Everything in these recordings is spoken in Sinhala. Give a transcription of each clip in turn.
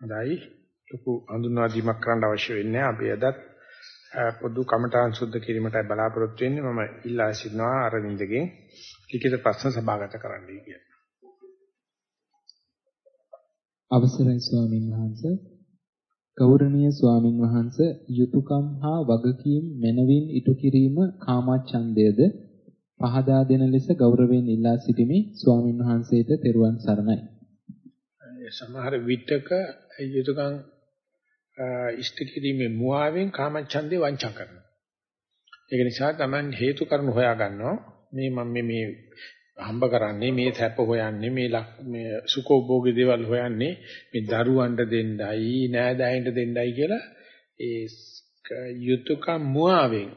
හොඳයි. ලොකු හඳුන්වා දීමක් කරන්න අවශ්‍ය වෙන්නේ අපි අදත් පොදු කමඨාන් සුද්ධ කිරීමටයි බලාපොරොත්තු වෙන්නේ. මම ඉල්ලා සිටිනවා අරවින්දගෙන් ලිඛිත ප්‍රශ්න සභාගත කරන්නයි කියලා. අවසරයි ස්වාමින් වහන්සේ ගෞරවනීය ස්වාමින් වහන්සේ යුතුයකම් හා වගකීම් මනවින් ඉටු කිරීම කාමච්ඡන්දයේද පහදා දෙන ලෙස ගෞරවයෙන් ඉල්ලා සිටිමි ස්වාමින් වහන්සේට තෙරුවන් සරණයි. සමහර විටක යුතුයකම් ඉෂ්ට කිරීමේ මුවාවෙන් කාමච්ඡන්දේ වංචා කරනවා. ඒක නිසා Taman හේතු කරුණු හොයා ගන්නවා. මේ මම මේ හම්බ කරන්නේ මේ සැප හොයන්නේ මේ මේ සුඛෝභෝගී දේවල් හොයන්නේ මේ දරුවන්ට දෙන්නයි නෑදෑයන්ට දෙන්නයි කියලා ඒ යුතුයකම් මුවාවෙන්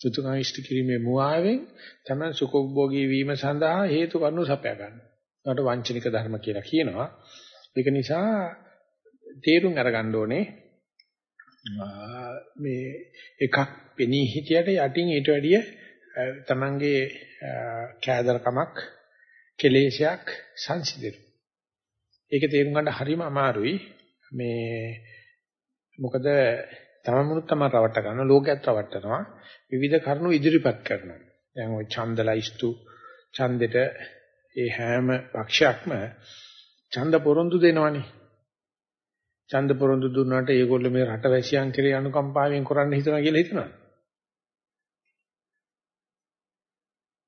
යුතුයකම් ඉෂ්ට කිරීමේ මුවාවෙන් තමයි සුඛෝභෝගී වීම සඳහා හේතු කරුණු සපයා ගන්න. ඒකට වංචනික ධර්ම කියලා කියනවා. ඒක නිසා තේරුම් අරගන්න ඕනේ මේ එකක් පෙනී හිටියට යටින් ඊට වැඩිය තමන්ගේ කෑදරකමක් කෙලේශයක් සංසිඳෙන. ඒක තේරුම් ගන්න හරිම අමාරුයි. මේ මොකද තමමුණුත් තමයි රවට්ට ගන්න ලෝකයක් රවට්ටනවා. විවිධ කරුණු ඉදිරිපත් කරනවා. දැන් ওই ඡන්දලයිස්තු ඡන්දෙට ඒ හැම පක්ෂයක්ම ඡන්ද පොරොන්දු දෙනවනේ. ඡන්ද පොරොන්දු දුන්නාට ඒගොල්ලෝ මේ රටවැසියන් කෙරේ අනුකම්පාවෙන් කරන්න හිතනවා කියලා හිතනවා.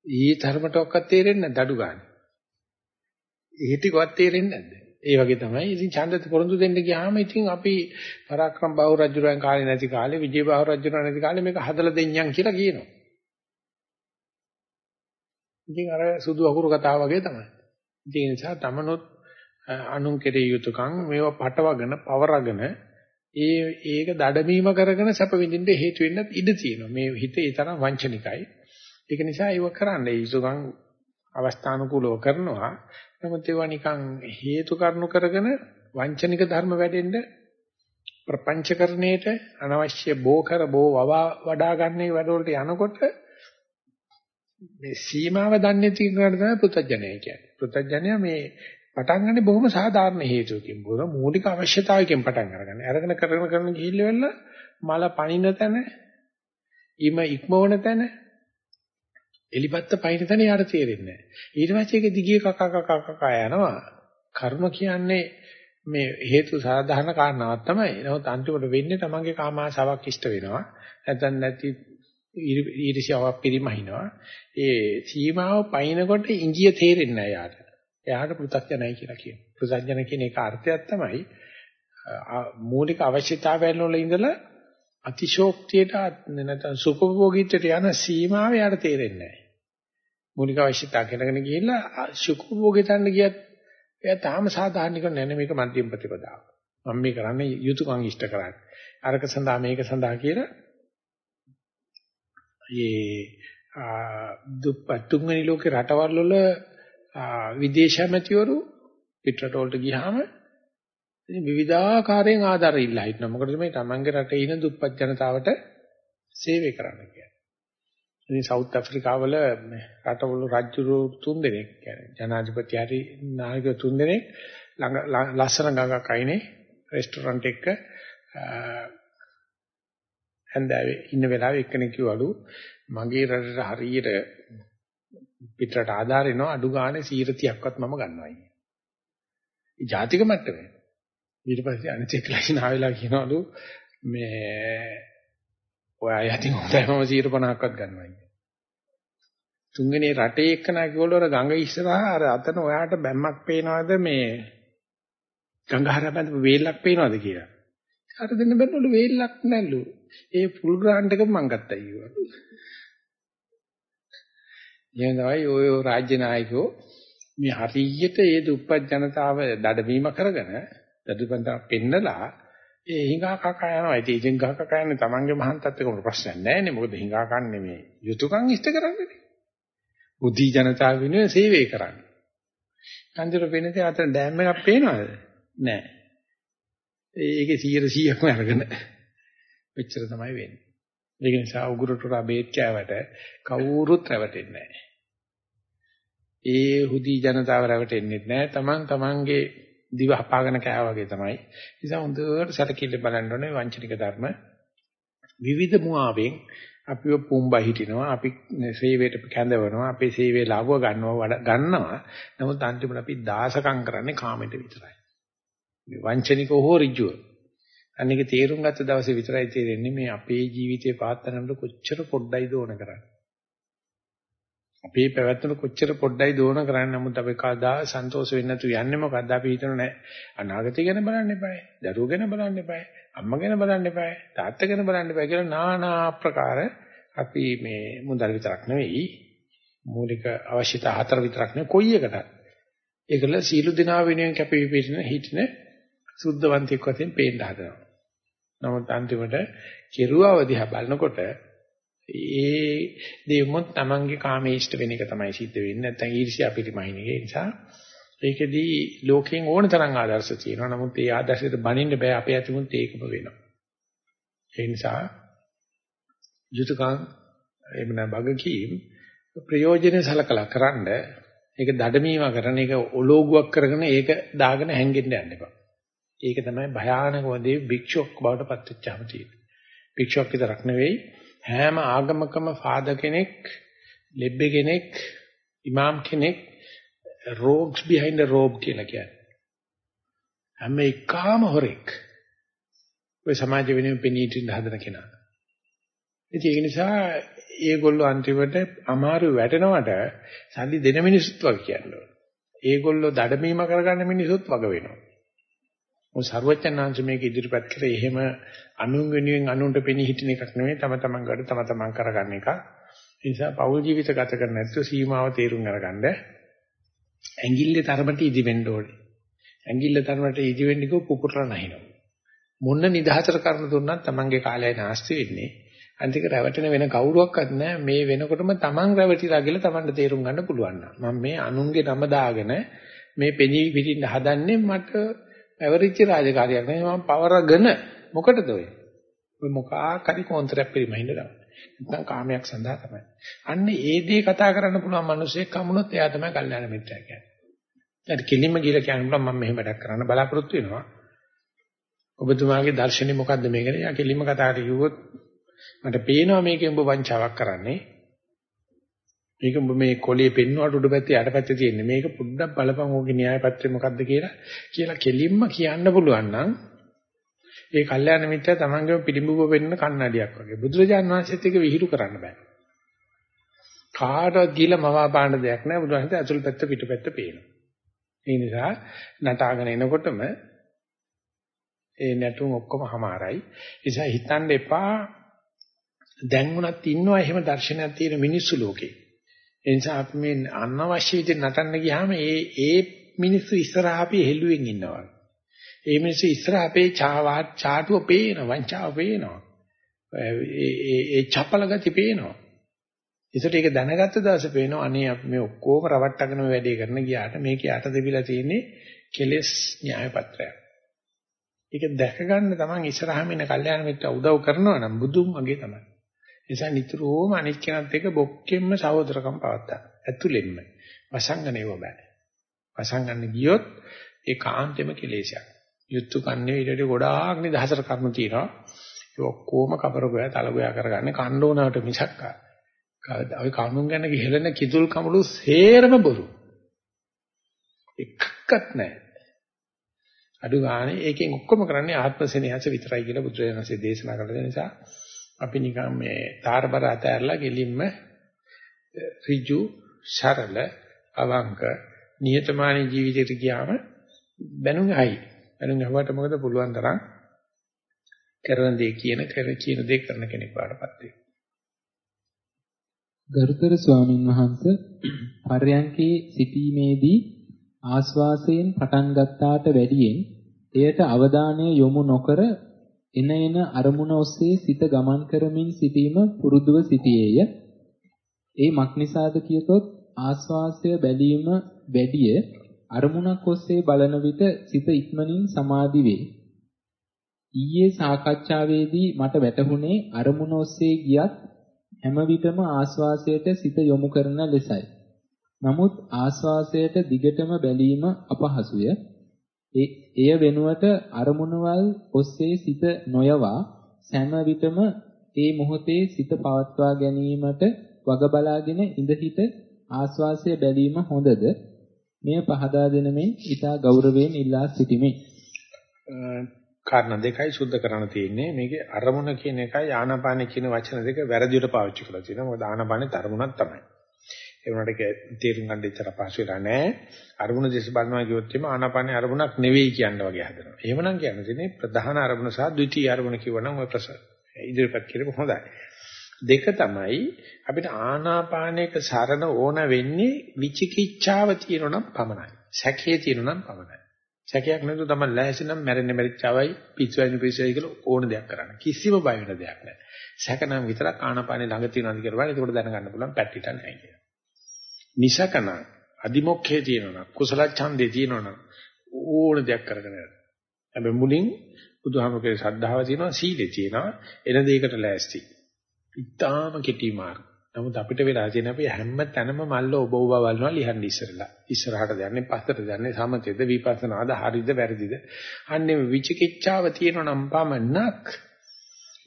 ඊ ධර්මටවත් තේරෙන්නේ නැද්ද අඩු ගන්න. ඒ ටිකවත් තේරෙන්නේ නැද්ද? ඒ වගේ තමයි. ඉතින් ඡන්දත පොරොන්දු දෙන්න ගියාම ඉතින් අපි පරාක්‍රම බාහු රජුරයන් කාලේ නැති කාලේ විජේ බාහු රජුරයන් නැති කාලේ මේක හදලා දෙඤ්ඤම් කියලා කියනවා. ඉතින් අර සුදු අකුරු කතාව වගේ තමයි. ඉතින් ඒ නිසා තමනොත් අනුන් කෙරේ යුතුයකම් මේවා පටවගෙන පවරගෙන ඒ ඒක දඩමීම කරගෙන සැප විඳින්න හේතු වෙන්න ඉඩ තියෙනවා. මේ හිතේ ඒ තරම් වංචනිකයි. ඒක නිසා ඒව කරන්නේ යුතුයකම් අවස්ථානුකූලව කරනවා. නමුත් ඒවා නිකන් හේතු කරනු කරගෙන වංචනික ධර්ම වැඩෙන්න ප්‍රපංචකරණයට අනවශ්‍ය බෝ කර බෝ වඩා ගන්න වැඩවලට යනකොට මේ සීමාව දන්නේ තියෙනකට තමයි පුතඥය කියන්නේ. පුතඥය මේ පටන් ගන්නේ බොහොම සාධාරණ හේතුවකින්. බොහොම මූලික අවශ්‍යතාවයකින් පටන් අරගන්න. අරගෙන කරගෙන කරගෙන ගිහිල්ල මල පණින තැන, ඊම ඉක්මවන තැන, එලිපත්ත පයින් තැන යාට තේරෙන්නේ නැහැ. ඊට පස්සේ ඒක දිගේ කක කක කක යනවා. කර්ම කියන්නේ මේ හේතු සාධාරණ කාරණාවක් තමයි. නමුත් අන්තිමට වෙන්නේ තමන්ගේ කාමාශාවක් ඉෂ්ට වෙනවා. නැත්නම් නැති ඊර්ෂ්‍යාවක් පිරිමහිනවා. ඒ සීමාව පයින්කොට ඉංගිය තේරෙන්නේ නැහැ යාට. එයාට පෘථග්ජනයි කියලා කියනවා. පෘථග්ජන කියන එක අර්ථයක් තමයි මූලික අවශ්‍යතාවයන් වල ඉඳලා අතිශෝක්තියට නැත්නම් සුඛභෝගීත්වයට යන සීමාව යාට තේරෙන්නේ නැහැ. මූලික අවශ්‍යතාව කෙනගෙන ගිහිල්ලා සුඛභෝගීට යන්න ගියත් එයා තාම සාධාරණික නැහැ මේක මධ්‍යම ප්‍රතිපදාව. මම මේ කරන්නේ යුතුයකම් ඉෂ්ට කරන්නේ. අරක සඳහා මේක සඳහා කියලා ඒ දුප්පත් තුන්වෙනි ලෝකේ රටවල් වල විදේශ ඇමතිවරු පිටරට වලට ගියාම ඉතින් විවිධාකාරයෙන් ආධාර ඉල්ලා හිටනවා. මොකද මේ තමන්ගේ රටේ ඉන්න දුප්පත් ජනතාවට සේවය කරන්න කියන්නේ. ඉතින් සවුත් ඇෆ්‍රිකාවල රටවල රජුරු තුන් දෙනෙක් කියන්නේ ජනාධිපති හරි නායක තුන් දෙනෙක් ළඟ ලස්සන ගඟක් අයිනේ රෙස්ටෝරන්ට් එක හන්දාවේ ඉන්න වෙලාවේ එක්කෙනෙක් කිව්වලු මගේ රටට හරියට පිටරට ආධාරේනවා අඩු ගානේ 130ක්වත් මම ගන්නවා කියන්නේ. ඒ ජාතික මට්ටමේ. ඊට පස්සේ අනිත් එක්ලයින් ආවෙලා කියනවලු මේ ඔයා යටින් හොඳයි මම 150ක්වත් ගන්නවා කියන්නේ. තුන්වෙනි රටේ එක්කනා කිව්වලු අර ගඟ ඉස්සරහා අර අතන ඔයාට බැම්මක් පේනවද මේ ගඟ හරහා බඳ වේලක් පේනවද කියලා. අර දෙන්න බැලුවලු වේලක් නැල්ලු. ඒ ෆුල් ග්‍රාන්ඩ් එක මං ගත්තා කිව්වලු. එහෙනම් තමයි ඔය රාජ්‍ය නායකයෝ මේ හරියට ඒ දුප්පත් ජනතාව දඩමීම කරගෙන දඩුපන්දා පෙන්නලා ඒ හිඟා කකා යනවා. ඉතින් ඉතින් ගහ කකා යන්නේ Tamange මහන්තත් එක්ක ප්‍රශ්නයක් නැහැ නේ. මොකද හිඟා කන්නේ මේ යුතුයකම් ඉෂ්ට කරන්නේ. බුද්ධි ජනතාව වෙනුවෙන් සේවය කරන්නේ. අන්තිර වෙනදී අතන ඩෑම් එකක් පේනවද? නැහැ. ඒකේ 100%ක්ම අරගෙන මෙච්චර තමයි වෙන්නේ. ඒක නිසා උගුරට රබේත් කෑවට කවුරුත් රැවටෙන්නේ නැහැ. ඒ හුදි ජනතාව රැවටෙන්නේ නැහැ. Taman tamanගේ දිව හපාගෙන කෑවා වගේ තමයි. ඒ නිසා හොඳට සැලකිලි බලන්න ඕනේ වංචනික ධර්ම. විවිධ මුවාවෙන් අපිව පුම්බා හිටිනවා අපි සේවයට කැඳවනවා අපේ සේවයේ ලාභව ගන්නවා ගන්නවා නමුත් අන්තිමට අපි දාසකම් කරන්නේ කාමයට විතරයි මේ වංචනික හෝ ඍජුව අනික තේරුම් ගත්ත දවසේ විතරයි තේරෙන්නේ මේ අපේ ජීවිතේ පාත්තනකට කොච්චර පොඩ්ඩයිද ඕන කරන්නේ අපේ පැවැත්ම කොච්චර පොඩ්ඩයි දෝන කරන්නේ නමුත් අපි කවදා සන්තෝෂ වෙන්නේ නැතු යන්නේ මොකද්ද? අපි හිතන නෑ. අනාගතය ගැන බලන්න එපායි. දරුවෝ ගැන බලන්න එපායි. අම්මා ගැන බලන්න එපායි. තාත්තා ගැන බලන්න එපායි කියලා নানা ආකාර අපි මේ මුදල් විතරක් නෙවෙයි මූලික අවශ්‍යතා හතර විතරක් නෙවෙයි කොයි එකටත්. ඒකල සීළු දිනා වෙනුවෙන් කැපී පිටින හිටින සුද්ධවන්තියෙක් වශයෙන් පේන්න හදනවා. නමුත් අන්තිමට කෙරුවව දිහා බලනකොට ඒ දෙවොත් තමන්ගේ කාමේෂ්ඨ වෙන එක තමයි සිද්ධ වෙන්නේ. නැත්නම් ඊර්ෂ්‍යා පිටිමයින් ඒ නිසා ඒකෙදී ලෝකයෙන් ඕන තරම් ආදර්ශ තියෙනවා. නමුත් ඒ ආදර්ශයට බනින්න බෑ. අපේ අතිමුත් ඒකම වෙනවා. ඒ නිසා යුතුයකම් එහෙම නැ බගකීම් ප්‍රයෝජනෙ සලකලා කරන්න ඒක දඩමීම කරන එක ඔලෝගුවක් කරගෙන ඒක දාගෙන හැංගෙන්න යන්න එපා. ඒක තමයි භයානකම දේ. භික්ෂුවක් බවට පත් වෙච්චාම තියෙන්නේ. භික්ෂුවක් විතරක් නෙවෙයි. හැම ආගමකම ෆාදර් කෙනෙක්, ලෙබ්බෙ කෙනෙක්, ඉමාම් කෙනෙක් rogues behind the robe කියලා කියන්නේ. හැම එකම හොරෙක්. ඔය සමාජ වෙනුවෙන් පෙනී සිටින්න හදන කෙනා. ඉතින් ඒක නිසා ඒගොල්ලෝ අන්තිමට අමාරු වැටෙනවට සල්ලි දෙන මිනිස්සුත් වගේ කියනවා. ඒගොල්ලෝ දඩමීම කරගන්න මිනිස්සුත් වග වෙනවා. මොකද ਸਰවඥාන්ස මේක ඉදිරිපත් කරේ එහෙම අනුන් වෙනුවෙන් අනුන්ට පෙනී හිටින එකක් නෙමෙයි තම තමන් ගන්න තම තමන් කරගන්න එක. ඒ නිසා පෞල් ජීවිත ගත කරන්නේ නැත්නම් සීමාව තේරුම් අරගන්න ඇඟිල්ලේ තරමට ඉදි වෙන්න ඕනේ. ඇඟිල්ල තරමට ඉදි වෙන්නේ කෝ පුපුරලා නැහිනවා. මොන්න නිදහතර කරන දුන්නත් තමන්ගේ කාලය නාස්ති වෙන්නේ. අන්තික රැවටෙන වෙන කවුරුවක්වත් නැහැ මේ වෙනකොටම තමන් රැවටිලා කියලා තමන්ට තේරුම් ගන්න පුළුවන් නම් මම මේ අනුන්ගේ නම දාගෙන මේ පෙනී පිටින් හදන්නේ මට පැවරිච්ච රාජකාරියක් නෙවෙයි මම පවරගෙන මොකටද ඔය? ඔය මොකක් හරි කොන්තරයක් පරිමහින්ද තමයි. නැත්නම් කාමයක් සඳහා තමයි. අන්න ඒ දේ කතා කරන්න පුළුවන් මිනිසෙක් හමුනොත් එයා තමයි කල්යාණ මිත්‍රයා කියන්නේ. ඊට කෙලින්ම ගිහලා කියන්න පුළුවන් මම මෙහෙම වැඩක් කරන්න බලාපොරොත්තු වෙනවා. ඔබතුමාගේ දර්ශනේ මොකද්ද මේකද? එයා කෙලින්ම කතාවට කිව්වොත් මට පේනවා මේකෙන් ඔබ වංචාවක් කරන්නේ. මේක ඔබ මේ කොලේ පෙන්නුවට උඩ පැත්තේ යට පැත්තේ තියෙන්නේ. මේක පොඩ්ඩක් බලපන් ඕකේ න්‍යාය පත්‍රය මොකද්ද කියලා කියලා කෙලින්ම කියන්න පුළුවන් නම් ඒ කල්යාණ මිත්‍යා තමන්ගේම පිළිඹුව වෙන්න කන්නඩියක් වගේ. බුදුරජාන් වහන්සේත් එක විහිළු කරන්න බෑ. කාටවත් ගිහලා මවා පාන්න දෙයක් නෑ. බුදුහන්සේ අතුල් පැත්ත පිටපැත්ත පේනවා. ඒ නිසා නටාගෙන එනකොටම ඒ නැටුම් ඔක්කොම හමාරයි. ඒ නිසා හිතන්න එපා දැන් උනත් ඉන්නවා එහෙම දර්ශනයක් තියෙන මිනිස්සු ලෝකේ. ඒ නිසා අපි මේ අනවශ්‍ය විදිහට නටන්න ගියාම ඒ ඒ මිනිස්සු ඉස්සරහා අපි හෙළුවෙන් ඉන්නවා. ඒ මිනිස්සු ඉස්සරහා අපේ චාවා චාටුව පේන වංචාව පේනවා. ඒ ඒ ඒ චපල ගති පේනවා. ඒසට ඒක දැනගත්ත දවසේ පේනවා අනේ අපි මේ ඔක්කොම රවට්ටගෙන මේ වැඩේ කරන ගියාට මේක යට දෙවිලා තියෙන්නේ කෙලෙස් න්‍යාය පත්‍රයක්. ඒක දැක ගන්න තමන් ඉස්සරහම ඉන්න කල්යාණ මිත්‍ර උදව් කරනවා නම් බුදුන් වගේ තමයි. නිසා නිතරම අනිත් කෙනත් එක්ක බොක්කෙම්ම සහෝදරකම් පවත්තා. ඇතුළෙන්ම. වසංගනේව බෑ. වසංගන්න ගියොත් ඒ කාන්තෙම කෙලෙසයක්. යුත්තු කන්නේ ඊට ගොඩාක් නිදහසට කරුණු තියෙනවා. ඒ ඔක්කොම කබරගොය තලගොය කරගන්නේ කණ්ඩෝනකට මිසක් ඔය කණුන් ගැන ගිහෙලන කිතුල් කමුළු සේරම බොරු. එකක්වත් නැහැ. අඩු ගානේ ඒකෙන් ඔක්කොම කරන්නේ ආත්ම සෙනෙහස විතරයි කියලා බුදුරජාණන් වහන්සේ දේශනා කළ නිසා අපි නිකන් මේ තාරබර අතහැරලා ගෙලින්ම ඍජු සරල අවංක නියතමානී ජීවිතයට ගියාම බැනුම් අයි බැනුම් අහුවට මොකද පුළුවන් තරම් කරන දේ කියන කර කියන දේ කරන කෙනෙක් වඩපත් වෙනවා ගරුතර ස්වාමින් වහන්සේ පර්යංකේ සිටීමේදී ආස්වාසයෙන් පටන් ගත්තාට වැඩියෙන් එයට අවධානය යොමු නොකර එන එන අරමුණ ඔස්සේ සිත ගමන් කරමින් සිටීම පුරුදුව සිටියේය. ඒ මක්නිසාද කියතොත් ආස්වාසය බැලීම වැඩිය අරමුණක් ඔස්සේ බලන විට සිත ඉක්මනින් සමාධි වේ. ඊයේ සාකච්ඡාවේදී මට වැටහුණේ අරමුණ ඔස්සේ ගියත් හැම විටම ආස්වාසයට සිත යොමු කරන ලෙසයි. නමුත් ආස්වාසයට දිගටම බැලීම අපහසුය. එය වෙනුවට අරමුණවල් ඔස්සේ සිත නොයවා සෑම විටම ඒ මොහොතේ සිත පවත්වා ගැනීමට වග බලාගෙන ඉඳ හිට ආස්වාසය බැලීම හොඳද? මෙය පහදා දෙනමින් ඊටා ගෞරවයෙන් ඉල්ලා සිටිමි. කාරණා දෙකයි සුද්ධ කරන්න තියෙන්නේ. මේකේ අරමුණ කියන එකයි ආනාපාන කියන වචන දෙක වැරදියට පාවිච්චි කරලා තියෙනවා. මොකද ආනාපානේ තරමුණක් තමයි. ඒ වුණාට ඒක තේරුම් ගන්න ඉතර පහසු වෙලා නැහැ. අරමුණ දිස් බලනවා කිව්වොත් එimhe ආනාපානේ අරමුණක් නෙවෙයි කියන වගේ හදනවා. එහෙමනම් කියන්නේ ප්‍රධාන අරමුණ සහ ද්විතීයි අරමුණ කිව්වනම් ඔය ප්‍රස ඉදිරිපත් කිරීම හොඳයි. දෙක තමයි අපිට ආනාපානයක සරණ ඕන වෙන්නේ විචිකිච්ඡාව තියෙනනම් පමණයි. සැකේ තියෙනනම් පමණයි. සැකයක් නැතුව තමයි ලෑසි නම් මැරෙන්න මැරිච්චවයි පිස්සුවයින් පිස්සුවයි කියලා ඕන දෙයක් කරන්න. කිසිම බය වෙන දෙයක් නැහැ. සැකනම් විතරක් ආනාපානේ ළඟ තියෙනවද කියලා බලන්න. ඒකට දැනගන්න පුළුවන් පැට්ටිට නැහැ කියලා. නිසකනම් අදිමොක්ඛේ තියෙනවනම් කුසල ඡන්දේ තියෙනවනම් ඕන දෙයක් කරගෙන යන්න. හැබැයි මුලින් බුදුහාමකේ ශ්‍රද්ධාව තියෙනවා සීලේ තියෙනවා එන දෙයකට ලෑස්ති. ඉතාම කෙටි මාර්ග. නමුත් අපිට වෙලා තියෙන අපි හැම තැනම මල්ල ඔබ ඔබ බලනවා ලියන්න ඉස්සරලා. ඉස්සරහට යන්නේ පස්සට යන්නේ සමතේද විපස්සනාද හරිද වැරදිද? අන්නේ විචිකිච්ඡාව තියෙනවා නම් පමණක්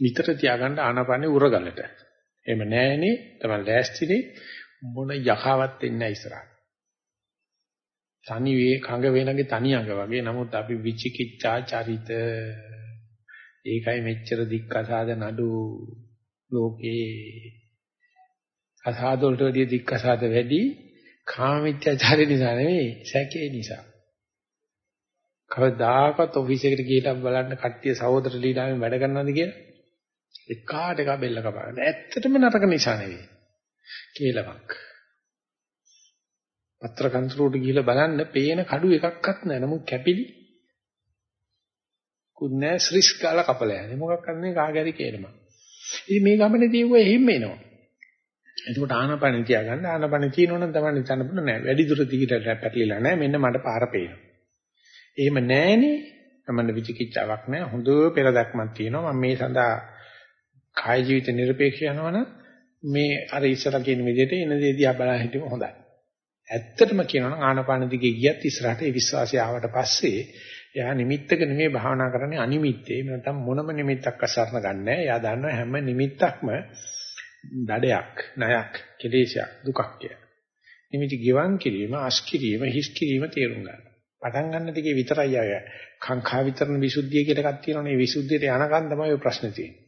නිතර තියාගන්න ආනාපානේ උරගලට. එහෙම නැහෙනේ තමයි ලෑස්තිනේ මොන යකාවක් දෙන්නේ ඉස්සරහට. තනි වේ කඟ වේනගේ තනි අඟ වගේ. නමුත් අපි විචිකිච්ඡා චරිත ඒකයි මෙච්චර දික්කසාද නඩු ලෝකේ අසාද වලට වැඩිය දික්කසාද වැඩි කාමීත්‍යචාරය නිසා නෙවෙයි සැකේ නිසා. කවදාකවත් ඔෆිස් එකට ගිහිල්ලා බලන්න කට්ටිය සහෝදර ලීලාවෙන් වැඩ කරනවද කියලා? එකාට එක බෙල්ල කපන්න. ඇත්තටම නරක නිසා නෙවෙයි. කේලමක්. පත්‍ර කන්තරෝට ගිහිල්ලා බලන්න පේන කඩු එකක්වත් නැහැ. නමුත් කැපිලි කුන්නේ ශ්‍රිෂ් කාලා කපලා යන්නේ. මොකක් කරන්නේ කාගෑරි කේලමක්. ඉතින් මේ ගමනේදී ඌ එහෙම එනවා. එතකොට ආනපන තියාගන්න ආනපන තියනවනම් තමයි හිතන්න පුළුවන් නෑ වැඩි දුර දිගට පැටලිලා නෑ මෙන්න මට පාර පේනවා එහෙම නෑනේ මමන විචිකිච්ඡාවක් නෑ හොඳ පෙරදක්මක් තියෙනවා මම මේ සඳහා කාය ජීවිත නිර්පේක්ෂ යනවනම් මේ අර ඉස්සරහ කියන විදිහට එන දේ දිහා බලන් හිටියම හොඳයි. ඇත්තටම කියනවනම් ආනපාන දිගේ ගියත් ඉස්සරහට ඒ විශ්වාසය ආවට පස්සේ එයා නිමිත්තක නෙමෙයි භාවනා කරන්නේ අනිමිත්තේ. එහෙම නැත්නම් මොනම නිමිත්තක් අසරණ ගන්නෑ. එයා දන්නවා හැම නිමිත්තක්ම දඩයක්, ණයක්, කෙලේශයක්, දුකක් කියලා. නිමිති ගිවන් කිරීම, අස් කිරීම, හිස් කිරීම තේරුම් ගන්න. පටන් ගන්න ටිකේ විතරයි අය කාංකා විතරන විසුද්ධිය කියලා එකක් තියෙනවනේ. මේ විසුද්ධියට යනකම් තමයි ඔය ප්‍රශ්නේ තියෙන්නේ.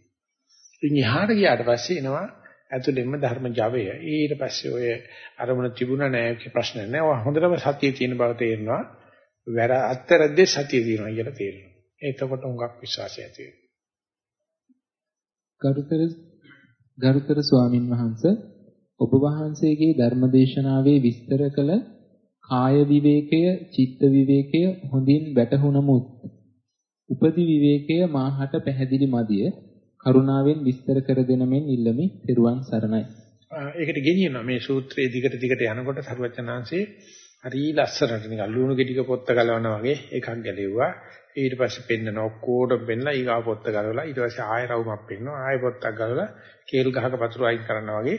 ඉතින් එහාට ගියාට පස්සේ එනවා ඇතුළෙන්ම ධර්ම ජවය. ඊට පස්සේ ඔය අරමුණ තිබුණා නෑ කිය ප්‍රශ්න නෑ. ඔය හොඳටම සතිය තියෙන බව තේරෙනවා. වැර අත්තරද්දේ සතිය තියෙනවා කියලා තේරෙනවා. එතකොට උඟක් විශ්වාසය ඇති ගරුතර ගරුතර ස්වාමින් වහන්සේ ඔබ වහන්සේගේ ධර්මදේශනාවේ විස්තර කළ කාය විවේකය, චිත්ත විවේකය හොඳින් වැටහුණමුත් උපදි විවේකය මාහට පැහැදිලි මදිය කරුණාවෙන් විස්තර කර දෙන මෙන් ඉල්ලමි තෙරුවන් සරණයි. ඒකට ගෙනියනවා මේ සූත්‍රයේ දිගට දිගට යනකොට සරුවචනාංශේ හරි ලස්සනට නිකන් ලුණු ගෙඩික පොත්ත ගලවනා වගේ එකක් ගැලෙව්වා. ඊට පස්සේ පෙන්නන ඔක්කොටම පෙන්නලා ඊගා පොත්ත ගලවලා ඊට පස්සේ ආය රවුමක් පෙන්නවා. ආය පොත්තක් ගලවලා කේල් ගහක පතුරු අයින් කරනවා වගේ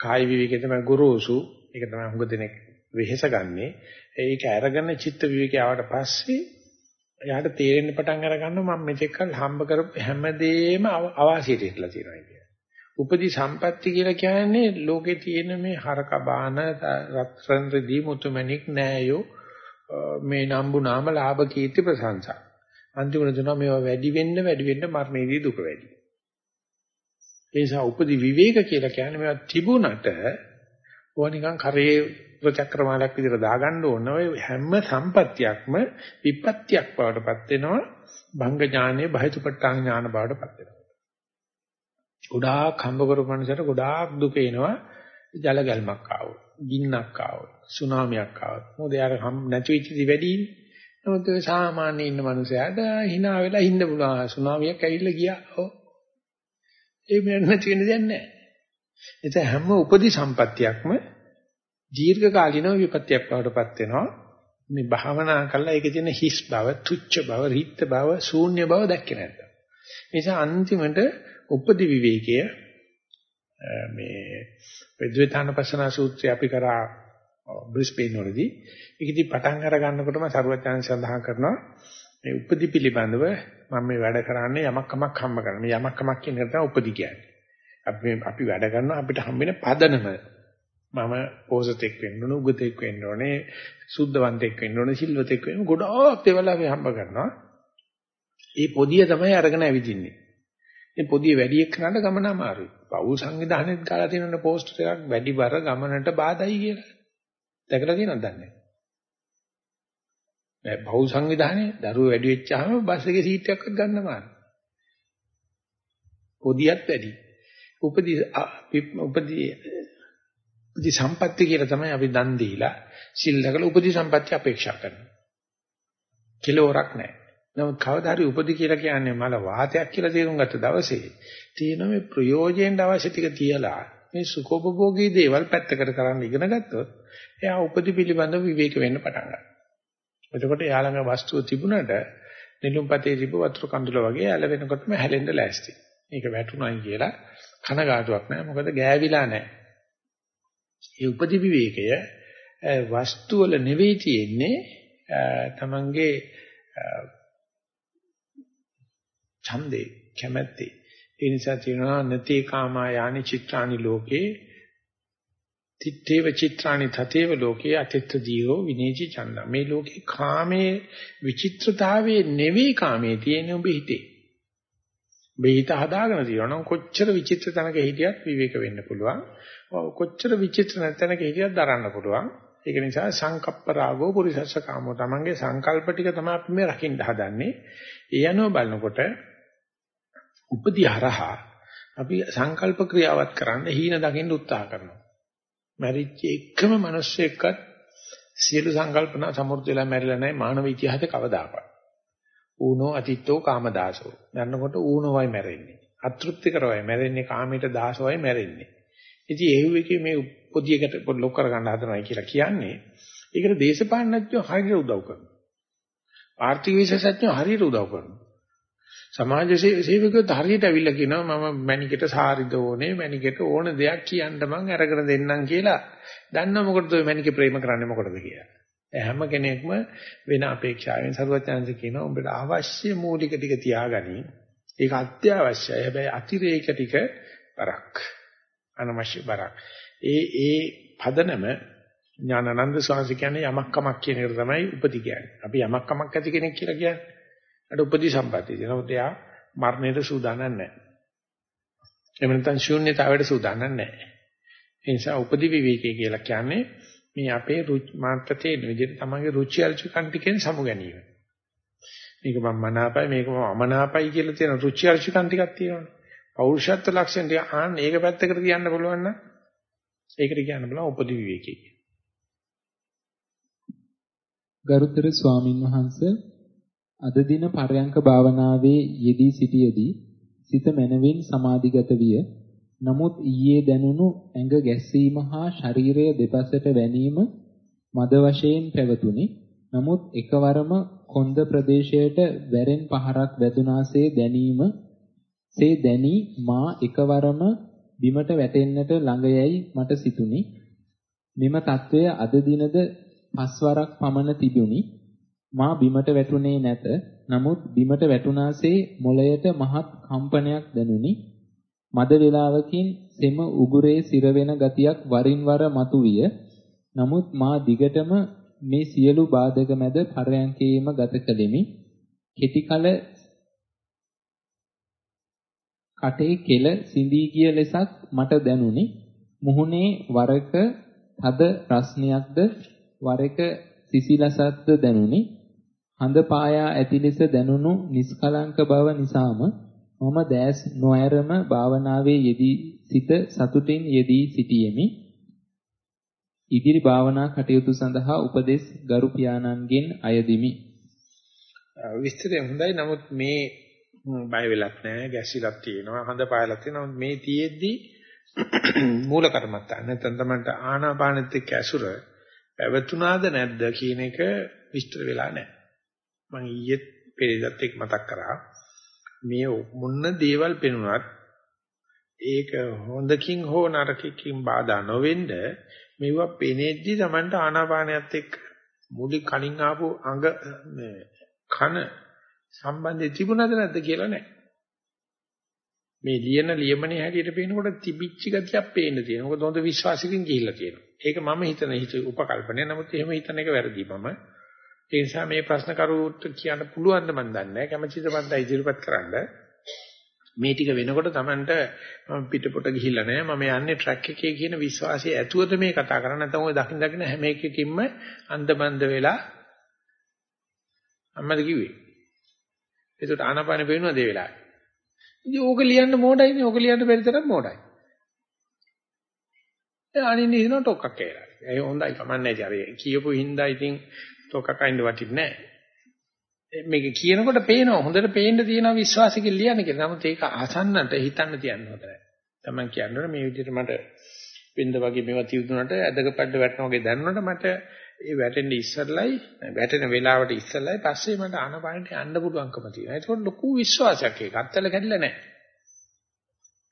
කාය විවේකේ තමයි ගුරුසු. ඒක තමයි හුඟ දෙනෙක් වෙහෙස ගන්නෙ. ඒක අරගෙන චිත්ත විවේකේ ආවට පස්සේ එයාට තේරෙන්න පටන් අර ගන්නවා මම මෙතෙක් කල් හම්බ කරපු හැමදේම අවාසියට ඉట్లా තියෙනවා කියන්නේ. උපදි සම්පatti කියලා කියන්නේ ලෝකේ තියෙන මේ හරක බාන රත්රන් රදී මුතුමැණික් නෑයෝ මේ නම්බු නාම ලාභ කීර්ති ප්‍රශංසා. අන්තිමට දෙනවා මේවා වැඩි වෙන්න වැඩි වෙන්න මරණයේදී දුක වැඩි. ඒ නිසා උපදි විවේක කියලා කියන්නේ මේවා තිබුණට ඕවා නිකන් කරේ ප්‍රචක්‍රමාලයක් විදිහට දාගන්න ඕන. ඔය හැම සම්පත්තියක්ම විපත්‍යක් බවටපත් වෙනවා. භංග ඥානෙ බහිතුපට්ඨාන ඥාන බවටපත් වෙනවා. ගොඩාක් හම්බ කරපු මනුස්සයට ගොඩාක් දුක එනවා. ජල ගැල්මක් ආවොත් ගින්නක් ආවොත් සුනාමියක් ආවොත්. මොකද යාර නැති වෙච්ච දි වැඩිනේ නමුත් සාමාන්‍ය ඉන්න මනුස්සයාට hina වෙලා ඉන්න පුළුවන්. සුනාමියක් ඇවිල්ලා ගියා. ඔව්. ඒ මෙන්න නැති වෙන දෙයක් නැහැ. එතන හැම උපදි සම්පත්තියක්ම දීර්ඝ කාලිනව විපත්‍යක් බවටපත් වෙනවා මේ භාවනා කළා ඒකේ තියෙන හිස් බව තුච්ච බව රිත්ත බව ශූන්‍ය බව දැක්කේ නැද්ද ඒ නිසා අන්තිමට උපදි විවේකය මේ විද්වේතානපසන සූත්‍රය අපි කරා බ්‍රිස්බේන් වලදී ඒකදී පටන් අර ගන්නකොටම සරුවචාන් සඳහන් කරනවා මේ උපදි පිළිබඳව මම මේ වැඩ කරන්නේ යමක් කමක් හම්බ කරන. මේ යමක් කමක් කියන එක තමයි උපදි කියන්නේ. අපි අපි වැඩ කරනවා අපිට හම්බෙන පදනම මම පෝසතෙක් වෙන්න ඕන උගතෙක් වෙන්න ඕනේ සුද්ධවන්තෙක් වෙන්න ඕනේ සිල්වතෙක් වෙන්න ගොඩාක් දේවල් අපි හම්බ කරනවා. ඒ පොදිය තමයි අරගෙන ඇවිදින්නේ. මේ පොදිය වැඩි එක්කනට ගමන අමාරුයි. පවුල් සංවිධානයේත් ගාලා තියෙන පෝස්ටර් එකක් වැඩි බර ගමනට බාධායි කියලා. දැකලා තියෙනවද දන්නේ නැහැ. පවුල් සංවිධානයේ දරුවෝ වැඩි වෙච්චාම බස් එකේ සීට් එකක්වත් ගන්න අමාරුයි. පොදියත් වැඩි. උපදී උපදී උපදී සම්පත්‍ය කියලා තමයි අපි දන් දීලා සිල් දකලා උපදී සම්පත්‍ය අපේක්ෂා කරනවා. කිලෝරක් නැහැ. නමුත් කවදා හරි උපදි කියලා කියන්නේ මල වාතයක් කියලා තේරුම් ගත්ත දවසේ තියෙන මේ ප්‍රයෝජනෙට අවශ්‍ය ටික තියලා මේ සුඛෝපභෝගී දේවල් පැත්තකට කරන්න ඉගෙන ගත්තොත් එයා උපදි පිළිබඳව විවේක වෙන්න පටන් ගන්නවා. එතකොට එයා ළඟ වස්තුව තිබුණට නිලුම්පතේ තිබ්බ වතුර කඳුල වගේ ඇල වෙනකොටම හැලෙන්න ලෑස්ති. මේක වැටුණයි කියලා කනගාටුවක් නැහැ. මොකද ගෑවිලා නැහැ. මේ උපදි විවේකය වස්තු වල නෙවෙයි තියෙන්නේ තමන්ගේ ඡන්දේ කැමැත්තේ ඒ නිසා තියෙනවා නතේ කාමා යානි චිත්‍රානි ලෝකේ තිත්තේව චිත්‍රානි තතේව ලෝකේ අතිත්ත දීරෝ විනේචි ඡන්ද මේ ලෝකේ කාමයේ විචිත්‍රතාවයේ නෙවෙයි කාමයේ තියෙන ඔබ හිතේ ඔබ හිත හදාගෙන තියෙනවා නම් කොච්චර විචිත්‍ර තැනක හිටියත් විවේක වෙන්න පුළුවන් කොච්චර විචිත්‍ර නැතනක හිටියත් දරන්න පුළුවන් ඒක නිසා සංකප්ප රාගෝ පුරිසස්ස කාමෝ තමන්ගේ සංකල්ප ටික තමයි අපි මේ රකින්න හදන්නේ. ඒ අනුව බලනකොට උපදී හරහා අපි සංකල්ප ක්‍රියාවත් කරන්න හීන දකින්න උත්සාහ කරනවා. මැරිච්ච එකම මිනිස්සෙක්වත් සියලු සංකල්පනා සමෘද්ධ වෙලා මැරිලා නැහැ මානව ඉතිහාසයේ කවදාකවත්. ඌනෝ අතිත්තෝ කාමදාසෝ. මරනකොට ඌනෝවයි මැරෙන්නේ. අතෘප්තිකරවයි මැරෙන්නේ කාමයට දාසවයි මැරෙන්නේ. ඉතින් ඒ වගේ මේ පොදියකට ලොක් කරගන්න හදනවයි කියලා කියන්නේ ඒකට දේශපාලනඥයෝ හරියට උදව් කරනවා. ආර්ථික විශේෂඥයෝ හරියට උදව් කරනවා. සමාජ සේවකයෝ හරියට ඇවිල්ලා කියනවා මම මැනිකට සාරිද ඕනේ මැනිකට ඕන දෙයක් කියන්න මං අරගෙන දෙන්නම් කියලා දන්නව මොකටද ඔය මැනික ප්‍රේම කරන්නේ මොකටද කියලා. හැම කෙනෙක්ම වෙන අපේක්ෂාවෙන් සරුවචනන්ද කියනවා උඹට අවශ්‍ය මූලික ටික තියාගනින්. ඒක අත්‍යවශ්‍යයි. හැබැයි අතිරේක ටික බරක්. අනවශ්‍ය බරක්. ඒ ඒ පදනම ඥානানন্দ ස්වාමීන් කියන්නේ යමක් කමක් කියන එක තමයි උපදි කියන්නේ. අපි යමක් කමක් ඇති කෙනෙක් කියලා කියන්නේ. අර උපදි සම්පත්තිය. නමුත් එයා මරණයට සූදානම් නැහැ. එහෙම නැත්නම් ශූන්‍යතාවයට සූදානම් නැහැ. ඒ නිසා උපදි විවේකයේ කියලා කියන්නේ මේ අපේ මාත්‍රතේ විදිහට තමන්ගේ රුචි අරුචිකන් ටිකෙන් සමු ගැනීම. මේක මම මනාපයි මේක මම අමනාපයි කියලා තියෙන රුචි අරුචිකන් ටිකක් තියෙනවානේ. පෞරුෂත්ව ලක්ෂණ ටික ආන්න ඒක පැත්තකට තියන්න පුළුවන් නම් ඒකට කියන්න බලන්න උපදී විවේකී. ගරුතර ස්වාමින් වහන්සේ අද දින පරයන්ක භාවනාවේ යෙදී සිටියේදී සිත මනවින් සමාධිගත විය. නමුත් ඊයේ දැනුණු ඇඟ ගැස්සීම හා ශරීරය දෙපසට වැනීම මද වශයෙන් පැවතුණි. නමුත් එකවරම කොන්ද ප්‍රදේශයට වැරෙන් පහරක් වැදුනාසේ දැනීම සේ දැනි මා එකවරම බිමට වැටෙන්නට ළඟ යයි මට සිතුනි. මෙම తත්වය අද දිනද පස්වරක් පමණ තිබුණි. මා බිමට වැටුනේ නැත. නමුත් බිමට වැටුනාසේ මොළයට මහත් කම්පනයක් දැනුනි. මද වේලාවකින් සෙම උගුරේ සිර වෙන ගතියක් වරින් වර මතුවිය. නමුත් මා දිගටම මේ සියලු බාධක මැද පරයන්කේම ගත කළෙමි. කෙටි කල කටේ කෙල සිඳී ගිය ලෙසක් මට දැනුනි. මුහුණේ වරක තද රස්නියක්ද වරක සිසිලසක්ද දැනුනි. හඳ පායා ඇති ලෙස දැනුණු නිස්කලංක බව නිසාම මම දැස් නොඇරම භාවනාවේ යෙදී සිත සතුටින් යෙදී සිටියෙමි. ඉදිරි භාවනා කටයුතු සඳහා උපදෙස් ගරු පියාණන්ගෙන් අයදිමි. විස්තරය හොඳයි. නමුත් මේ බය වෙලක් නැහැ. ගැසිලක් තියෙනවා. හඳ පායලක් තියෙනවා. මේ තියෙද්දි මූල කර්මත්තා. නැත්නම් තමයි ආනාපානෙත් එක්ක ඇසුර පැවතුනාද නැද්ද කියන එක විස්තර වෙලා නැහැ. මම ඊයේ පෙරේදත් එක්ක මතක් කරා. මේ මොන දේවල් පෙනුනත් ඒක හොඳකින් හෝ නරකකින් බාධා නොවෙන්න මෙවුවා පෙනෙද්දි Tamanට ආනාපානයත් එක්ක මූලික කලින් ආපු අඟ මේ කන සම්බන්ධය තිබුණද නැද්ද කියලා නැහැ. මේ ලියන ලියමනේ හැටියට පේනකොට තිබිච්ච ගතියක් පේන්න තියෙනවා. මොකද හොඳ විශ්වාසකින් ගිහිල්ලා තියෙනවා. ඒක මම හිතන හිත උපකල්පනය. නමුත් එහෙම හිතන එක වැරදි මම. ඒ නිසා මේ ප්‍රශ්න කරුවට කියන්න පුළුවන් ද මන් දන්නේ නැහැ. කැමැතිද මන්ද ඉදිරිපත් කරන්න. මේ ටික වෙනකොට Tamanට මම පිටපොට ගිහිල්ලා නැහැ. මම යන්නේ ට්‍රැක් එකේ කියන විශ්වාසය ඇතුවද මේ කතා කරන්නේ. නැත්නම් ඔය දකින් දකින් හැම එකකින්ම අන්දබන්ද වෙලා අම්මද කිව්වේ. ඒකට ආනාපාන පේනවද ඒ වෙලාවේ? ඉතින් ඕක ලියන්න මොඩයිනේ. ඕක ලියන්න බැරි තරම් මොඩයි. ඒ අනින්නේ හින ටොක්ක්ක් කියලා. ඒ හොඳයි කමන්නේ හරි. කියපු හින්දා ඉතින් ටොක්ක්ක් අයින්ද වටින්නේ නැහැ. මේක කියනකොට පේනවා හොඳට පේන්න තියෙන විශ්වාසකින් ලියන්නේ කියලා. නමුත් ඒක අසන්නට හිතන්න තියන්න හොඳ නැහැ. Taman කියන්නේ මේ විදිහට මට වෙන්ද වගේ මේවා තියුණාට ඇදගපඩ වැටෙනා වගේ දැනුණාට මට ඒ වැටෙන්න ඉස්සරලයි වැටෙන වෙලාවට ඉස්සරලයි පස්සේ මට ආනපානට යන්න පුළුවන්කම තියෙනවා. ඒක ලොකු විශ්වාසයක් ඒක. අත්තල කැඩිලා නැහැ.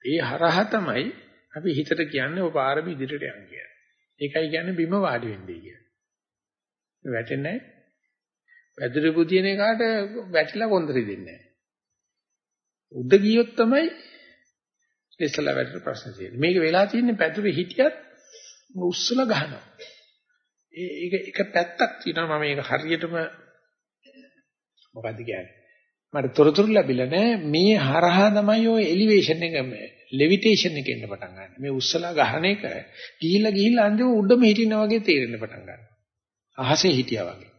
ඒ හරහා තමයි අපි හිතට කියන්නේ ඔය පාරම ඉදිරියට යන්න කියලා. ඒකයි කියන්නේ බිම වාඩි වෙන්නේ කියලා. වැටෙන්නේ නැහැ. වැදුරු පුදින එකාට වැටිලා කොන්දරි දෙන්නේ නැහැ. උඩ ගියොත් තමයි ඉස්සලා වැටෙන ප්‍රශ්න තියෙන්නේ. මේක වෙලා තියෙන්නේ පැදුරේ හිටියත් උස්සලා ගහනවා. ඒක එක පැත්තක් තියෙනවා මම මේක හරියටම මොකද්ද කියන්නේ මට තොරතුරු ලැබිලා නැහැ මේ හරහා තමයි ඔය එලිවේෂන් එක ලෙවිටේෂන් එක එන්න පටන් ගන්න. මේ උස්සලා ගහන එක ගිහිල්ලා ගිහිල්ලා අන්තිම උඩම හිටිනා වගේ තේරෙන්න පටන් ගන්නවා. අහසේ හිටියා වගේ.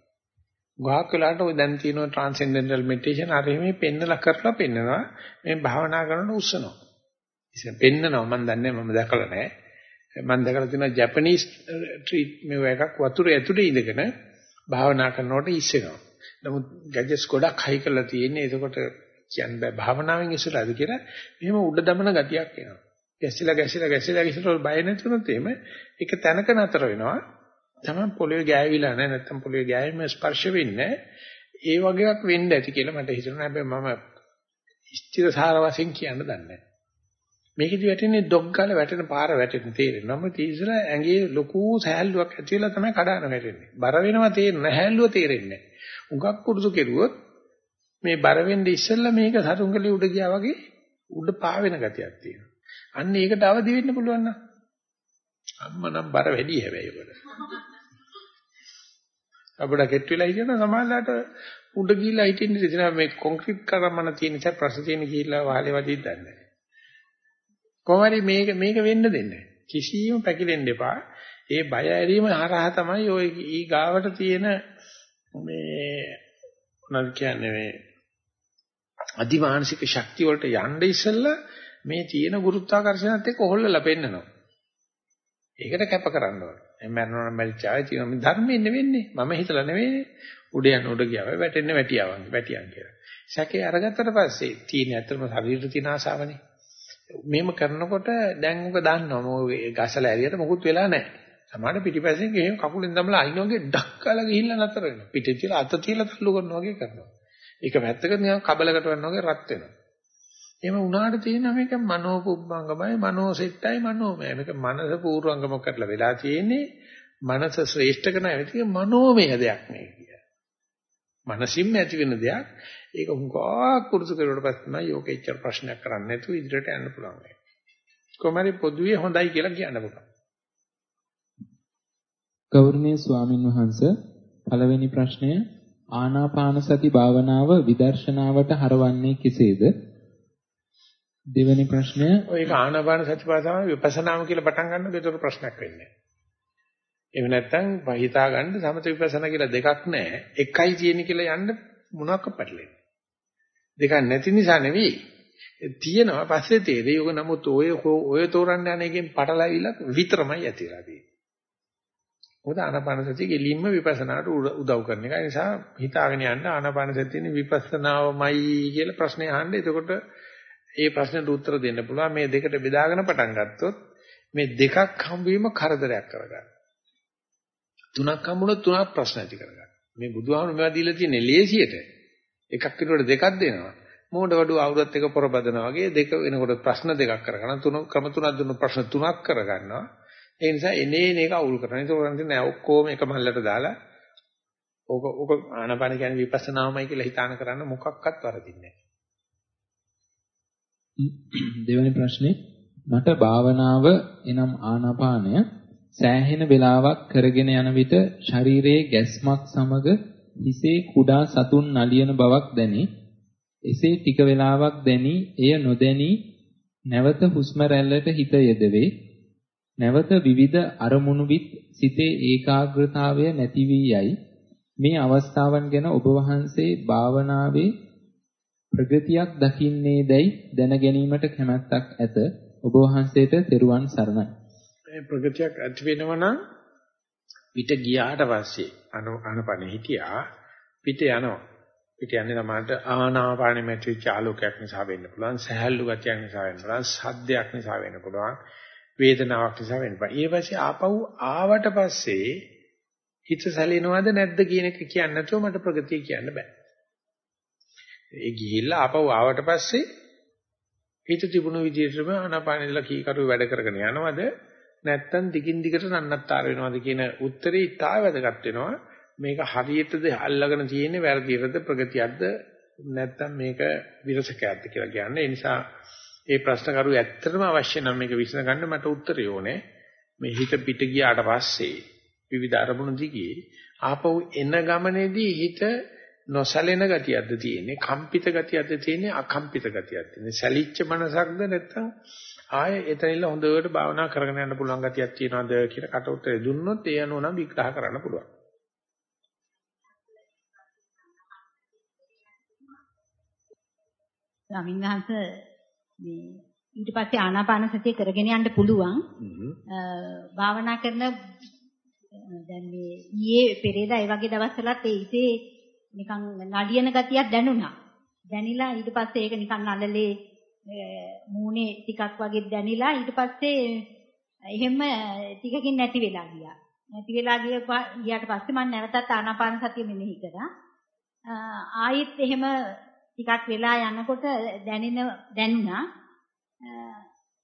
ගාක් වෙලාවට ඔය දැන් තියෙන ට්‍රාන්සෙන්ඩෙන්ටල් මෙඩිටේෂන් අර මේ පෙන්නලා කරලා පෙන්නනවා මේ භාවනා කරනකොට උස්සනවා. ඉතින් පෙන්නනවා මම දන්නේ මම දැකලා නැහැ. මම දැකලා තියෙනවා ජපනීස් ට්‍රීට් මේව එකක් වතුර ඇතුලේ ඉඳගෙන භාවනා කරනකොට ඉස්සෙනවා. නමුත් ගැජස් ගොඩක් හයි කරලා තියෙන්නේ එතකොට කියන්න බෑ භාවනාවෙන් ඉස්සරහද කියලා එහෙම උඩ දමන ගතියක් එනවා. ගැසිලා ගැසිලා ගැසිලා ගැසිලා බය නැතුනොත් එහෙම එක තැනක නතර වෙනවා. තමයි පොළවේ ගෑවිලා නැහැ නැත්තම් පොළවේ ගෑවීම ස්පර්ශ වෙන්නේ ඒ වගේක් වෙන්න ඇති කියලා මට හිතෙනවා. හැබැයි මම ස්ථිර සාර වශයෙන් කියන්න දන්නේ නැහැ. මේකෙදි වැටෙන්නේ ඩොග් ගාලා වැටෙන පාර වැටෙන තේරෙනවා. නමුත් ඉස්සලා ඇඟේ ලොකු සහැල්ලුවක් ඇති වෙලා තමයි කඩාන වැටෙන්නේ. බර වෙනවා තේරෙන්නේ නැහැ. හැල්ලුව තේරෙන්නේ නැහැ. උගක් පුරුදු කෙරුවොත් මේ බර වෙන්නේ ඉස්සෙල්ලා මේක සතුන්ගලේ උඩ ගියා වගේ උඩ පාවෙන ගතියක් තියෙනවා. අන්න ඒකට අවදි වෙන්න පුළුවන් නම් අම්මා නම් බර වැඩි හැබැයි උඩ. අපිට කෙට් වෙලා ඉන්න සමාජලාට උඩ ගිහිල්ලා හිටින්න ඉතින් මේ කොන්ක්‍රීට් කරමන තියෙන ඉතින් ප්‍රශ්න තියෙන ගිහිල්ලා වහලේ වදින්න දන්නේ කොහොමරි මේක මේක වෙන්න දෙන්නේ කිසියම් පැකිලෙන්න එපා. ඒ බය ඇරීම හරහා තමයි ওই ඊ ගාවට තියෙන මේ මොනවද කියන්නේ මේ අධිමානසික ශක්තිය වලට යන්න ඉස්සෙල්ලා මේ තියෙන ගුරුත්වාකර්ෂණයත් එක්ක හොල්ලලා පෙන්නනවා. ඒකට කැප කරන්න ඕනේ. මම මරනවා නම් මරිචාවේ තියෙන මේ ධර්මයෙන් නෙවෙන්නේ. මම හිතලා නෙවෙන්නේ. උඩ යන උඩ ගියාම වැටෙන්නේ වැටියාවන් වැටියන් කියලා. සැකේ අරගත්තට පස්සේ තියෙන ඇත්තම ශරීරෙට තියෙන ආසාවනේ. මෙහෙම කරනකොට දැන් උක දන්නවා මොකද ගසල ඇරියට මොකුත් වෙලා නැහැ. සමහර පිටිපස්සෙන් ගෙහෙම කකුලෙන් දමලා අයින් වගේ ඩක් කාලා ගිහිල්ලා නතර වෙනවා. පිටේ තියලා අත තියලා තල්ලු කරනවා වගේ කරනවා. ඒක පැත්තකට නිකන් කබලකට වන්න වගේ රත් වෙනවා. එහෙම වුණාට තියෙන මේක මනෝපුබ්බංගමයි මනෝසෙට්ටයි මනෝමය. මේක මනස පූර්වංගම කරලා වෙලා තියෙන්නේ මනස ශ්‍රේෂ්ඨ කරන ඇවිත් මනෝමය දෙයක් මේ කිය. මනසින්ම ඇති වෙන දෙයක්. ඒක හුඟක් පුරුදු කරුවට පස්සේ තමයි යෝකෙච්චර ප්‍රශ්නයක් කරන්නේ නැතුව ඉදිරියට යන්න පුළුවන් වෙන්නේ. කොහොමරි පොදුවේ හොඳයි කියලා කියන්න පුළුවන්. ගෞරවනීය ස්වාමින් වහන්සේ පළවෙනි ප්‍රශ්නය ආනාපාන සති භාවනාව විදර්ශනාවට හරවන්නේ කෙසේද? දෙවෙනි ප්‍රශ්නය ඔය ආනාපාන සති භාවනාව විපස්සනාම කියලා පටන් ගන්නකොට ඒක ප්‍රශ්නයක් වෙන්නේ නැහැ. එහෙම නැත්නම් හිතා ගන්න සමත විපස්සනා කියලා දෙකක් නැහැ. එකයි තියෙන්නේ කියලා යන්න මොනවාක් පැටලෙන්නේ. දෙකක් නැති නිසා නෙවෙයි. තියෙනවා පස්සේ තේරෙයි. ඔක නමුත් ඔය ඔය තෝරන්න යන එකෙන් පටලවිලා විතරමයි ඇතිලා තියෙන්නේ. මොකද ආනාපාන සතිය ගෙලින්ම විපස්සනාට උදව් කරන එක. ඒ නිසා හිතාගෙන යන්න ආනාපාන සතියේ විපස්සනාවමයි කියලා ප්‍රශ්නේ අහන්න. එතකොට ඒ ප්‍රශ්නෙට උත්තර දෙන්න පුළුවන්. මේ දෙකට බෙදාගෙන පටන් ගත්තොත් මේ දෙකක් හම්බවීම කරදරයක් කරගන්න. තුනක් හම්බුනොත් තුනක් ප්‍රශ්න ඇති කරගන්න. මේ බුදුහාමුදුරුවෝ මේවා දීලා තියෙන්නේ ලේසියට. එකක් වෙනකොට දෙකක් දෙනවා. මෝඩ වඩු අවුරුද්දත් එක පොරබදනවා වගේ දෙක වෙනකොට ප්‍රශ්න දෙකක් කරගන්න තුන ක්‍රම තුනක් දුන්න ප්‍රශ්න තුනක් කරගන්නවා. ඒ නිසා එනේ එන එක අවුල් කරනවා. ඒක උරන්ති නෑ ඔක්කොම එක මල්ලට දාලා ඕක ඕක ආනපන කියන්නේ විපස්සනාමයි කියලා හිතාන කරන්න මොකක්වත් වරදින්නේ දෙවෙනි ප්‍රශ්නේ මට භාවනාව එනම් ආනාපානය සෑහෙන වේලාවක් කරගෙන යන විට ශරීරයේ ගැස්මක් සමග හිසේ කුඩා සතුන් නලියන බවක් දැනේ. එසේ ටික වේලාවක් දැනි එය නොදැනි නැවත හුස්ම රැල්ලට හිත යෙදවේ. නැවත විවිධ අරමුණු විත් සිතේ ඒකාග්‍රතාවය නැති වී යයි. මේ අවස්ථාවන් ගැන ඔබ වහන්සේ භාවනාවේ ප්‍රගතියක් දකින්නේදයි දැන ගැනීමට කැමැත්තක් ඇත. ඔබ වහන්සේට තෙරුවන් සරණයි. මේ ප්‍රගතියක් ඇති වෙනවනම් පිට ගියාට පස්සේ අනපන හිටියා පිට යනවා. පිට යන්නේ තමයි ආනාපානෙ මෙත්‍රිච ආලෝකයක් නිසා වෙන්න පුළුවන්, සහැල්ලු ගතියක් නිසා වෙන්න පුළුවන්, සද්දයක් නිසා වෙන්න පුළුවන්, වේදනාවක් නිසා වෙන්න පුළුවන්. ඊ පස්සේ ආපහු ආවට පස්සේ හිත සැලෙනවද නැද්ද කියන එක කියන්නේ නැතුව මට ප්‍රගතිය කියන්න බෑ. ඒ ගිහිල්ලා ආපහු ආවට පස්සේ හිත තිබුණු විදිහටම ආනාපානෙදලා කීකරු වැඩ කරගෙන යනවද නැත්තම් දිගින් දිගට නන්නත්තර වෙනවද කියන උත්තරේ ඉතාල වැදගත් වෙනවා. මේක හරියටද අල්ලගෙන තියෙන්නේ වැරදියටද ප්‍රගතියක්ද නැත්තම් මේක විරසකයක්ද කියලා කියන්නේ. ඒ නිසා ඒ ප්‍රශ්න කරු ඇත්තටම අවශ්‍ය නම් මේක විසඳගන්න මට උත්තරය ඕනේ. මේ හිත පිට ගියාට පස්සේ විවිධ අරමුණු දිගේ ආපහු එන ගමනේදී හිත නොසැලෙන ගතියක්ද තියෙන්නේ කම්පිත ගතියක්ද තියෙන්නේ අකම්පිත ගතියක්ද තියෙන්නේ සැලිච්ච මනසක්ද නැත්නම් ආයෙ එතනින්ල හොඳට භාවනා කරගෙන යන්න පුළුවන් ගතියක් තියෙනවද කියලා කට උත්තරේ දුන්නොත් ඒ අනුව නම් විග්‍රහ කරන්න පුළුවන්. ස්වාමින්වහන්ස මේ ඊට පස්සේ ආනාපාන සතිය කරගෙන යන්න පුළුවන්. භාවනා කරන දැන් මේ ඊයේ පෙරේදා ඒ වගේ දවස්වලත් ඒ ඉතේ නිකන් නඩියන ගතියක් දැනුණා. දැනිලා ඊට පස්සේ ඒක නිකන් නලලේ මූණේ ටිකක් වගේ දැනිලා ඊට පස්සේ එහෙම ටිකකින් නැති වෙලා ගියා. නැති වෙලා ගියාට පස්සේ මම නැවතත් ආනාපාන සතිය මෙනෙහි කරා. ආයෙත් එහෙම ටිකක් වෙලා යනකොට දැනෙන දැනුණා.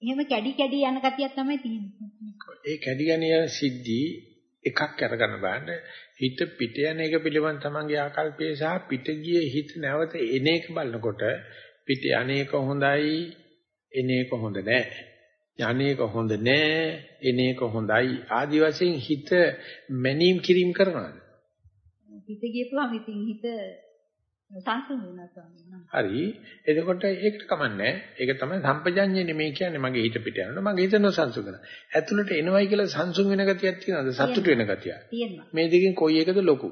එහෙම කැඩි කැඩි යන ගතියක් තමයි තියෙන්නේ. ඒ කැඩි යන සිද්ධි එකක් අරගෙන බලන්න හිත පිට යන එක පිළිබඳ තමන්ගේ ආකල්පය සහ පිට ගියේ හිත නැවත එන එක බලනකොට පිට යන්නේක හොඳයි එනේක හොඳ නැහැ. යන්නේක හොඳ නැහැ එනේක හොඳයි. ආදි වශයෙන් හිත මැනීම් කිරීම කරනවාද? පිට ගියපුවාම ඉතින් හිත සංසුන් වෙනවා ස්වාමීන් හරි. එතකොට ඒකට කමන්නේ. ඒක තමයි සම්පජඤ්ඤය නෙමෙයි කියන්නේ මගේ හිත පිට යනවා. මගේ හිත නොසන්සුන් වෙනවා. ඇතුළට එනවයි කියලා සංසුන් වෙන ගතියක් තියෙනවද? සතුට වෙන ගතියක්. තියෙනවා. මේ දෙකෙන් කොයි එකද ලොකු?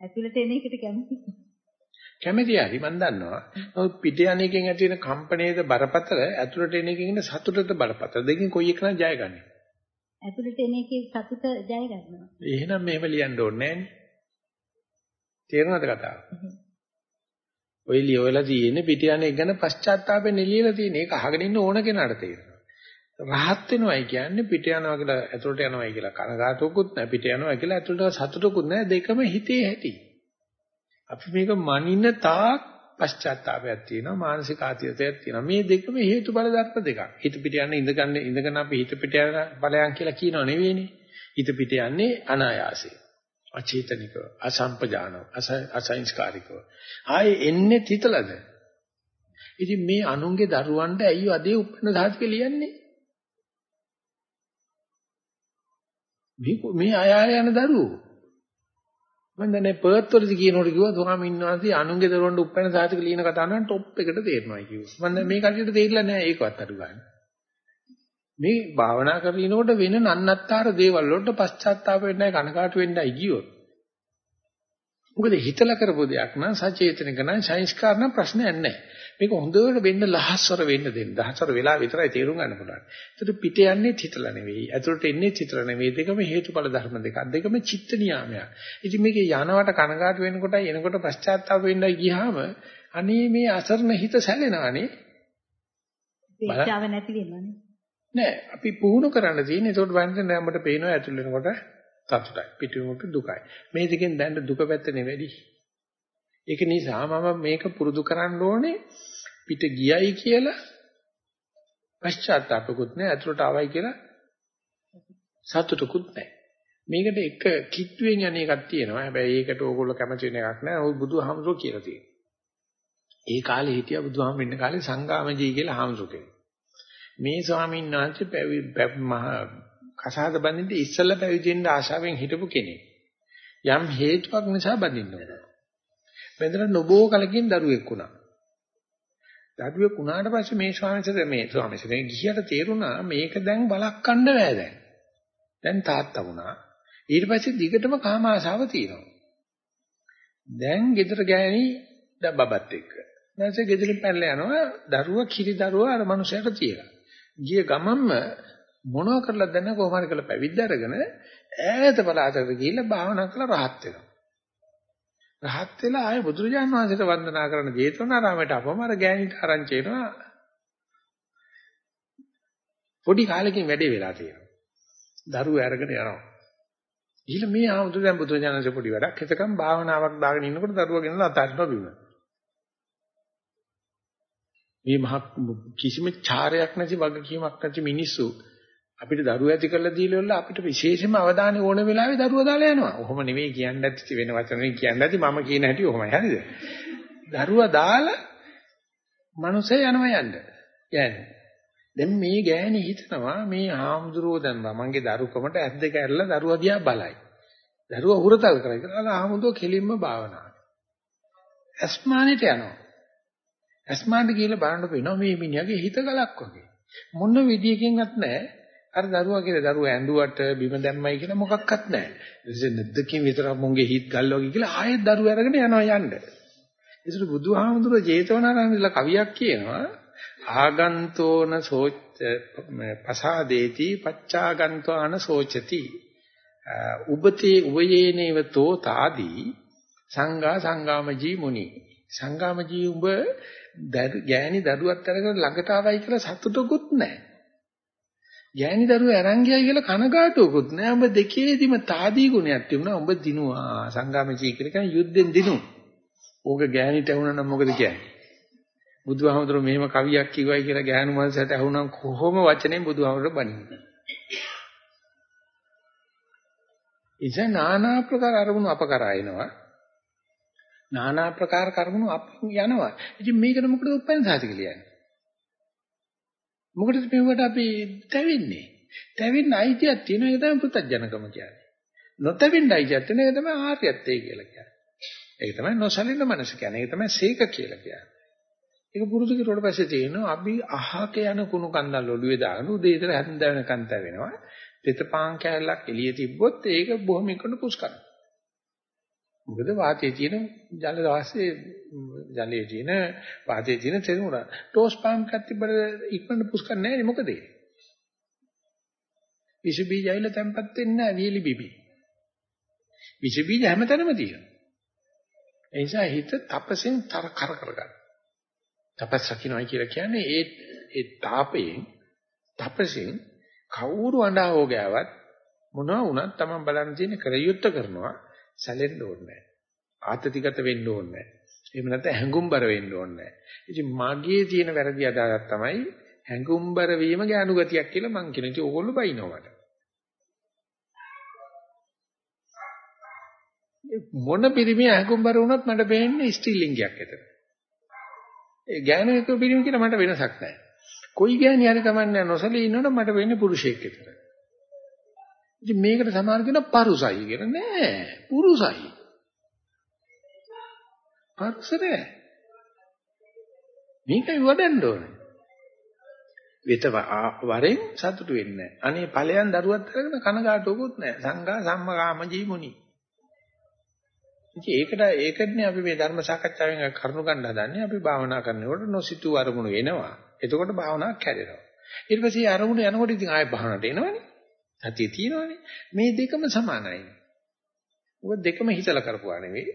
ඇතුළට එන එකට කැමති. කැමැති හරි මම දන්නවා. නමුත් පිට යන එකෙන් ඇති වෙන කම්පණයේද බරපතල ඇතුළට එන එකකින් සතුටද බරපතල. දෙකෙන් කොයි එකද ජයගන්නේ? ඇතුළට එන එකේ සතුට ජය ගන්නවා. එහෙනම් මෙහෙම ලියන්න ඕනේ නෑනේ. තේරුණාද කතාව? ඔය ලියවලා තියෙන්නේ පිට යන එක ගැන පශ්චාත්තාපයෙන් ලියලා තියෙන. ඒක අහගෙන ඉන්න ඕන කෙනාට තේරෙනවා. රහත් වෙනවයි කියන්නේ පිට යනවා කියලා ඇතුළට යනවයි කියලා කනගාටුවකුත් නැහැ පිට යනවා කියලා ඇතුළට සතුටකුත් නැහැ දෙකම හිතේ ඇති. අපි මේක මනින තාක් පශ්චාත්තාපයක් තියෙනවා මානසික ආතතියක් තියෙනවා මේ දෙකම හේතුඵල ධර්ම දෙකක් හිත පිට යන ඉඳගන්න ඉඳගෙන අපි හිත පිට යන ඵලයන් කියලා කියනව නෙවෙයිනේ හිත පිට යන්නේ අනායාසයෙන් අචේතනිකව අසම්පජානව අසංස්කාරිකව ආයේ එන්නේ තිතලද ඉතින් මේ අනුන්ගේ දරුවන්ට ඇයි අදේ උපන්න සාහිත්‍ය ලියන්නේ මේ මේ අය යන දරුවෝ මම දැන් මේ පර්ත් වලදී කියනකොට කිව්වා ස්වාමීන් වහන්සේ අනුන්ගේ දරුවන්ට උපැන්න සාහිතික ලියන කතාව නම් টොප් එකට තේරෙනවා කිව්වා. මම දැන් මේ කටියට තේරිලා නැහැ ඒකවත් අඩු ගන්න. මේ භාවනා කරනකොට වෙන නන්නත්තර දේවල් වලට පශ්චාත්තාප වෙන්නයි කනකාටු වෙන්නයි ගියොත්. මොකද හිතලා කරපු දෙයක් නම් සචේතනික නම් සංස්කාර නම් ප්‍රශ්නයක් නැහැ. මේක හොඳට වෙන්න ලහස්වර වෙන්න දෙන්න. දහස්වර වෙලා විතරයි තේරුම් ගන්න පුළුවන්. ඒතර පිට යන්නේ හිතලා නෙවෙයි. ඇතුළට එන්නේ හිතලා නෙවෙයි. දෙකම හේතුඵල ධර්ම දෙකක්. දෙකම චිත්ත නියාමයක්. ඉතින් මේකේ යනවට කනගාටු වෙනකොටයි එනකොට පශ්චාත්තාප වෙන්නයි ගියාම අනේ මේ අසරණ හිත සැලෙනවානේ. පේචාව නැති වෙනවනේ. නෑ අපි පුහුණු කරන්න තියෙන්නේ. ඒකට වන්දන නෑමට පේනවා ඇතුළ වෙනකොට සතුටයි. පිටුමක දුකයි. මේ දෙකෙන් දැන් දුක පැත්ත නෙවෙයි. ඒක නිසා මම මේක පුරුදු කරන්න ඕනේ පිට ගියයි කියලා පශ්චාත්තාපකුත් නැහැ අතුලට ආවයි කියලා සතුටකුත් නැහැ. මේකට එක කිට්ටුවෙන් යන එකක් තියෙනවා. හැබැයි ඒකට ඕගොල්ලෝ කැමති වෙන එකක් නෑ. ඔය බුදුහාමුදුරුවෝ කියලා තියෙනවා. ඒ කාලේ හිටියා බුදුහාම ඉන්න කාලේ සංගාමජී කියලා හාමුදුරුවෝ කෙනෙක්. මේ ස්වාමීන් වහන්සේ පැවි මහ කසාද බඳින්න ඉස්සෙල්ලා පැවිදි වෙන්න ආශාවෙන් හිටපු කෙනෙක්. යම් හේතුවක් නිසා බඳින්න ඕන. බඳලා නොබෝ කලකින් දරුවෙක් වුණා. දරුවෙක් වුණාට පස්සේ මේ ස්වාමීන් මේ ස්වාමීන් ගිහියට තේරුණා මේක දැන් බලක්කන්න බෑ දැන්. දැන් තාත්තා වුණා. ඊට පස්සේ දිගටම කාම ආශාව තියෙනවා. දැන් ගෙදර ගෑණි බබත් එක්ක. නැසෙ ගෙදරින් පැනලා යනවා දරුවා කිරි දරුවා අර මනුස්සයාට තියලා. ගිය ගමන්ම මොනවා කරලා දැන කොහොම හරි කරලා පැවිද්ද අරගෙන ඈත පළාතකට ගිහිල්ලා භාවනා කරලා රහත් වෙනවා. රහත් වෙලා ආයේ බුදුරජාන් වහන්සේට වන්දනා කරන ජේතවනාරාමයට අපම අර ගෑණිට ආරංචි වෙනවා. පොඩි කාලෙකින් වැඩේ වෙලා තියෙනවා. දරුවෝ අරගෙන යනවා. ඊළ මේ ආමුතු දැන් බුදුරජාණන්සේ පොඩි වැඩක්. එතකම් භාවනාවක් දාගෙන ඉන්නකොට දරුවා ගෙනලා අතාරිනවා බිම. මේ මහ කිසිම චාරයක් නැති වගකීමක් නැති මිනිස්සු අපිට දරුවෝ ඇති කරලා දීලා අපිට විශේෂම අවධානය ඕන වෙලාවේ දරුවෝ දාලා යනවා. ඔහොම නෙවෙයි කියන්න ඇති වෙන වචනෙන් කියන්න ඇති මම කියන හැටි ඔහොමයි හරිද? දරුවා දාලා මනුස්සය යනවා යන්න. යන්නේ. දැන් මේ ගෑණි හිතනවා මේ හාමුදුරුවෝ දැන් මමගේ දරුකමට ඇස් දෙක ඇරලා දරුවා දිහා බලයි. දරුවා හුරතල් කරයි කියලා හාමුදුරුවෝ කෙලින්ම භාවනා. අස්මානෙට යනවා. අස්මානට කියලා බලන්න පේනවා මේ මිනිහාගේ හිත ගලක් වගේ. මොන විදියකින්වත් නැහැ. අර දරුවා කියලා දරුවා ඇඬුවට බිම දැම්මයි කියලා මොකක්වත් නැහැ. ඉතින් නැද්දකින් විතරක් මොන්ගේ හිත ගල් වගේ කියලා ආයෙත් දරුවා අරගෙන යනවා යන්න. ඒසර බුදුහාමුදුරුවෝ ජේතවනාරාමේලා කවියක් කියනවා ආගන්තෝන සෝච පසාදේති පච්චාගන්තෝන සෝචති උබතේ උවයේනේව තෝ තාදී සංඝා සංගාමජී මුනි සංගාමජී උඹ ගෑණි දරුවත් අරගෙන ළඟට ආවයි කියලා සතුටුකුත් නැහැ. ගෑණි දරුවා අරන් ගියයි කියලා කනගාටුවකුත් නැහැ. උඹ දෙකේදිම තාදී ගුණයක් තිබුණා. උඹ දිනුවා. සංගාමජී කියලා කියන්නේ යුද්ධෙන් දිනු. ඕක ගෑණිට වුණා නම් මොකද කියන්නේ? බුදුහාමුදුර මෙහෙම කවියක් කිව්වයි කියලා ගෑනු මනසට අහුණම් කොහොම වචනෙන් බුදුහාමුදුර බණින්නේ. ඉතින් নানা ආකාර අරමුණු අප කරා එනවා. নানা ආකාර කර්මණු අප යනවා. ඉතින් මේකට මොකද උපෙන්සාති කියන්නේ? මොකටද මේවට අපි තැවෙන්නේ? තැවෙන්න අයිතියක් තියෙන එක තමයි පුතඥකම කියන්නේ. නොතැවෙන්න අයිතියක් තියෙන එක තමයි ආර්යත්වය කියලා කියන්නේ. ඒක තමයි නොසලින්න මනස කියන්නේ. ඒක තමයි සීක කියලා කියන්නේ. ඒක පුරුදු කිරුවට පස්සේ තියෙනවා අපි අහක යන කුණු කන්දල් ඔළුවේ දාගෙන උදේ ඉඳලා හැන්ද වෙනකන් තැවෙනවා. තෙතපාන් කැලලක් එළිය තිබ්බොත් ඒක බොහොම ඉක්මනට පුස් කරනවා. මොකද වාතයේ තියෙන ජල වාසයේ ජලයේ තියෙන වාතයේ තියෙන තෙරුණ ටෝස් පාම් එකක් තිබ්බට ඉක්මනට පුස් කරන්නේ නැහැ මොකද ඒ? විස බීජ ඇවිල්ලා තැම්පත් වෙන්නේ නැහැ වියලි බිබි. විස බීජ හැමතැනම තියෙනවා. ඒ නිසා හිත තපසෙන් තර කර කර ගන්න. තපස් රකින්නයි කියලා කියන්නේ ඒ ඒ තාපයෙන් තපසෙන් කවුරු අඬා හොගෑවත් මොනවා වුණත් Taman බලන්න තියෙන කරියුත්ත කරනවා සැලෙන්න ඕනේ නැහැ. ආතතිගත වෙන්න ඕනේ නැහැ. එහෙම නැත්නම් හැඟුම්බර වෙන්න ඕනේ නැහැ. ඉතින් මගේ තියෙන වැරදි අදහසක් තමයි හැඟුම්බර වීම ඥානු ගතියක් කියලා මං කියන ඉතින් ඕගොල්ලෝ බයිනවට. මොන පිරිමිය හැඟුම්බර වුණත් මට පේන්නේ ස්ත්‍රීලිංගයක් ඇතර. ඒ ඥාන එක පිළිම කියලා මට වෙනසක් නැහැ. කොයි ඥානි හරි කමන්නේ නොසලී ඉන්නොත් මට වෙන්නේ පුරුෂයෙක් විතර. ඉතින් මේකට සමාන කියන පරුසයි කියලා නෑ පුරුසයි. පරුස නෑ. මේකයි වඩන්න ඕනේ. වෙත වරෙන් සතුටු වෙන්නේ නැහැ. අනේ ඵලයන් දරුවත් අරගෙන කනගාටුවකුත් නැහැ. සංඝා සම්මකාම ජීමුනි. ඉතින් ඒකට ඒකනේ අපි මේ ධර්ම සාකච්ඡාවෙන් කරුණු ගන්න හදන්නේ. අපි භාවනා කරනකොට නොසිතූ අරමුණු එනවා. එතකොට භාවනාවක් කැඩෙනවා. ඊට පස්සේ අරමුණු යනකොට ඉතින් ආයෙ භාවනාවට එනවනේ. සතිය තියෙනවනේ. මේ දෙකම සමානයි. ඔබ දෙකම හිතලා කරපුවා නෙවෙයි.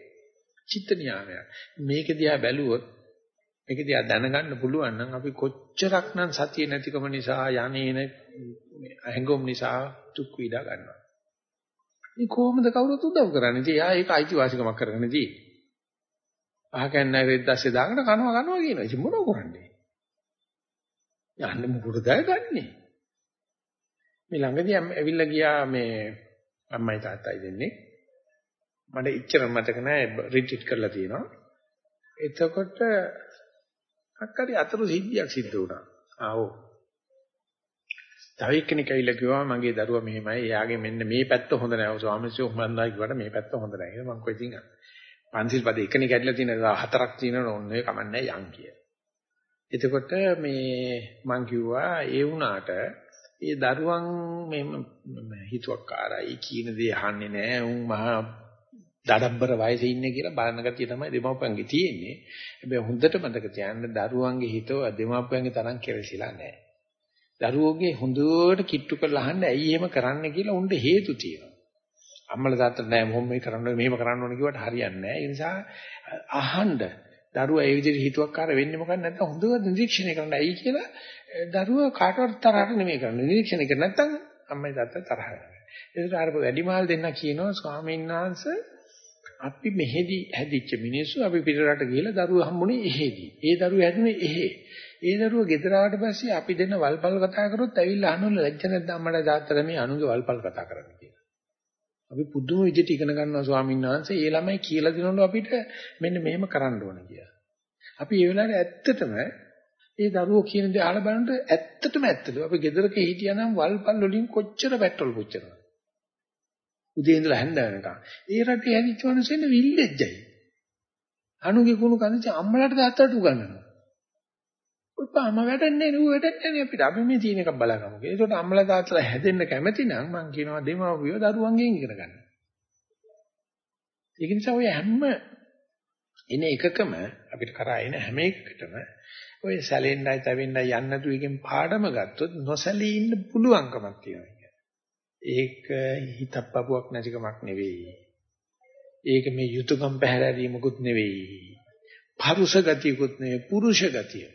චිත්ත නියාමයක්. මේක දිහා බැලුවොත් මේක දිහා දැනගන්න පුළුවන් නම් අපි කොච්චරක්නම් සතිය නැතිකම නිසා යන්නේන හැඟුම් නිසා දුක් විඳා ගන්නවා. මේ කොහොමද කවුරුත් උදව් කරන්නේ? ඉතින් එයා ඒක අයිතිවාසිකමක් කරගෙන තියෙන්නේ. අහකන්නේ රෙද්දස්සේ දාගෙන කනවා කනවා කියනවා. ඉතින් මොනව කරන්නේ? යන්නේ මොකටද ගන්නේ? මේ ළඟදී ඇවිල්ලා ගියා මේ අම්මයි තාත්තයි දෙන්නේ. මට ඉච්චර මතක නැහැ රිට්‍රීට් කරලා තියෙනවා. එතකොට අක්කරි අතුරු සිද්ධියක් සිද්ධ වුණා. ආවෝ. තව එක්කෙනෙක් ඇවිල්ලා කිව්වා මගේ දරුවා මෙහෙමයි. එයාගේ මෙන්න මේ පැත්ත හොඳ නැහැ. ස්වාමීන් වහන්සේ කිව්වට මේ පැත්ත හොඳ නැහැ. මම කොයි ඉතින් පන්සිල් පද එකනේ කැඩලා තියෙන හතරක් තියෙනවනේ ඕන්නේ කමන්නේ යන් කිය. එතකොට මේ මං කිව්වා ඒ වුණාට ඒ දරුවන් මේ හිතුවක්කාරයි කියන දේ අහන්නේ නැහැ. උන් මහා දඩබ්බර වයසේ ඉන්නේ කියලා බලන ගතිය තමයි දෙමාපියන්ගේ තියෙන්නේ. හැබැයි හොඳට මතක තියාගන්න දරුවන්ගේ හිතව දෙමාපියන්ගේ තරම් කෙරෙසිලා නැහැ. දරුවෝගේ හොඳට කිට්ටු කරලා අහන්න ඇයි එහෙම කරන්න කියලා උන්ට හේතු තියෙනවා. අම්මලා තාත්තලා නෑ මොහොම මේ කරන්න ඕනේ මෙහෙම කරන්න ඕනේ කිව්වට හරියන්නේ නෑ. ඒ නිසා අහන්න දරුවා ඒ විදිහට හිතුවක්කාර වෙන්නේ මොකක්ද නැත්නම් හොඳට නිරීක්ෂණය කරන්න ඇයි කියලා දරුවා කාටවත් තරහට නෙමෙයි කරන්නේ. නිරීක්ෂණය කර නැත්නම් අම්මයි තාත්තා තරහ වෙනවා. ඒකට අර වැඩිමාල් දෙන්න කියනවා ස්වාමීන් වහන්සේ අපි මෙහෙදි හැදිච්ච මිනිස්සු අපි පිටරට ගිහලා දරුවෝ හම්බුනේ එහෙදි. ඒ දරුවෝ හැදුනේ එහෙ. ඒ දරුවෝ ගෙදර ආවට පස්සේ අපි දෙන්න වල්පල් කතා කරොත් ඇවිල්ලා අහනවල ලැජ්ජ නැද්ද අම්මලා තාත්තලා මේ අනුගේ වල්පල් කතා කරන්නේ කියලා. අපි පුදුම විදිහට ඉගෙන ගන්නවා ස්වාමීන් වහන්සේ. ඒ ළමයි කියලා දෙනවලු අපිට මෙන්න මෙහෙම කරන්න ඕන කියලා. අපි ඒ වෙලාවේ ඇත්තටම ඒ දරුවෝ කියන දේ අහලා බලනකොට ඇත්තටම ඇත්තලු. අපි ගෙදරක හිටියානම් වල්පල් වලින් කොච්චර පෙට්‍රල් පුච්චනවද? උදේ ඉඳලා හැන්ද වෙනකන්. ඒ රටේ හැදිච්ච මිනිස්සුන්ට විල්ලෙජ්ජයි. අනුගේ කුණු කන්දේ අම්මලාට තාත්තලාට උගන්වනවා. ඔයාම වැඩන්නේ නේ ඌ වැඩන්නේ නේ අපිට. අපි මේ තියෙන එකක් බලාගමු. ඒකට අම්මලා තාත්තලා හැදෙන්න කැමති නම් මං කියනවා දෙමව්පියෝ දරුවන්ගෙන් ඉගෙන ගන්න. ඒක නිසා ඔය හැම එන එකකම අපිට කරා එන හැම එකකටම ඔය සැලෙන්නයි තවෙන්නයි යන්න නැතුව එකෙන් පාඩම ගත්තොත් නොසැලී ඉන්න පුළුවන්කමක් තියෙනවා. ඒක හිතප්පපුවක් නැතිකමක් නෙවෙයි. ඒක මේ යුතුයකම් පැහැරීමකුත් නෙවෙයි. පරුෂ ගතියකුත් නෙවෙයි පුරුෂ ගතිය.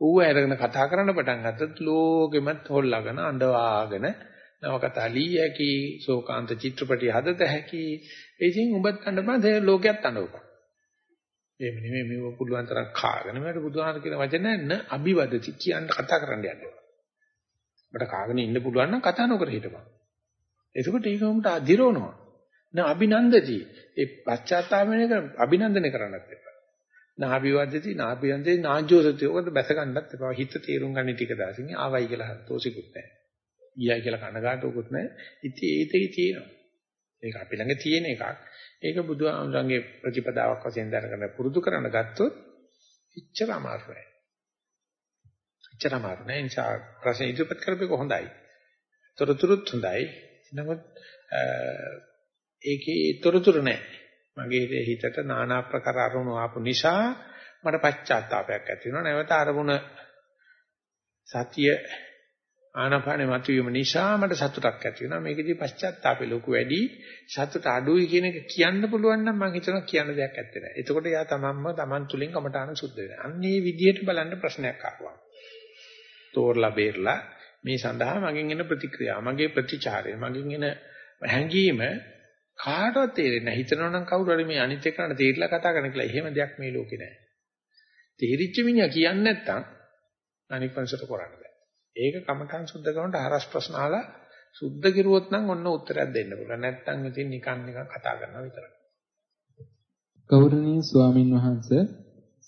ඌව අරගෙන කතා කරන්න පටන් ගත්තත් ලෝකෙමත් හොල්ලාගෙන අඬවාගෙන නවකතා ලිය හැකි ශෝකාන්ත චිත්‍රපටි හදත හැකි. ඉතින් උඹත් අඬපන් ඒ ලෝකයක් අඬවපන්. එහෙම නෙමෙයි මේව පුළුවන් තරම් කාගෙන මට බුදුහාම කියන වචන න අභිවදති කියන්න කතා කරන්න යන්න ඔබට කාගෙන ඉන්න පුළුවන් නම් කතා නොකර හිටපන්. එතකොට ඒක උඹට අදිරවනවා. න අභිනන්දති. ඒ පශ්චාත්තාප වෙන එක අභිනන්දනය කරන්නත් එපා. නාභිවද්දති නාභියන්තේ නාජ්ජෝසති ඔකට බැස ගන්නත් එපා. හිත තේරුම් ගන්න ටික දාසින් ආවයි කියලා තෝසිකුත් නැහැ. ඊයයි කියලා කනගාටුකුත් නැහැ. ඉතින් ඒතේ තියෙනවා. ඒක අපි ළඟ තියෙන එකක්. ඒක බුදුහාමුදුරන්ගේ ප්‍රතිපදාවක් වශයෙන් දැනගෙන පුරුදු කරන්න ගත්තොත් ඉච්චර අමාරු නෑ. ඉච්චර අමාරු නෑ. නිසා ප්‍රශ්න ඉදිරිපත් කරපේක හොඳයි. තොරතුරුත් හොඳයි. නමුත් ඒකේ තොරතුරු නෑ. මගේ හිතට নানা ප්‍රකාර අරමුණු ආපු නිසා මට පශ්චාත්තාවයක් ඇති වෙනවා. නැවත අරමුණ සතිය ආනපානෙ මතුවීම නිසා මට සතුටක් ඇති වෙනවා. මේකෙදි පශ්චාත්තාපේ ලොකු වැඩි සතුට අඩුයි කියන එක කියන්න පුළුවන් නම් මම හිතනවා කියන්න දෙයක් ඇත්තේ නැහැ. එතකොට යා තමන්ම තමන් තුලින් කමටහන සුද්ධ වෙනවා. අන්න ඒ විදිහට බලන්න ප්‍රශ්නයක් ආවා. තෝරලා බේරලා මේ සඳහා මගෙන් එන ප්‍රතික්‍රියාව, මගේ ප්‍රතිචාරය, මගෙන් එන හැඟීම කාටවත් තේරෙන්නේ නැහැ. හිතනවා නම් කවුරු හරි මේ අනිත් එක්කන තේරිලා කතා කරන කියලා. එහෙම දෙයක් මේ ලෝකේ නැහැ. තේරිච්ච මිනිහා කියන්නේ නැත්තම් අනික් පන්සට කරන්න බෑ. ඒක කමඨං සුද්ධ කරනට හරස් ප්‍රශ්න අහලා සුද්ධ කිරුවොත් නම් ඔන්න උත්තරයක් දෙන්න පුළුවන්. නැත්තම් ඉතින් නිකන් නිකන් කතා කරනවා විතරයි. ගෞරවනීය ස්වාමින් වහන්සේ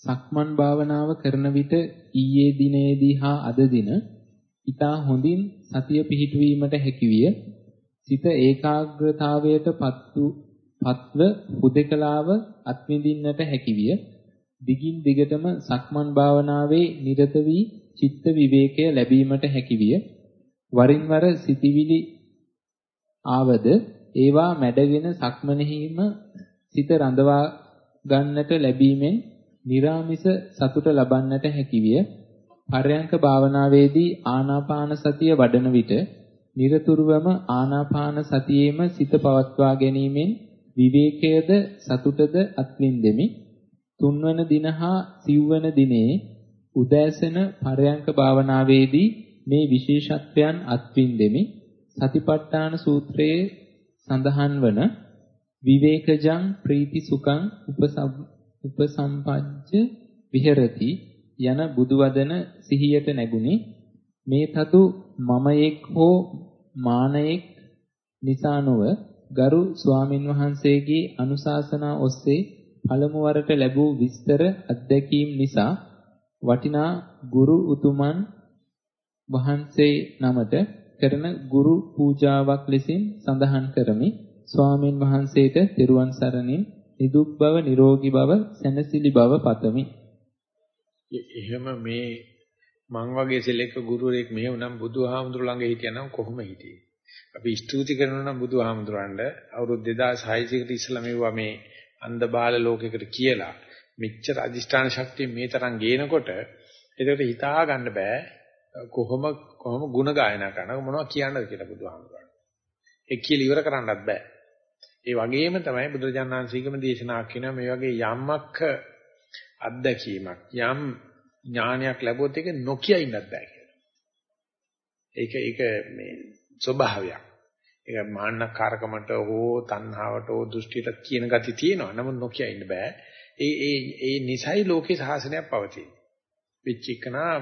සක්මන් භාවනාව කරන විට ඊයේ දිනේදී හා අද දින ඊට හොඳින් සතිය පිහිටුවීමට හැකියිය සිත ඒකාග්‍රතාවයට පත්තු පත්ව හුදකලාව අත්විඳින්නට හැකිවිය. දිගින් දිගටම සක්මන් භාවනාවේ නිරත වී චිත්ත විවේකය ලැබීමට හැකිවිය. වරින් වර සිටිවිලි ආවද ඒවා මැඩගෙන සක්මනෙහිම සිත රඳවා ගන්නට ලැබීමෙන් निराமிස සතුට ලබන්නට හැකිවිය. පරයන්ක භාවනාවේදී ආනාපාන සතිය වඩන විට নিরතුරුවම ආනාපාන සතියේම සිත පවත්වා ගැනීමෙන් විවේකයේද සතුටද අත්විඳෙමි. තුන්වන දින හා සිව්වන දිනේ උදෑසන පරයන්ක භාවනාවේදී මේ විශේෂත්වයන් අත්විඳෙමි. සතිපට්ඨාන සූත්‍රයේ සඳහන් වන විවේකජං ප්‍රීති සුඛං උපසම්පජ්ජ විහෙරති යන බුදුවදන සිහියට නැගුණි මේ තතු මමයෙක් හෝ මානයෙක් නිසා නොව ගරු ස්වාමින් වහන්සේගේ අනුශාසනා ඔස්සේ පළමු වරට ලැබූ විස්තර අත්දැකීම් නිසා වටිනා ගුරු උතුමන් වහන්සේ නමට කරන ගුරු පූජාවක් ලෙසින් සඳහන් කරමි. ස්වාමින් වහන්සේට තෙරුවන් සරණින් නිදුක් බව නිරෝගී බව සැනසিলি බව පතමි. එහෙම මේ මං වගේ සෙලෙක ගුරුවරයෙක් මෙහෙම නම් බුදුහාමුදුර ළඟ හිටියනම් කොහොම හිටියේ? අපි ස්තුති කරනවා නම් බුදුහාමුදුරන්ට අවුරුදු 2600 කට ඉස්සලා මෙවුවා මේ අන්ධ බාල ලෝකයකට කියලා මෙච්චර අදිෂ්ඨාන ශක්තිය මේ තරම් ගේනකොට ඒකට හිතා ගන්න බෑ කොහොම කොහොම ಗುಣ ගායනා කරන මොනවද කියන්නද කියලා බුදුහාමුදුරන්. ඒ කියලා ඉවර කරන්නත් බෑ. ඒ වගේම තමයි බුදුරජාණන් වහන්සේගම දේශනා කරන මේ වගේ යම්මක් අත්දැකීමක් යම් ඥානයක් ලැබුවොත් ඒක නොකිය ඉන්නත් බෑ කියලා. ඒක ඒක මේ ස්වභාවයක්. ඒක මාන්නකාරකමට හෝ තණ්හාවට හෝ දෘෂ්ටියට කියන gati තියෙනවා. නමුත් නොකිය ඉන්න බෑ. ඒ ඒ ඒ නිසයි ලෝකේ සාසනයක් පවතින. විචිකනා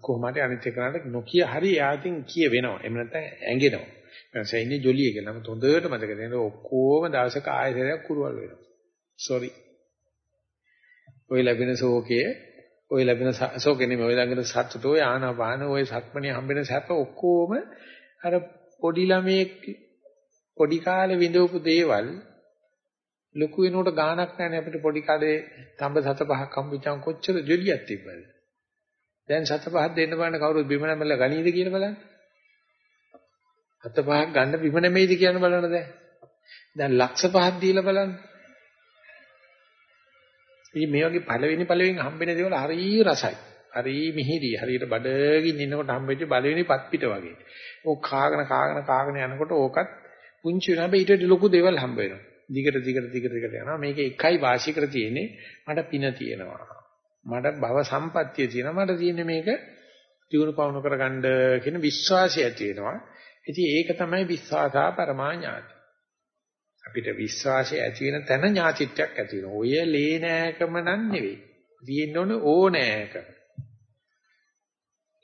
කොහොමද අනිත් එකනට නොකිය හරි එයාටින් කිය වෙනවා. එහෙම නැත්නම් ඇඟෙනවා. එතන ඉන්නේ ජොලිය කියලා. නමුත් හොඳට මතක තියාගන්න ඔක්කොම දවසක ආයෙසරයක් කුරුවල් වෙනවා. sorry. ඔය ලැබෙන ශෝකයේ ඔය ලැබෙන ශෝකෙ නෙමෙයි ඔය ළඟට සතුටෝ ආනාපාන ඔය සක්මණේ හම්බෙන සැප ඔක්කොම අර පොඩි ළමයෙක් පොඩි කාලේ විඳවපු දේවල් ලොකු වෙනකොට ගාණක් නැහැ අපිට පොඩි කාලේ තඹ සත පහක් හම්බෙච්චාම කොච්චර ජොලියක් තිබ්බද දැන් සත පහක් දෙන්න බලන්න කවුරුත් බිම නැමෙල ගනීද කියලා බලන්න හත පහක් ගන්න බිම නැමෙයිද කියන බලන්න දැන් දැන් ලක්ෂ පහක් දීලා බලන්න ඉතින් මේ වගේ පළවෙනි පළවෙනි හම්බෙන දේවල් හරිය රසයි. හරිය මිහිරි. හරියට බඩගින්න ඉන්නකොට හම්බෙච්ච පළවෙනි පත් පිට වගේ. ඕක කාගෙන කාගෙන කාගෙන යනකොට ඕකත් පුංචි වෙනවා. හැබැයි ඊට වඩා ලොකු දේවල් හම්බ වෙනවා. දිගට දිගට දිගට දිගට යනවා. මේක එකයි වාසිකර තියෙන්නේ. මට පින තියෙනවා. මට භව සම්පත්තිය තියෙනවා. මට තියෙන්නේ මේක දිනු පවුණු කරගන්න කියන විශ්වාසය ඇති වෙනවා. ඉතින් ඒක තමයි විශ්වාසා පරමාඥාති. අපිට විශ්වාසය ඇති වෙන තැන ඥාතිත්වයක් ඇති වෙනවා. ඔය ලේ නෑකම නන් නෙවෙයි. තියෙන්න ඕනේ ඕනෑකම.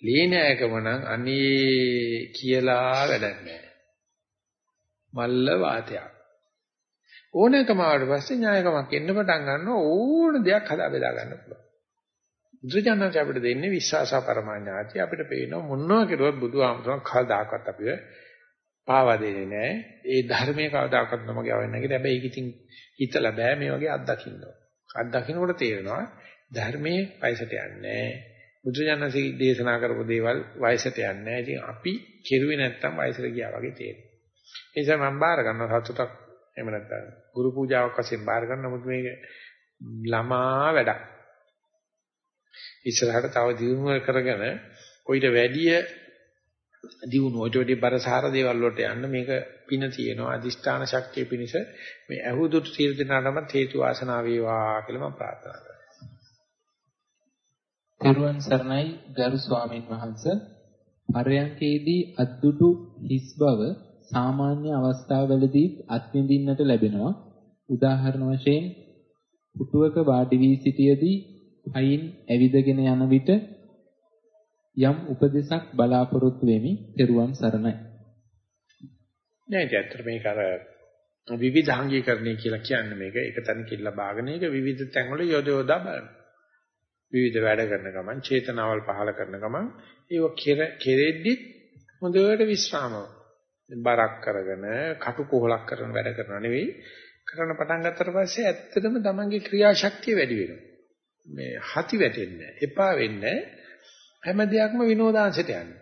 ලේ නෑකම නම් අනේ කියලා වැඩක් නෑ. මල්ල වාතයක්. ඕනෑකම ආවට පස්සේ ඥායකමක් එන්න පටන් ගන්නවා ඕන දෙයක් හදා බෙදා ගන්න පුළුවන්. බුදුජානක අපිට දෙන්නේ විශ්වාසා පරමාඥාති අපිට පේනවා මොනවා කෙරුවත් බුදුහාමුදුරන් කවදාකවත් අපිව පාවා දෙන්නේ නැහැ. ඒ ධර්මයේ කවදාකවත් නමගේ යවෙන්නේ නැහැ. හැබැයි ඒක ඉතින් හිතලා බෑ මේ වගේ අත්දකින්න. අත්දකින්නකොට තේරෙනවා ධර්මයේ වයසට යන්නේ බුදුජානසී දේශනා කරපු දේවල් වයසට යන්නේ ඉතින් අපි කෙරුවේ නැත්තම් වයසට ගියා වගේ තේරෙනවා. ඒ නිසා මම බාර ගන්නවා සතුටක් එහෙම නැත්නම් ගුරු පූජාවක් වශයෙන් බාර ගන්න නමුත් මේක ළමා වැඩක්. ඉස්සරහට තව දියුණුව කරගෙන කොයිට වැඩිය දියුණු ඔයිට වැඩි බරසාර දේවල් වලට යන්න මේක පින තියෙනවා අදිෂ්ඨාන ශක්තිය පිණිස මේ අහුදුට තීර දෙනාටම හේතු වාසනා වේවා කියලා මම ප්‍රාර්ථනා කරනවා. පෙරුවන් සරණයි ගරු ස්වාමීන් වහන්ස පරයන්කේදී අද්දුටු හිස් බව සාමාන්‍ය අවස්ථාවවලදී අත්විඳින්නට ලැබෙනවා. උදාහරණ වශයෙන් පුටුවක වාඩි වී සිටියේදී පයින් ඇවිදගෙන යන විට යම් උපදේශක් බලාපොරොත්තු වෙමි. ත්වන් සරණයි. නෑ ඒක ඇත්තට මේක අර විවිධාංගීකරණය කියලා කියන්නේ මේක එක තැනකින් ලබාගෙන ඒක විවිධ තැන්වල යොදවලා බලන. විවිධ වැඩ කරන ගමන් චේතනාවල් පහල කරන ගමන් ඒව කෙරෙද්දි හොඳට විස්රාමව බරක් කරගෙන කටුකොහලක් කරන වැඩ කරනව නෙවෙයි කරන පටන් ගත්තට පස්සේ ඇත්තටම තමන්ගේ ක්‍රියාශක්තිය වැඩි වෙනවා. මේ හති වැටෙන්නේ එපා වෙන්නේ හැම දෙයක්ම විනෝදාංශයට යන්නේ.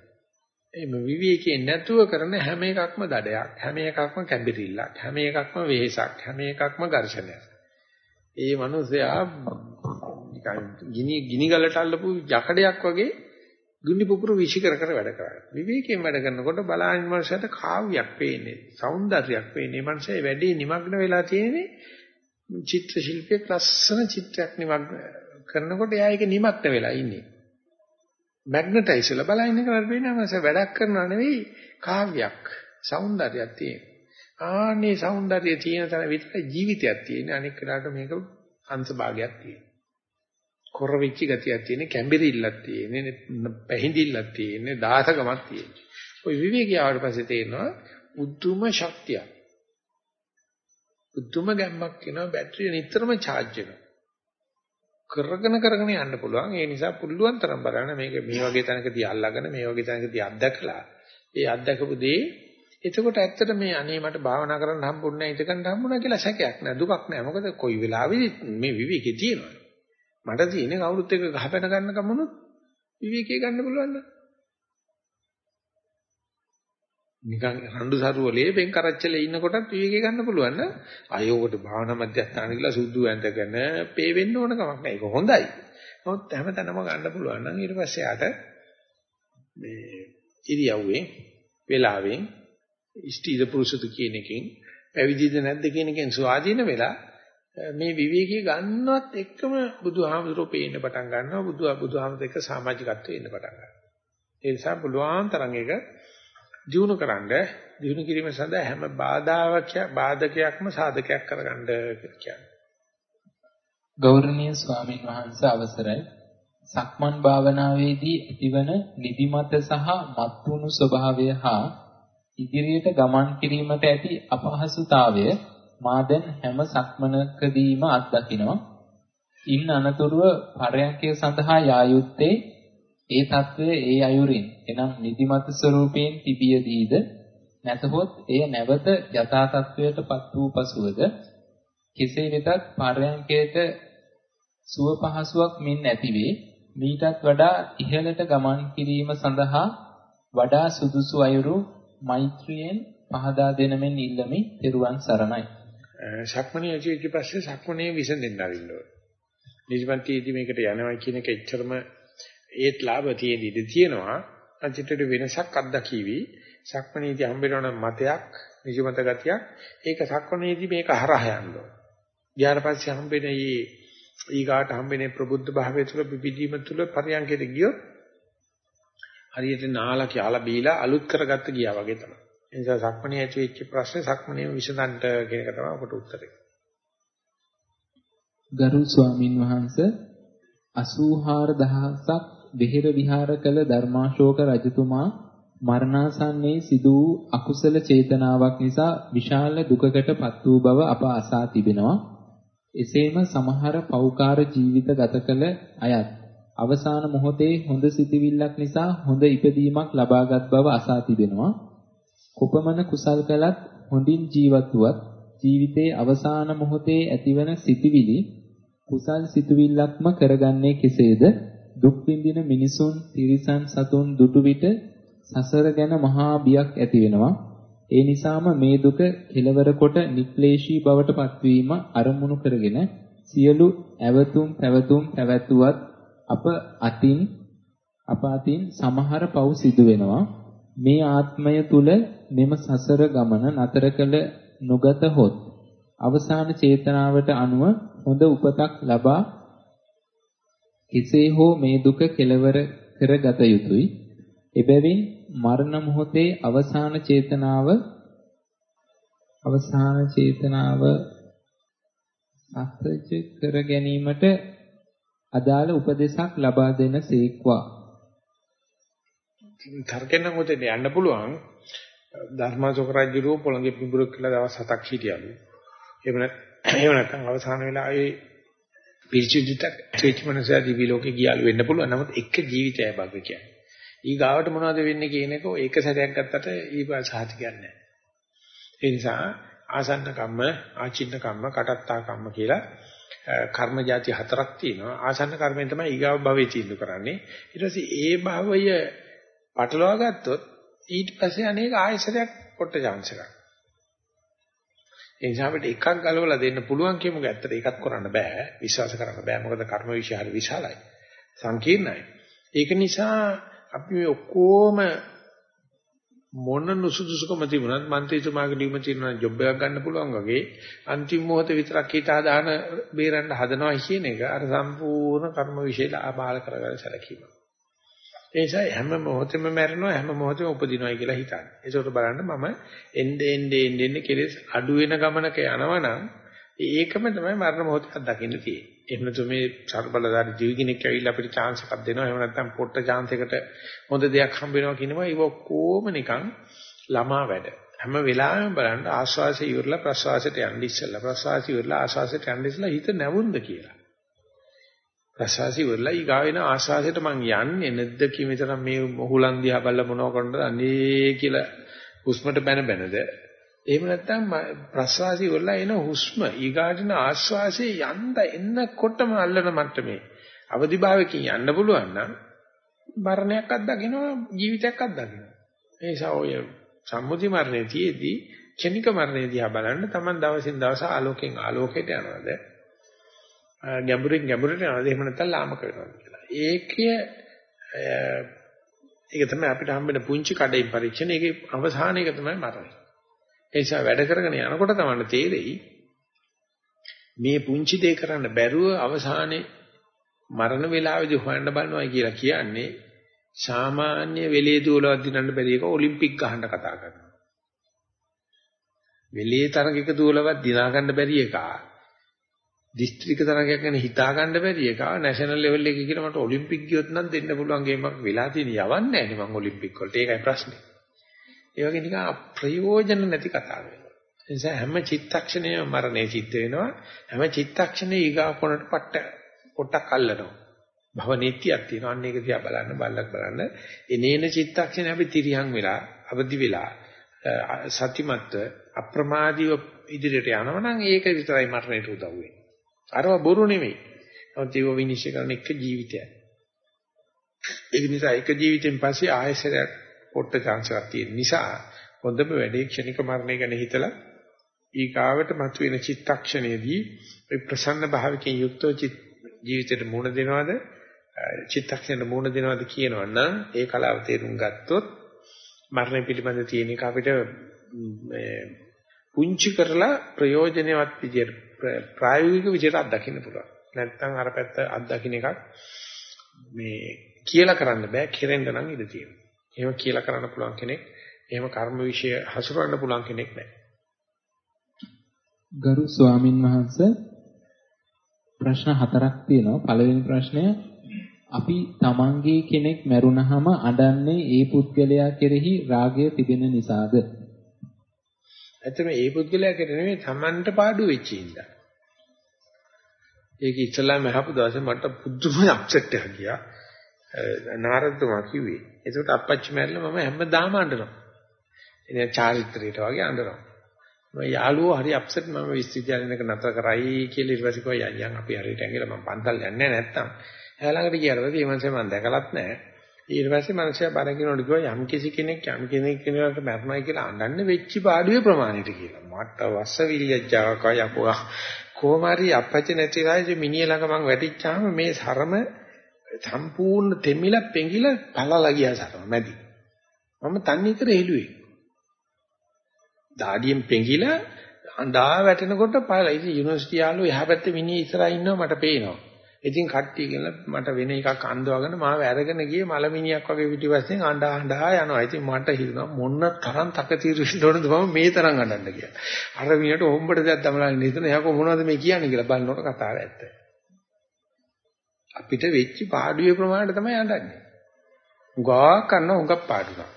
එimhe විවේකයෙන් නැතුව කරන හැම එකක්ම දඩයක්, හැම එකක්ම කැඹිරිල්ලක්, හැම එකක්ම වෙහෙසක්, හැම එකක්ම ඝර්ෂණයක්. ඒ මිනිසයා නිකන් ගිනි ගිනි ගලට අල්ලපු යකඩයක් වගේ ගුණි පුපුරු විශි කර කර වැඩ කරා. විවේකයෙන් වැඩ කරනකොට බලාහින් මනසට කාව්‍යයක් පේන්නේ, సౌందර්යයක් පේන්නේ. මනසේ වැඩේ নিমগ্ন වෙලා තියෙන්නේ චිත්‍ර ශිල්පයේ ලස්සන චිත්‍රයක් নিমগ্ন කරනකොට එයා ඒක নিমগ্ন වෙලා ඉන්නේ. මැග්නටයිස් වෙලා බලන එක වර්බේන මනස වැඩක් කරනවා නෙවෙයි කාව්‍යයක්, సౌందර්යයක් තියෙන. ආනේ సౌందර්යය තියෙන තැන විතර ජීවිතයක් තියෙන. අනික් කරාට මේක අංශ භාගයක් තියෙනවා. කොර වෙච්ච ගතියක් තියෙන කැම්බිරිල්ලක් තියෙන පැහිඳිල්ලක් තියෙන දාසකමක් තියෙන. ওই විවේකී ආවට පස්සේ තේරෙනවා උතුම ශක්තියක්. උතුම ගැම්මක් එනවා බැටරිය නිතරම charge වෙනවා. කරගෙන කරගෙන යන්න පුළුවන්. ඒ නිසා පුළුවන් තරම් බලන්න මේක මේ වගේ තැනකදී අල්ලාගෙන මේ වගේ තැනකදී අත්දැකලා ඒ අත්දැකපු දේ එතකොට ඇත්තට මේ අනේ මට භාවනා කරන්න හම්බුන්නේ නැහැ ඉතකන්න හම්බුණා කියලා සැකයක් නෑ දුකක් නෑ මොකද කොයි වෙලාවෙදි මේ විවේකේ තියෙනවා මට තියෙන්නේ කවුරුත් එක්ක ගහපැන ගන්න කමනොත් විවේකේ ගන්න පුළුවන් නේද නිකන් රණ්ඩු සරුවලේ බෙන් කරච්චලේ ඉන්නකොටත් විවේකේ ගන්න පුළුවන් න ะ අයෝකට භාවනා මධ්‍යස්ථාන කියලා සුදු ඇඳගෙන පේ වෙන්න ඕන කමක් නැහැ ඒක හොඳයි. නමුත් හැමතැනම ගන්න පුළුවන් නම් ඊට පස්සේ ආට මේ ඉරියව්වෙන් වෙලාවෙන් ඉෂ්ටිද පුරුෂද කියන එකෙන් පැවිදිද නැද්ද කියන එකෙන් ස්වාධීන වෙලා මේ විවේකී ගන්නවත් එක්කම බුදුහාමුදුරුවෝ පේන්න පටන් ගන්නවා. බුදු බුදුහාමුදුරුවෝ එක්ක සමාජිකත්වයේ ඉන්න පටන් ගන්නවා. ඒ නිසා පුළුවන් තරම් එක දිනු කරන්න. දිනු කිරීම සඳහා හැම බාධාවක් බාධකයක්ම සාධකයක් කරගන්න කියලා කියන්නේ. ගෞරවනීය ස්වාමීන් වහන්සේ අවසරයි. සක්මන් භාවනාවේදී ඇතිවන නිදිමත සහ මත්වුණු ස්වභාවය හා ඉදිරියට ගමන් කිරීමට ඇති අපහසුතාවය මා දැන් හැම සක්මනකදීම අත්දකිනවා. ඉන් අනතුරුව පරයන්කය සඳහා යා යුත්තේ ඒ తත්වය ඒ අයුරින්. එනම් නිදිමත ස්වરૂපයෙන් තිබියදීද? නැතහොත් එය නැවත යථා තත්වයටපත් වූ පසුවද? කෙසේ වෙතත් පරයන්කයට සුව පහසුවක් මින් ඇතිවේ. මීටත් වඩා ඉහළට ගමන් කිරීම සඳහා වඩා සුදුසු අයුරු මෛත්‍රියෙන් පහදා දෙනමින් ඉල්ලමි. පෙරුවන් සරණයි. සක්මණේ ඇවිත් පස්සේ සක්මණේ විසඳෙන්න අරින්න ඕනේ. නිජමන්තියේදී මේකට යනවා කියන එක එච්චරම ඒත් ලාභ තියෙන ඉඩ තියෙනවා. අචිතට වෙනසක් අත්දකිවි. සක්මණේදී හම්බෙන මතයක් නිජමත ගතියක් ඒක සක්මණේදී මේක හරහා යන්න ඕනේ. ඊට පස්සේ හම්බෙන මේ ඊගාට හම්බෙන ප්‍රබුද්ධ භාවය තුළ පිපිදීම තුළ පරියන්කයට ගියොත් හරියට නාලා කියලා බීලා අලුත් කරගත්ත ගියා වගේ තමයි. ඒ නිසා සක්මණේ ඇති වෙච්ච ප්‍රශ්නේ සක්මණේ විසඳන්න කියන එක තමයි ඔබට උත්තරේ. ගරු ස්වාමින් වහන්සේ 84000ක් විහෙර විහාර කළ ධර්මාශෝක රජතුමා මරණාසන්නයේ සිදු වූ අකුසල චේතනාවක් නිසා විශාල දුකකටපත් වූ බව අප අසා තිබෙනවා. එසේම සමහර පෞකාර ජීවිත ගත කළ අයත් අවසාන මොහොතේ හොඳ සිතිවිල්ලක් නිසා හොඳ ඉපදීමක් ලබාගත් බව අසා තිබෙනවා. කොපමණ කුසල් කළත් හොඳින් ජීවත් වුවත් ජීවිතයේ අවසාන මොහොතේ ඇතිවන සිතිවිලි කුසල් සිතුවිල්ලක්ම කරගන්නේ කෙසේද? දුක් විඳින මිනිසුන්, තිරිසන් සතුන් දුටු විට සසර ගැන මහා බියක් ඇති වෙනවා. ඒ නිසාම මේ දුක කෙලවර කොට නික්ලේශී බවට පත්වීම අරමුණු කරගෙන සියලු ඇවතුම් පැවතුම් පැවැත්වුවත් අප අතින් අප අතින් සමහර පව් සිදු වෙනවා. මේ ආත්මය තුල මෙම සසර ගමන නතර කළ නොගත හොත් අවසාන චේතනාවට අනුව හොඳ උපතක් ලබා කෙසේ හෝ මේ දුක කෙලවර කරගත යුතුය. එබැවින් මරණ මොහොතේ අවසාන චේතනාව අවසාන චේතනාව සත්‍යජ කර ගැනීමට අදාළ උපදේශක් ලබා දෙන සීක්වා තර්කෙන් නම් උතේ යන්න පුළුවන් ධර්මාසෝක රජුරෝ පොළඟේ පිඹුරක් කියලා දවස් හතක් හිටියලු එහෙම එහෙම නැත්නම් අවසාන වෙලාවේ පිරිචිදුට ත්‍රිචමනසා දිවි ලෝකේ ගියාලු වෙන්න පුළුවන් නමුත් එක ජීවිතයයි බග කියන්නේ ඊගාවට මොනවද වෙන්නේ කියන එක ඒක සැරයක් ගත්තට ඊපස් සාහිතියක් නැහැ. ඒ නිසා ආසන්න කම්ම, ආචින්න කම්ම, කටත්තා කම්ම කියලා කර්ම જાති හතරක් තියෙනවා. ආසන්න කර්මෙන් තමයි ඊගාව භවයේ තීන්දුව කරන්නේ. ඊට පස්සේ ඒ භවය පටලවා ගත්තොත් ඊට පස්සේ අනේක ආයෙසරයක් පොට්ට chance එකක්. ඒ නිසා අපිට එකක් ගලවලා දෙන්න පුළුවන් කියමු ගැත්තට ඒකත් කරන්න බෑ. විශ්වාස කරන්න බෑ. මොකද කර්ම විශ්ය හරි විශාලයි. සංකීර්ණයි. ඒක නිසා අපි මේ ඔක්කොම මොන නුසුදුසුකම තිබුණත් මන්ත්‍රීතුමාගේ ලියුම තියෙනවා ජොබ් එකක් ගන්න පුළුවන් වගේ අන්තිම මොහොතේ විතරක් හිත හදාන බේරන්න හදනවා කියන එක අර සම්පූර්ණ කර්ම විශේෂ ආබාල කරගන්න සැලකීමක්. ඒ නිසා හැම මොහොතෙම මැරෙනවා හැම මොහොතෙම උපදිනවා කියලා හිතන්න. ඒකට බලන්න මම එnde ende ende ende කෙලෙස් අඩු වෙන ගමනක යනවනම් ඒකම තමයි මරණ මොහොතක් දකින්න තියෙන්නේ. එහෙම නැතු මේ සර්බලදාරි ජීවි කෙනෙක් ඇවිල්ලා අපිට chance එකක් දෙනවා. එහෙම නැත්නම් පොට්ට chance එකට හොඳ දෙයක් හම්බ වෙනවා කියනවා. ඒක ඔක්කොම නිකන් ළමා වැඩ. හැම වෙලාවෙම බලන්න ආශ්වාසය ඉවරලා ප්‍රශ්වාසයට යන්න ඉස්සෙල්ලා ප්‍රශ්වාසය ඉවරලා ආශ්වාසයට යන්න ඉස්සෙල්ලා හිත නැවුම්ද කියලා. ප්‍රශ්වාසය ඉවරලා ඊගාවෙන ආශ්වාසයට මං යන්නේ නැද්ද කිමිතර මේ මොහුලන් දිහා බලලා මොනව කරන්නද? අනේ කියලා හුස්මට බැන බැනද? එහෙම නැත්නම් ප්‍රශ්වාසය ඉවරලා එන හුස්ම ඊගාටින ආශ්වාසයේ යන්න එන්නකොටම අල්ලන මට්ටමේ. අවදිභාවකින් යන්න පුළුවන් නම් මරණයක් අත්දකින්නවා ජීවිතයක් අත්දකින්නවා ඒ නිසා ඔය සම්මුති මරණය තියේදී ක්ෂණික මරණය දිහා බලන්න Taman දවසින් දවස ආලෝකයෙන් ආලෝකයට යනවාද? ගැඹුරින් ගැඹුරට යනවාද එහෙම නැත්නම් ලාමක වෙනවද කියලා. ඒකය ඒක තමයි අපිට හම්බෙන පුංචි කඩේ පරීක්ෂණ. ඒකේ අවසාන එක තමයි මරණය. ඒ නිසා වැඩ කරගෙන යනකොට තමයි තේරෙයි මේ පුංචි දේ කරන්න බැරුව අවසානයේ මරණ වේලාවේදී හොයන්න බලනවා කියලා කියන්නේ සාමාන්‍ය වෙලේ දුවලවත් දිනන්න බැරි එක ඔලිම්පික් ගහන්න කතා කරනවා. වෙලේ තරගයක දුවලවත් දිනා ගන්න බැරි එක. දිස්ත්‍රික්ක තරගයක් ගැන හිතා ගන්න බැරි එක. නැෂනල් ලෙවල් එකේ කියලා මට ඔලිම්පික් ගියොත් නම් දෙන්න පුළුවන් ගේමක් වෙලා තියෙන යවන්නේ නැහැ නේ මම ඔලිම්පික් වලට. ඒකයි ප්‍රශ්නේ. ඒ වගේ නිකන් ප්‍රයෝජන නැති කතා වෙනවා. ඒ නිසා හැම චිත්තක්ෂණයම මරණය සිද්ධ වෙනවා. හැම චිත්තක්ෂණේ ඊගා කොනට පට්ට පොට්ටක් අල්ලනවා. භව නීතියක් තියෙනවා. අන්න ඒක දිහා බලන්න බල්ලක් බලන්න. එනේන චිත්තක්ෂණේ අපි තිරියන් වෙලා අවදි වෙලා සතිමත්ව අප්‍රමාදීව ඉදිරියට යනවා නම් ඒක විතරයි මරණයට උදව් වෙන්නේ. අරව බොරු නෙමෙයි. නමුත් ඒක විනිශ්චය කරන එක ජීවිතයක්. ඒක නිසා එක ජීවිතෙන් පස්සේ ආයෙසරයක් පොට්ට chance එකක් තියෙන නිසා හොඳම වැඩේ ක්ෂණික මරණය ගැන හිතලා ඊගාවට මතුවෙන චිත්තක්ෂණයේදී ඒ ප්‍රසන්න භාවකයෙන් යුක්තව ජීවිතයට මුහුණ දෙනවද චිත්තක්ෂණයට මුහුණ දෙනවද කියනවනම් ඒ කලාව තේරුම් ගත්තොත් මරණය පිළිබඳ තියෙන එක අපිට පුංචි කරලා ප්‍රයෝජනවත් විදියට ප්‍රායෝගික විදියට අත්දකින්න පුළුවන්. නැත්නම් අර පැත්ත අත්දකින්න එකක් මේ කියලා කරන්න බෑ කෙරෙන්න නම් ඉඩ තියෙනවා. එහෙම කියලා කරන්න පුළුවන් කෙනෙක් එහෙම කර්ම વિશે හසුරවන්න පුළුවන් කෙනෙක් නැහැ. ගරු ස්වාමින් වහන්සේ ප්‍රශ්න හතරක් තියෙනවා. පළවෙනි ප්‍රශ්නය අපි තමන්ගේ කෙනෙක් මැරුණහම අඬන්නේ ඒ පුද්ගලයා කෙරෙහි රාගය තිබෙන නිසාද? ඇත්තම ඒ පුද්ගලයා කෙරෙහි නෙමෙයි තමන්ට පාඩු වෙච්ච ඉඳා. ඒක ඉස්ලාම මහපු දවසේ මට පුදුම අප්සෙට් එකක් ගියා. නාරදතුමා කිව්වේ. ඒකට අප්පච්චි මැරිලා මම හැමදාම අඬනවා. ඉතින් චාරිත්‍රයට වගේ අඬනවා. මම යාළුවෝ හරි අප්සෙට් මම විශ්වවිද්‍යාලෙක නතර කරයි කියලා ඊට පස්සේ කිව්වා යන් අපි හරියට ඇඟිලා මම පන්තල් යන්නේ නැත්තම්. එයා ළඟට ගියාට පස්සේ මේ මනුස්සයා මම දැකලත් නැහැ. ඊට පස්සේ මනුස්සයා බණ කියනකොට කිව්වා යම් කිසි කෙනෙක් යම් කෙනෙක් කෙනෙකුට මරණයි කියලා අඬන්නේ වෙච්ච පාඩුවේ ප්‍රමාණයට කියලා. මට වස්ස විලියජ්ජාවක් යකෝ කොහොම හරි අපච්චි නැති රාජ්‍ය මිනිහ ළඟ මං වැටිච්චාම මේ සරම සම්පූර්ණ තෙමිලා පෙඟිලා පළලා ගියා සරම මැදි. මම තන්නේ කර හෙළුවේ. දාඩියෙන් පෙඟිලා අඬා වැටෙනකොට පළලා. ඉතින් යුනිවර්සිටි යාළුවෝ එහා පැත්තේ මිනිහ ඉස්සරහා ඉන්නවා මට පේනවා. ඉතින් කට්ටිය කියලා මට වෙන එකක් අන්දවගෙන මාව අරගෙන ගියේ මලමිනියක් වගේ පිටිපස්සෙන් අඬා අඬා යනවා. ඉතින් මට හිතුණා මොන තරම් තකතිරු ඉන්නවද මම මේ තරම් අඬන්න කියලා. අර මිනිහට හොම්බට දෙයක් දමලා ඉන්න හිතන එයා කොහොමද මේ කියන්නේ කියලා බලනකොට කතාව ඇත්ත. අපිට වෙච්ච පාඩුවේ ප්‍රමාණය තමයි අඬන්නේ. උගා කරන උගක් පාඩුවක්.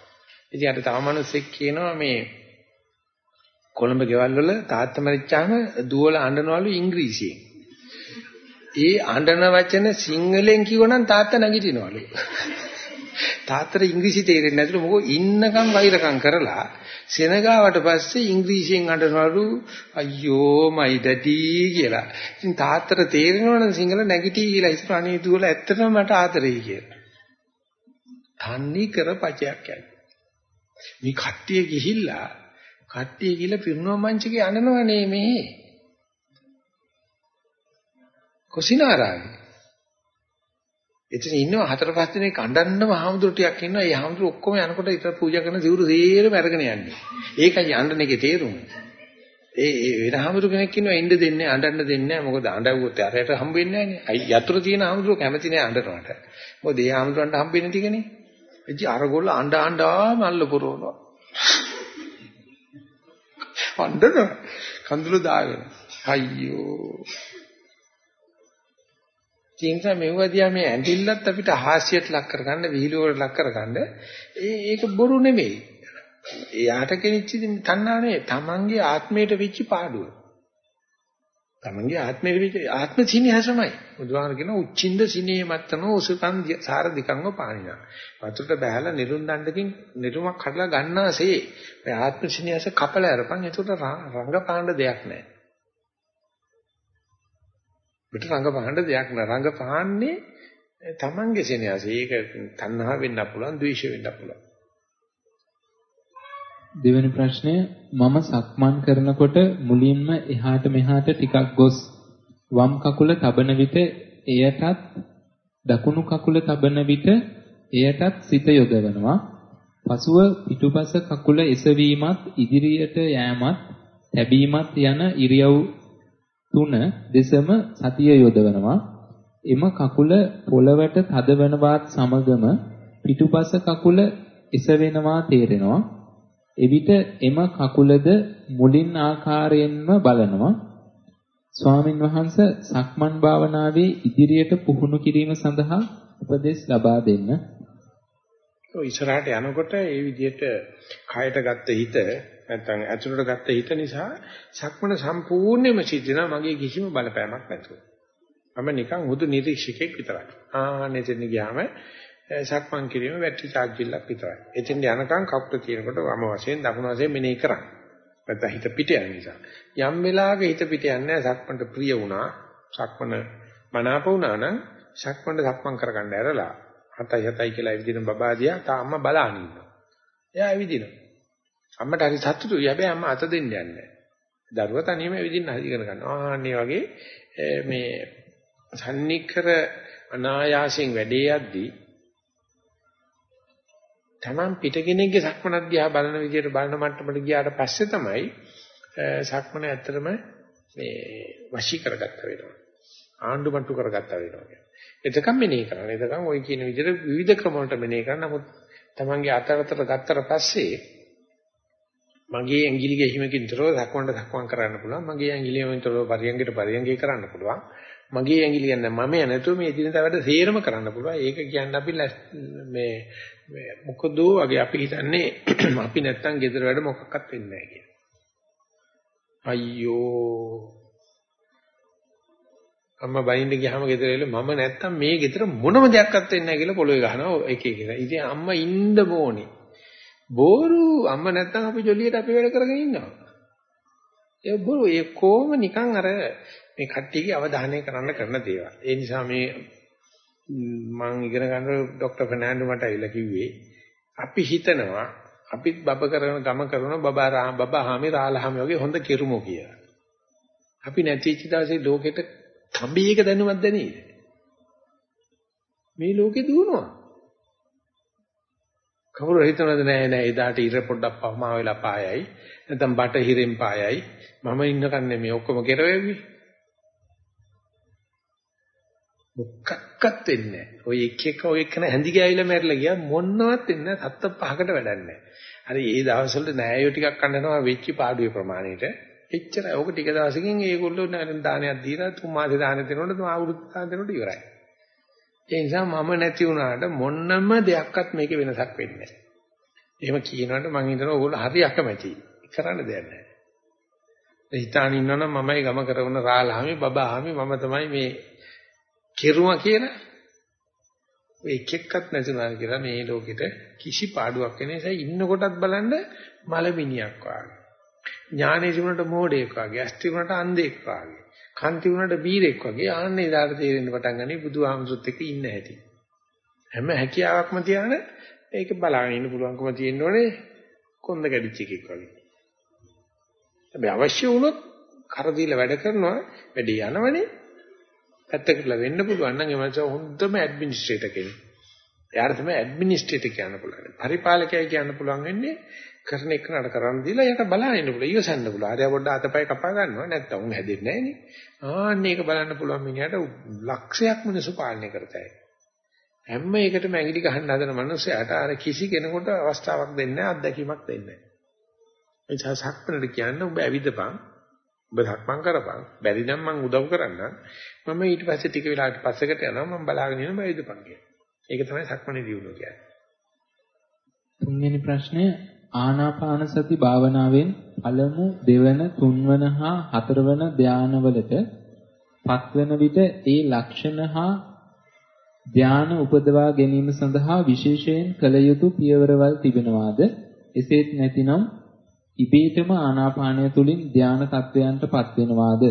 ඉතින් අර තව මිනිස්සෙක් කියනවා මේ කොළඹ ගෙවල් වල තාත්තා මරිච්චාම දුවල අඬනවලු ඉංග්‍රීසියෙන්. ඒ අඬන වචන සිංහලෙන් කිව්වනම් තාත්තා නැගිටිනවලු. තාත්තට ඉංග්‍රීසි තේරෙන්නේ නැතුළු මොකෝ ඉන්නකම් වෛරකම් කරලා සෙනගාවට පස්සේ ඉංග්‍රීසියෙන් අඬනවලු අයියෝ මයි ඩැඩි කියලා. ඉතින් තාත්තට තේරෙනවනේ සිංහල නැගිටී කියලා ඉස්සර අනේ දුවල ඇත්තටම මට ආදරෙයි කියලා. තන්නේ කර පචයක් යන්නේ. මේ කට්ටිය ගිහිල්ලා කට්ටිය ගිහිල්ලා පිරුණම් මංචකේ අඬනවනේ මේ. කොසිනාරාවේ. එතන ඉන්නවා හතර පහ දිනක් අඬන්නම හාමුදුරු ටිකක් ඉන්නවා. ඒ හාමුදුරු ඔක්කොම යනකොට ඉතල පූජා කරන සිවුරු සේරම අරගෙන යන්නේ. ඒකයි අඬන එකේ තේරුම. ඒ ඒ වෙන හාමුදුරු කෙනෙක් ඉන්නවා ඉන්න දෙන්නේ අඬන්න දෙන්නේ නැහැ. මොකද අඬවුවොත් අරයට හම්බ වෙන්නේ නැහැ නේ. අයි යතුරු තියෙන හාමුදුරු කැමති නැහැ අඬනවට. මොකද ඒ හාමුදුරන්ට හම්බ වෙන්නේ ටිකනේ. එච්චි අරගොල්ල අඬ අඬා මල්ල පුරවනවා. අඬන කඳුළු දාගෙන. අයියෝ ඒ නිසා මෙවදියා මේ ඇඳිල්ලත් අපිට හාස්‍යයට ලක් කරගන්න විහිළුවට ලක් කරගන්න ඒ ඒක බොරු නෙමෙයි. එයාට කෙනෙච්ච තණ්හා නෙවෙයි. තමන්ගේ ආත්මයට වෙච්ච පාඩුව. තමන්ගේ ආත්මයට වෙච්ච ආත්ම සිනහසමයි. බුදුහාම කියන උච්චින්ද සිනේ මත්තනෝ උසුකම් සාර දිකංග පාණිනා. වතුරට බහැලා නිරුන් දණ්ඩකින් නිරුමක් කඩලා ගන්නාසේ. මේ ආත්ම සිනහස කපල අරපන්. ඒකට රංග පාණ්ඩ දෙයක් නැහැ. පිට රංග පාණ්ඩ දෙයක් නෑ. රංග පාන්නේ තමන්ගේ සිනහස. ඒක තණ්හා වෙන්න පුළුවන්, ද්වේෂ වෙන්න පුළුවන්. දෙවෙනි ප්‍රශ්නය මම සක්මන් කරනකොට මුලින්ම එහාට මෙහාට ටිකක් ගොස් වම් කකුල තබන විට එයටත් දකුණු කකුල තබන විට එයටත් සිත යොදවනවා පසුව පිටුපස කකුල එසවීමත් ඉදිරියට යෑමත් තැබීමත් යන ඉරියව් තුන දෙසම සතිය යොදවනවා එම කකුල පොළවට තදවනවත් සමගම පිටුපස කකුල එසවෙනවා තේරෙනවා එවිට එම කකුලද මුලින් ආකාරයෙන්ම බලනවා. ස්වාමින් වහන්සේ සක්මන් භාවනාවේ ඉදිරියට පුහුණු කිරීම සඳහා උපදෙස් ලබා දෙන්න. ඔය ඉස්සරහට යනකොට ඒ විදිහට කයට ගත්ත හිත නැත්නම් ඇතුළට ගත්ත හිත නිසා සක්මන සම්පූර්ණයෙන්ම සිද්ධ මගේ කිසිම බලපෑමක් නැතුව. මම නිකන් හුදු නිරීක්ෂකෙක් විතරයි. ආනෙතෙන් ගියාම සක්මන් කිරීම බැටරි charge ඉල්ලක් විතරයි. එතෙන් යනකම් කකුල තියෙනකොට වම වශයෙන් දකුණු වශයෙන් මෙනෙහි කරන්න. නැත්නම් හිත පිට යන නිසා. යම් වෙලාවක හිත පිට යන්නේ සක්මන්ට ප්‍රිය වුණා, සක්මන මනාප වුණා නම් සක්මන්ට සක්මන් කරගන්න ඇරලා හතයි හතයි කියලා ඇවිදින බබාදියා තාම බලාගෙන ඉන්නවා. එයා ඇවිදිනවා. අම්මට හරි සතුටුයි. හැබැයි අම්මා අත දෙන්න යන්නේ නැහැ. දරුවා තනියම ඇවිදින්න හදිගෙන ගන්නවා. ආන්නේ වගේ මේ සම්නිකර අනායාසයෙන් වැඩේ යද්දී Taman පිටගෙනෙක්ගේ සක්මනක් දිහා බලන විදිහට බලන මට්ටමට ගියාට පස්සේ තමයි සක්මන ඇත්තටම මේ වශී කරගත්ත වෙනවා. ආණ්ඩු මට්ටු කරගත්ත වෙනවා කියන්නේ. එතකම් මෙනෙහි කරන්නේ. එතකම් ওই කියන විදිහට විවිධ ක්‍රම වලට මෙනෙහි කරන නමුත් Tamanගේ අතරතර ගත්තට පස්සේ මගේ ඇඟිලි ගෙහිමකින් තොරව සක්මන්ට සක්මන් කරන්න පුළුවන්. මගේ ඇඟිලියෙන් තොරව පරියංගයට පරියංගේ කරන්න පුළුවන්. මගේ ඇඟිලි කියන්නේ මම නැතුව මේ එදිනදා වැඩ සේරම කරන්න පුළුවන්. ඒක කියන්නේ අපි මේ මොකද වගේ අපි හිතන්නේ අපි නැත්තම් ගෙදර වැඩ මොකක්වත් වෙන්නේ නැහැ කියලා. අයියෝ අම්මා බයින්ද ගියාම ගෙදර එළ මම නැත්තම් මේ ගෙදර මොනම දෙයක්වත් වෙන්නේ නැහැ කියලා පොළොවේ ගහනවා එක එක. ඉතින් අම්මා ඉන්න ඕනේ. බෝරු අම්මා නැත්තම් අපි ජොලියට අපි වැඩ කරගෙන ඉන්නවා. ඒ බොරු ඒ කොහොම නිකන් අර මේ කට්ටියගේ අවධානය කරන්න කරන දේවල්. ඒ නිසා මේ මම ඉගෙන ගන්න ડોક્ટર ෆර්නෑන්ඩෝ මට ඇවිල්ලා කිව්වේ අපි හිතනවා අපිත් බබ කරන ගම කරන බබා රාම බබා හාමි රාලහාමි වගේ හොඳ කිරුමෝ කියලා. අපි නැතිච්ච දවසේ ලෝකෙට තඹීක දැනුමක් දැනේද? මේ ලෝකේ දුවනවා. කවුරු හිතනවද නෑ නෑ එදාට ඉර පොඩ්ඩක් පහමා වෙලා පායයි නැත්නම් බට හිරෙන් පායයි මම ඉන්නකන්නේ මේ ඔක්කොම කෙරවෙවි මොකක්වත් වෙන්නේ නැහැ. ඔය එක එක ඔය එකන හැඳි ගෑවිලා මැරිලා ගියා මොනවත් වෙන්නේ නැහැ. සත්ත පහකට වැඩක් නැහැ. හරි ඒ දවස්වල නෑයෝ ටිකක් කන්නනවා වෙච්ච පාඩුවේ ප්‍රමාණයට. එච්චරයි. ඕක ටික දවසකින් ඒගොල්ලෝ දානයක් දීලා තුන් මාසේ දාන දෙනකොට තුන් අවුරුදු දාන දෙනකොට ඉවරයි. ඒ නිසා මම නැති වුණාට මොන්නම දෙයක්වත් මේකේ වෙනසක් වෙන්නේ නැහැ. එහෙම කියනකොට මම හිතනවා ඕගොල්ලෝ හරි අකමැතියි. කරන්න දෙයක් නැහැ. හිතාන ඉන්නවනම් මමයි ගම කරන රාලහාමි බබාහාමි මම තමයි මේ කෙරුවා කියලා ඔය එක එක්කත් නැතුණා කියලා මේ ලෝකෙට කිසි පාඩුවක් වෙන නිසා ඉන්නකොටත් බලන්න මලමිනියක් වාගේ. ඥානෙ තිබුණට මෝඩයෙක් වාගේ, ඇස් තිබුණට අන්ධෙක් වාගේ, කන් තිබුණට බීරෙක් වාගේ ආන්නේ ඉදාට තේරෙන්න පටන් ගන්නේ බුදුහාමුදුරුත් එක්ක ඉන්න හැටි. හැම හැකියාවක්ම තියාන ඒක බලාගෙන ඉන්න පුළුවන්කම තියෙන්න ඕනේ කොන්ද කැඩිච්ච එකෙක් වගේ. හැබැයි අවශ්‍ය වුණොත් කර දීලා වැඩ කරනවා වැඩි යනවනේ පැත්තකටලා වෙන්න පුළුවන් නම් ඒ මනස හොඳම ඇඩ්මිනිස්ට්‍රේටර් කෙනෙක්. එයාට තමයි ඇඩ්මිනිස්ට්‍රේටර් කියන්න පුළුවන්. පරිපාලකයයි කියන්න පුළුවන් වෙන්නේ කරන එක නඩ කරන්න දීලා එයාට බලන්න ඉන්න පුළුවන්. ඉවසන්න පුළුවන්. හරිය පොඩ්ඩ අතපය කපා ගන්නවා. නැත්තම් උන් හැදෙන්නේ නැහැ නේ. ආන්න ඒක බලන්න පුළුවන් මිනිහට ලක්ෂයක් මිනිස්සු පාලනය කරතයි. හැම එකටම ඇඟිලි ගහන්න හදන මනුස්සයාට අර කිසි කෙනෙකුට අවස්ථාවක් දෙන්නේ නැහැ, අත්දැකීමක් දෙන්නේ නැහැ. ඒ නිසා සක්මනට කියන්නේ ඔබ ඇවිදපන් ඔබ සක්මන් කරපන්. බැරි නම් මං උදව් කරන්නම්. මම ඊට පස්සේ ටික වෙලාවකට පස්සකට යනවා මම බලාගෙන ඉන්න බැරිදපන් කියලා. ඒක තමයි සක්මනේ දියුණුව කියන්නේ. තුන්වෙනි ප්‍රශ්නය ආනාපාන සති භාවනාවෙන් පළමු දෙවන තුන්වන හා හතරවන ධානවලට පත්වන විට ඒ ලක්ෂණ හා ධාන උපදවා ගැනීම සඳහා විශේෂයෙන් කළ යුතු පියවරවල් තිබෙනවාද? එසේත් නැතිනම් ඉබේටම ආනාපානය තුලින් ධාන තත්වයන්ට පත්වෙනවාද?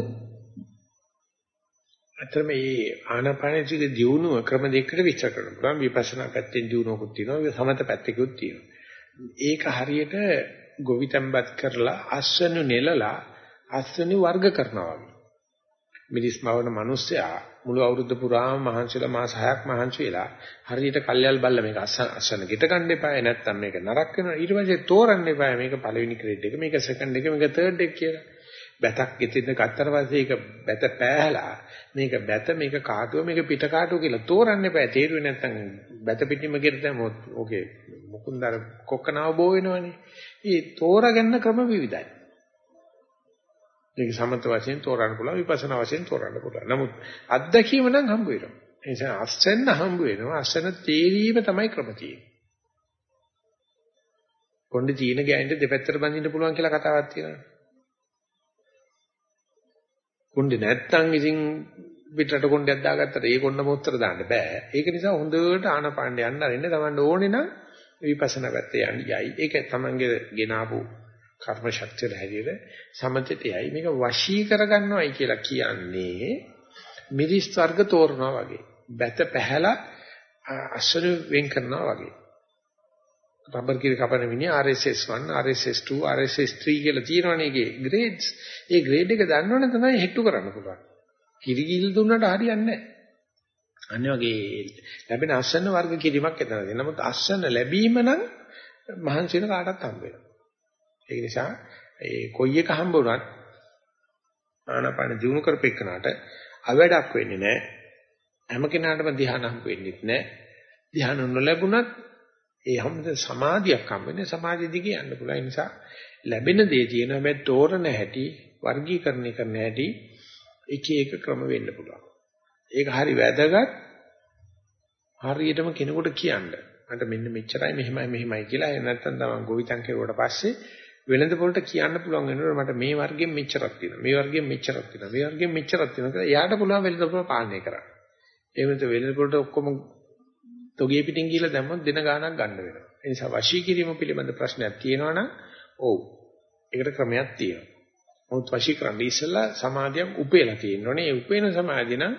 අතර මේ ආනාපානසික දියුණුව ක්‍රම දෙකකට විස්තර කරන්න පුළුවන් විපස්සනා පැත්තෙන් දියුණුවකුත් තියෙනවා. සමත පැත්තකුත් තියෙනවා. ඒක හරියට ගොවිතැන්පත් කරලා අස්වනු නෙලලා අස්වනු වර්ග කරනවා වගේ. මිනිස් මවන මිනිස්සයා මුළු අවුරුද්ද පුරාම මහන්සිලා මාස 6ක් මහන්සි වෙලා හරියට කල්යල් බල්ල මේක අස්සන ගෙට ගන්න එපා නැත්තම් මේක නරක වෙනවා. ඊට පස්සේ තෝරන්න එපා මේක පළවෙනි ග්‍රේඩ් එක මේක සෙකන්ඩ් එක මේක තර්ඩ් එක කියලා. බැතක් ගෙතින්ද ගත්තට පස්සේ ඒක බැත පෑහලා මේක බැත මේක කාටුව මේක පිට කාටුව කියලා තෝරන්න එපා තේරුවේ නැත්තම් බැත පිටින්ම ගෙට දැම්මොත් ඕකේ මුකුන්දර කොක්කනව බෝ වෙනවනේ ඒ තෝරගන්න ක්‍රම විවිධයි මේක සමත වශයෙන් තෝරන්න පුළුවන් විපස්සනා වශයෙන් තෝරන්න පුළුවන්. නමුත් අත්දැකීම නම් හම්බ වෙනවා. ඒ නිසා අස්සෙන්න හම්බ වෙනවා. අස්සන තේරීම තමයි ක්‍රම තියෙන්නේ. කොණ්ඩේ චීන ගෑනිට දෙපැත්තට බඳින්න පුළුවන් කියලා කතාවක් තියෙනවා. කොණ්ඩේ නැත්තම් ඉතින් පිටරට කොණ්ඩයක් දාගත්තට ඒ කොණ්ඩම උත්තර දාන්න බෑ. ඒක නිසා හොඳට ආනපාණ්ඩ යන්න අරින්න තමන්ට ඕනේ නම් විපස්සනා පැත්තේ යන්න යයි. ඒක තමන්ගේ ගෙනාවු කර්ම ශක්තිය හැටියට සමතේට යයි. මේක වශී කරගන්නවයි කියලා කියන්නේ මිරිස් වර්ග තෝරනවා වගේ. බැත පැහැලා අසර වෙන් කරනවා වගේ. රබර් කිරි කපන මිනිහ RSS 1 RSS 2 RSS 3 කියලා තියෙනවනේ ඒකේ ග්‍රේඩ්ස් ඒ ග්‍රේඩ් එක දන්නවනේ තමයි හෙට්ටු කරන්න පුළුවන්. කිරිගිල් දුන්නට හරියන්නේ නැහැ. අන්න වගේ ලැබෙන අසන්න වර්ග කිරීමක් එතන තියෙනවා නමුත් අසන්න ලැබීම නම් මහන්සි වෙන කාටවත් හම්බ වෙනවා ඒ නිසා ඒ කොයි එක හම්බ වුණත් ආනාපාන දිනු කරපෙන්නට අවඩක් වෙන්නේ නැහැ. හැම කෙනාටම ධ්‍යාන හම්බ වෙන්නේ නැහැ. ධ්‍යාන නොලැබුණත් ඒ හැමද සමාධියක් හම්බ වෙන්නේ සමාධිය දිගේ යන්න පුළුවන්. ඒ නිසා ලැබෙන දේ තියෙන හැබැයි තෝරන හැටි වර්ගීකරණය කරන හැටි එක එක ක්‍රම වෙන්න පුළුවන්. ඒක හරි වැදගත්. හරියටම කෙනෙකුට කියන්න. මට මෙන්න මෙච්චරයි මෙහෙමයි මෙහෙමයි කියලා එහෙම නැත්නම් තමන් ගොවිතැන් කෙරුවට පස්සේ වෙළඳ පොළට කියන්න පුළුවන් වෙනකොට මට මේ වර්ගයෙන් මෙච්චරක් තියෙනවා. මේ වර්ගයෙන් මෙච්චරක් තියෙනවා. මේ වර්ගයෙන් මෙච්චරක් තියෙනවා කියලා එයාට පුළුවන් වෙළඳ පොළ පාලනය කරන්න. ඒ වෙනත වෙළඳ පොළට ඔක්කොම තොගේ පිටින් ගිහලා දැම්මොත් දින ගාණක් ගන්න වෙනවා. ඒ නිසා වශී කිරීම පිළිබඳ ප්‍රශ්නයක් තියෙනවා නම් ඔව්. ඒකට ක්‍රමයක් තියෙනවා. මොහොත් වශී කරන්නේ ඉස්සෙල්ලා සමාධියක් උපේලා තියෙනෝනේ. ඒ උපේන සමාධිය නම්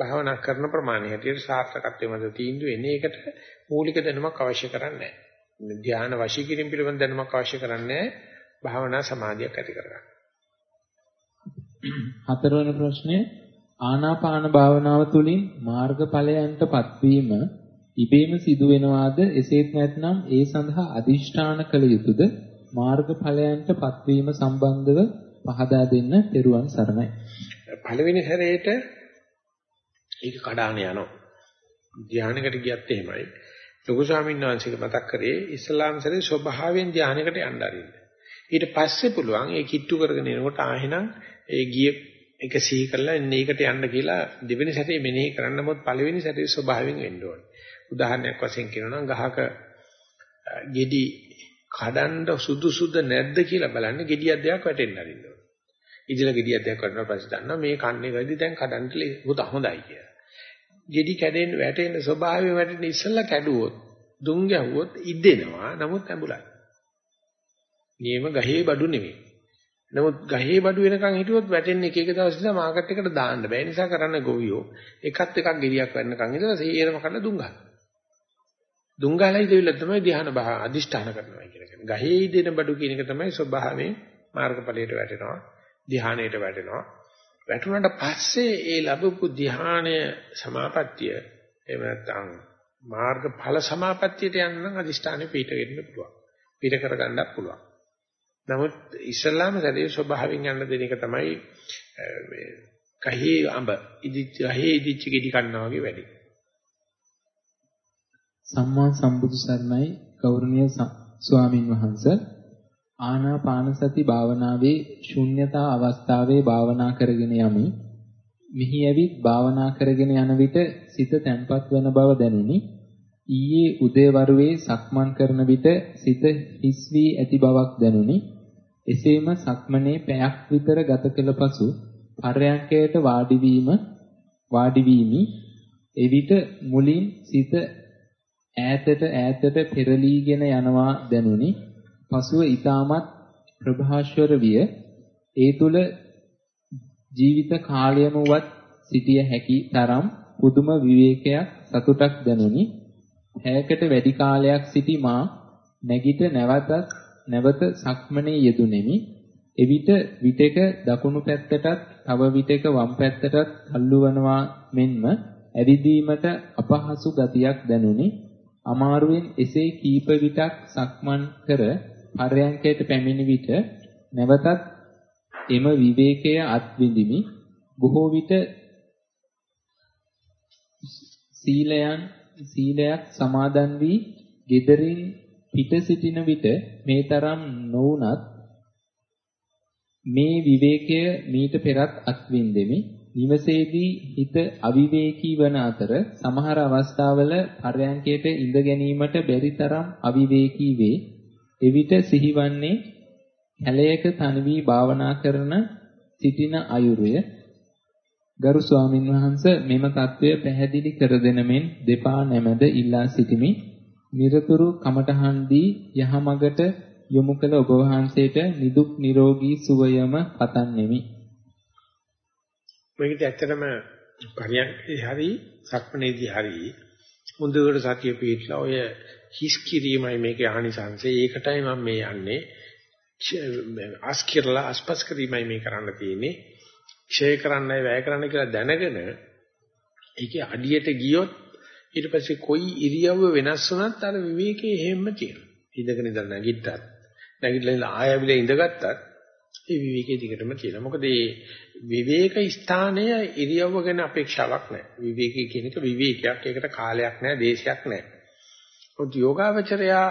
භාවනා කරන ප්‍රමාණය හැටියට සාර්ථකත්වයේ මත තීන්දුව එන්නේ ඒකට මූලික දැනුමක් අවශ්‍ය කරන්නේ නැහැ. ධ්‍යාන වශී කිරීම පිළිබඳ දැනුමක් අවශ්‍ය කරන්නේ භාවනා සමාධියක් ඇති කරගන්න. හතරවන ප්‍රශ්නේ ආනාපාන භාවනාව තුළින් මාර්ගඵලයන්ටපත් වීම ඉබේම සිදු වෙනවාද එසේත් නැත්නම් ඒ සඳහා අදිෂ්ඨාන කළ යුතුද මාර්ගඵලයන්ටපත් වීම සම්බන්ධව පහදා දෙන්න පෙරුවන් සරණයි. පළවෙනි සැරේට ඒක කඩාන යනවා. ධානයකට ගියත් එහෙමයි. ලොකු ස්වාමීන් වහන්සේක මතක් කරේ ඉස්ලාම් සරේ ස්වභාවයෙන් ධානයකට යන්න ආරින්න. ඊට පස්සේ පුළුවන් ඒ කිට්ටු කරගෙන එනකොට ආහෙනම් ඒ ගිය එක සිහි කරලා එන්නේකට යන්න කියලා දෙවෙනි සැරේ මෙනෙහි කරන්න මොකද පළවෙනි සැරේ ස්වභාවයෙන් වෙන්න ඕනේ. උදාහරණයක් වශයෙන් කියනවා නම් ගහක ගෙඩි කඩන්න සුදුසුද නැද්ද කියලා බලන්න ගෙඩියක් දෙයක් වැටෙන්න අරින්න ඕනේ. ඉදිරිය ගෙඩියක් දෙයක් වටනවා පස්සේ දන්නවා මේ කන්නේ වැඩි දැන් කඩන්න හොඳයි කියලා. ගෙඩි කැඩෙන්න වැටෙන්න ස්වභාවයෙන් වැටෙන්න ඉස්සෙල්ලා කැඩුවොත් දුම් ගැහුවොත් ඉදෙනවා නමුත් ඇඹුලයි. නියම ගහේ බඩු නෙමෙයි. නමුත් ගහේ බඩු වෙනකන් හිටියොත් වැටෙන්නේ එක එක දවස් ඉඳලා මාකට් එකට දාන්න බෑ. නිසා කරන්න ගොවියෝ එකත් එකක් ගෙඩියක් වෙන්නකන් ඉඳලා සීරම කඩලා දුම් ගන්න. දුම් ගහලා ඉඳිවිල තමයි ධ්‍යාන බහ අදිෂ්ඨාන කරනවා කියලා කියන්නේ. ගහේ ඉදෙන බඩු කියන එක තමයි ස්වභාවයෙන් මාර්ගඵලයට වැටෙනවා. ධ්‍යානයට වැටෙනවා. වැටුණාට පස්සේ ඒ ලැබපු ධ්‍යානය සමාපත්තිය එහෙම නැත්නම් මාර්ගඵල සමාපත්තියට යන්න නම් අදිෂ්ඨානෙ පිට වෙන්න පුළුවන්. පිට කරගන්නත් පුළුවන්. නමුත් ඉස්ලාම සැදේ ස්වභාවයෙන් යන්න දෙන එක තමයි මේ කහේ අඹ ඉදිච්ච කහේ ඉදිච්ච ගෙඩි කන්නා වගේ වැඩි. සම්මා සම්බුදු සරණයි ගෞරවනීය ස්වාමින් වහන්සේ ආනාපාන සති භාවනාවේ ශුන්්‍යතා අවස්ථාවේ භාවනා කරගෙන යමි. මිහි ඇවිත් භාවනා කරගෙන යන විට සිත තැන්පත් වන බව දැනිනි. ඊයේ උදේවරුේ සක්මන් කරන විට සිත හිස් වී ඇති බවක් දැනුනි. එසේම සක්මනේ පැයක් විතර ගත කළ පසු පර්යංකයට වාඩි වීම වාඩි වීමි. එවිට මුලින් සිත ඈතට ඈතට පෙරලීගෙන යනවා දැනුනි. පසුව ඊටමත් ප්‍රභාෂ්වර විය. ඒ තුල ජීවිත කාලයම වත් සිටිය හැකි තරම් පුදුම විවේකයක් සතුටක් දැනුනි. හැයකට වැඩි කාලයක් සිටි මා නැගිට නැවතත් නැවත සක්මනේ යෙදුණෙමි. එවිට විටක දකුණු පැත්තටත් තව විටක වම් පැත්තටත් තල්ලුවනවා මෙන්ම ඇවිදීමට අපහසු ගතියක් දැනුනි. අමාරුවෙන් එසේ කීප විටක් සක්මන් කර පර්යංකයට පැමිණි විට නැවතත් එම විවේකය අත්විඳිමි. බොහෝ විට සීලයන් සීලයක් සමාදන් වී gederin පිට සිටින විට මේ තරම් නොවුනත් මේ විවේකය මීට පෙරත් අත්විඳෙමි. නිවසේදී හිත අවිවේකී වන අතර සමහර අවස්ථාවල පරයන්කයට ඉඳ ගැනීමට බැරි තරම් අවිවේකී වේ. එවිට සිහිවන්නේ කැලයක තනි වී භාවනා කරන සිටින අයුරුය. ගරු ස්වාමින් වහන්සේ මෙම தত্ত্বය පැහැදිලි කර දෙන මෙන් දෙපා නැමද ඉල්ලා සිටිමි. নিরතුරු කමඨහන් දී යහමගට යොමු කළ ඔබ වහන්සේට නිදුක් නිරෝගී සුවයම පතන්නෙමි. මේකට ඇත්තටම පරියන්කේ හරි සක්මනේදී හරි මුදුවර සතිය පිටලා ඔය හිස් කිරීමයි මේකේ ආනිසංසය. ඒකටයි මම මේ යන්නේ. අස්කිරලා අස්පස් කිරීමයි මේ කරන්න තියෙන්නේ. ක්ෂය කරන්නයි වැය කරන්න කියලා දැනගෙන ඒකේ අඩියට ගියොත් ඊට පස්සේ කොයි ඉරියව්ව වෙනස් වුණත් අර විවේකයේ හැම තියෙනවා. ඉඳගෙන ඉඳලා නැගිට්ටත් නැගිටලා ආයෙවිල ඉඳගත්තත් ඒ විවේකයේ දිගටම තියෙනවා. මොකද මේ විවේක ස්ථානය ඉරියව්ව ගැන අපේක්ෂාවක් නැහැ. විවේකී කියන එක විවේකයක්. ඒකට කාලයක් නැහැ, දේශයක් නැහැ. ඔත් යෝගාවචරයා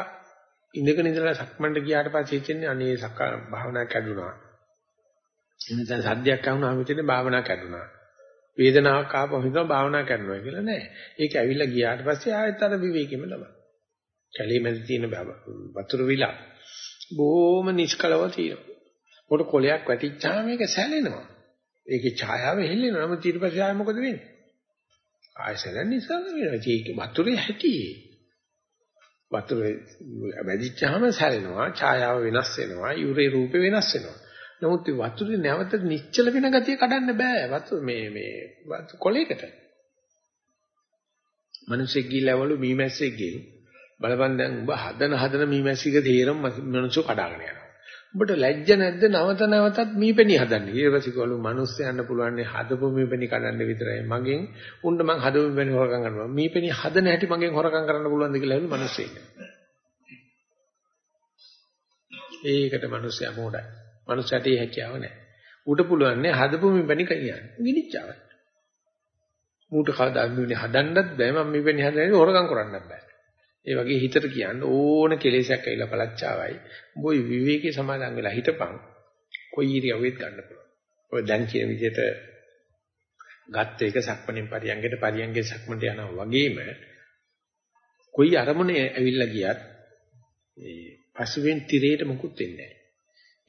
ඉඳගෙන ඉඳලා සක්මන්ට ගියාට පස්සේ හිතෙන්නේ අනේ සක්කා භාවනා කැඩුනා. එනිසා සද්දයක් ආවම හිතෙන්නේ භාවනා කැඩුනා. වේදනාවක් ආපහු හිතනවා භාවනා කරනවා කියලා නෑ. ඒක ඇවිල්ලා ගියාට පස්සේ ආයෙත් අර විවේකෙම ලබන. කැලේ මැද තියෙන වතුර විලා බොහොම නිෂ්කලව තියෙනවා. පොඩ කොලයක් වැටිච්චාම මේක සැලෙනවා. ඒකේ ඡායාව හෙල්ලෙනවා. නමුත් ඊට පස්සේ ආයෙ මොකද වෙන්නේ? ආයෙ සැලෙන නිසා වෙනවා. ඒක වතුරේ හැටි. වතුරේ වැදිච්චාම සැලෙනවා. ඡායාව වෙනස් වෙනවා. යුරේ රූපේ වෙනස් වෙනවා. නමුත් වතුරේ නැවත නිශ්චල වෙන ගතිය කඩන්න බෑ. වතුර මේ මේ කොලයකට. මිනිස්සෙක් ගිහිල්ලාවලු මීමැස්සෙක් ගිහින් බලපන් දැන් උඹ හදන හදන මීමැස්සික තේරම මිනිස්සු කඩාගෙන යනවා. උඹට ලැජ්ජ නැද්ද නැවත නැවතත් මීපෙනි හදන්නේ. ඊට පස්සේ කවලු මිනිස්සයන්ට පුළුවන් හදපු මීපෙනි කඩන්න විතරයි. මගෙන් උණ්ඩ මං හදපු මීපෙනි හොරකම් කරනවා. මීපෙනි හදන හැටි මගෙන් හොරකම් කරන්න පුළුවන්ද කියලා ඇහුණු මිනිස්සෙක්. ඒකට මිනිස්සයා මොඩයි. මනුස්සයට ඒ හැකියාව නැහැ. ඌට පුළුවන් නේ හදපු මෙවැනි කියන්නේ. ගිනිච්චාවයි. ඌට කවදා මෙවැනි හදන්නත් බෑ මම මෙවැනි හදන්නේ හොරකම් කරන්නත් බෑ. ඒ වගේ හිතට කියන්න ඕන කෙලෙසයක් ඇවිල්ලා පළච්චාවයි. උඹ විවේකී සමාදන් වෙලා හිටපන්. කොයි ඉරියව්වෙත් ගන්න පුළුවන්. ඔය දැන් කියන විදිහට ගත්ත එක සක්මණෙන් පරියංගයට පරියංගේ සක්මණට යනවා වගේම කොයි අරමුණේ ඇවිල්ලා ගියත් ඒ පසුවෙන් තිරේට මුකුත් වෙන්නේ නැහැ.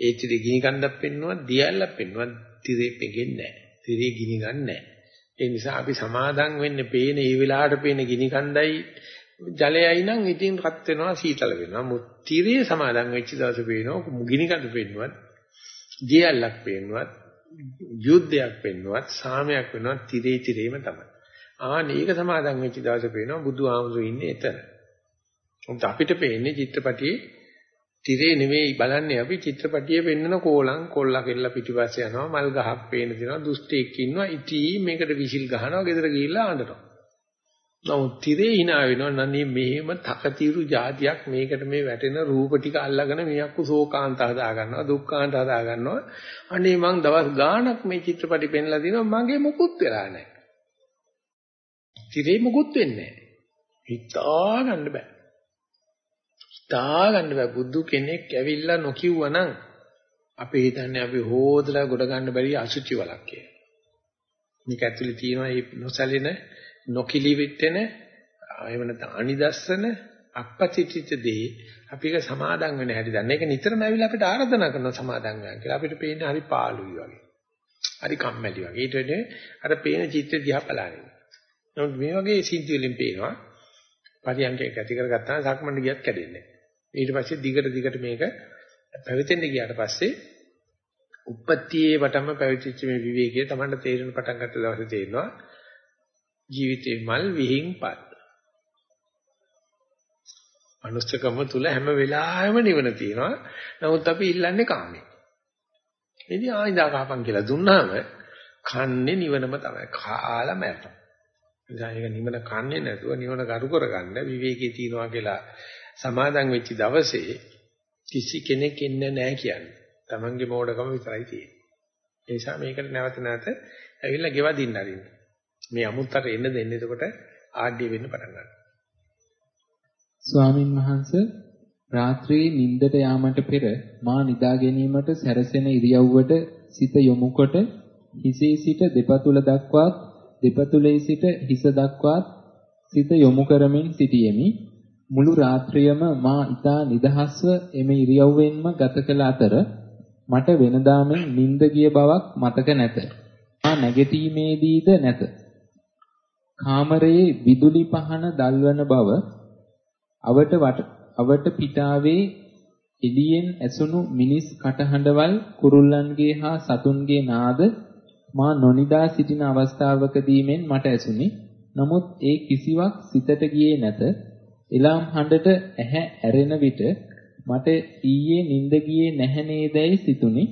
ඒ ත්‍රි ගිනි ගන්නක් පෙන්නවා දියැලක් පෙන්නවා තිරේ පෙගෙන්නේ නැහැ. තිරේ ගිනි ගන්න නැහැ. ඒ නිසා අපි සමාදම් වෙන්නේ පේන ඒ වෙලාවට පේන ගිනි කණ්ඩයි ජලයයි නම් ඉතින් රත් වෙනවා සීතල වෙනවා. මුත් තිරේ සමාදම් වෙච්ච දවසේ පේනවා ගිනි කඳ පෙන්නුවත් දියැලක් පෙන්නුවත් යුද්ධයක් පෙන්නුවත් සාමයක් වෙනවා තිරේ තිරේම තමයි. ආ මේක සමාදම් වෙච්ච දවසේ පේනවා බුදු ආමසු ඉන්නේ එතන. අපිට පේන්නේ චිත්‍රපටියේ තිරේ නෙවෙයි බලන්නේ අපි චිත්‍රපටියේ පෙන්නන කෝලං කොල්ලා කෙල්ලා පිටිපස්සේ යනවා මල් ගහක් පේන තියෙනවා දුෂ්ටෙක් ඉන්නවා ඉටි මේකට විසිල් ගහනවා ගෙදර ගිහිල්ලා ආඬනවා නමුත් තිරේ hina වෙනවා නන්නේ මෙහෙම තකතිරු જાතියක් මේකට මේ වැටෙන රූප ටික අල්ලගෙන මියක්කු ශෝකාන්ත හදා ගන්නවා දුක්ඛාන්ත හදා ගන්නවා. අනේ මං දවස් ගාණක් මේ චිත්‍රපටි පෙන්ලා දිනවා මගේ මුකුත් වෙලා නැහැ. තිරේ මුකුත් වෙන්නේ නැහැ. හිතා ගන්න බෑ. හිතා ගන්න බෑ. බුදු කෙනෙක් ඇවිල්ලා නොකියුවනම් අපි හිතන්නේ අපි හොදලා ගොඩ ගන්න බැරි අසුචි වලක් කියලා. මේක ඇතුලේ තියෙනවා මේ නොසැලෙන නොකිලි විටෙන එහෙම නැත්නම් අනිදස්සන අපපතිතිත දේ අපි ඒක සමාදන් වෙන හැටි දන්න. ඒක නිතරම ඇවිල්ලා අපිට ආරාධනා කරන සමාදන් වෙනවා කියලා. අපිට පේන්නේ හරි පාළුයි වගේ. හරි කම්මැලි වගේ. ඊට වඩා අර පේන චිත්‍ර දිහා බලන්නේ. නමුත් මේ වගේ සිද්ධි වලින් පේනවා පරියන්කයක් ඇති කරගත්තාම සක්මණේ ගියත් කැඩෙන්නේ නැහැ. ඊට පස්සේ දිගට දිගට මේක පැවිතෙන්න ගියාට පස්සේ උප්පත්තියේ වටම පැවිදිච්ච මේ විවේකයේ Tamanට තේරෙන පටන් ගත්ත දවසේ තේරෙනවා ජීවිතේ මල් විහිංපත්. මනුස්සකම තුල හැම වෙලාවෙම නිවන තියෙනවා. නමුත් අපි ඉල්ලන්නේ කාමේ. ඉතින් ආයිදා කහපන් කියලා දුන්නාම කන්නේ නිවනම තමයි. කාලා මැරෙනවා. නිසා ඒක නිවන කන්නේ නැතුව නිවන කරු කරගන්න විවේකී තියනවා කියලා සමාදන් වෙච්ච දවසේ කිසි කෙනෙක් ඉන්නේ නැහැ කියන්නේ. Tamange මෝඩකම විතරයි තියෙන්නේ. ඒ නිසා මේකට නැවත නැවත ඇවිල්ලා ගෙවදින්න අරින්න. මේ අමුත්තට එන්න දෙන්න එතකොට ආඩ්‍ය වෙන්න පටන් ගන්නවා. ස්වාමින් වහන්සේ රාත්‍රියේ නිින්දට යාමට පෙර මා නිදා ගැනීමට සැරසෙන ඉරියව්වට සිත යොමුකොට හිසේ සිට දෙපතුල දක්වාත් දෙපතුලේ සිට හිස දක්වාත් සිත යොමු කරමින් සිටියෙමි. මුළු රාත්‍රියම මා ඊතා නිදහස්ව එම ඉරියව්වෙන්ම ගත කළ අතර මට වෙනදාමෙන් නිින්ද ගිය බවක් මතක නැත. මා නැගිටීමේදීද නැත. කාමරයේ විදුලි පහන දල්වන බව අවට අවට පිටාවේ එළියෙන් ඇසුණු මිනිස් කටහඬවල් කුරුල්ලන්ගේ හා සතුන්ගේ නාද මා නොනිදා සිටින අවස්ථාවකදීමෙන් මට ඇසුනි. නමුත් ඒ කිසිවක් සිතට ගියේ නැත. එලාම් හඬට ඇහැ ඇරෙන විට මට ඊයේ නිින්ද ගියේ නැහැ නේදයි සිතුනි.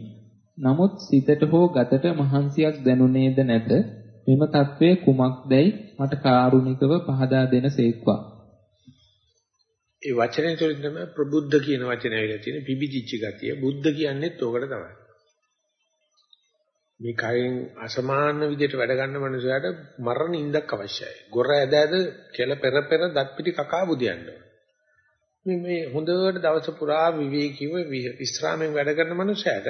නමුත් සිතට හෝ ගතට මහන්සියක් දැනුනේද නැත. මෙම తත්වයේ කුමක්දයි මට කාරුණිකව පහදා දෙන සේක්වා. ඒ වචනේ තුළින් තමයි ප්‍රබුද්ධ කියන වචනේ ඇවිල්ලා තියෙන්නේ පිබිදිච්ච ගතිය. බුද්ධ කියන්නේත් ඕකට තමයි. මේ කයෙන් අසමාන විදිහට වැඩ ගන්න මනුස්සයාට මරණ ඉන්දක් අවශ්‍යයි. ගොර ඇද ඇද කෙල පෙර පෙර දත් පිටි කකා බුදියන්න මේ මේ හොඳට දවස පුරා විවේකීව විශ්‍රාමයෙන් වැඩ කරන මනුස්සයාට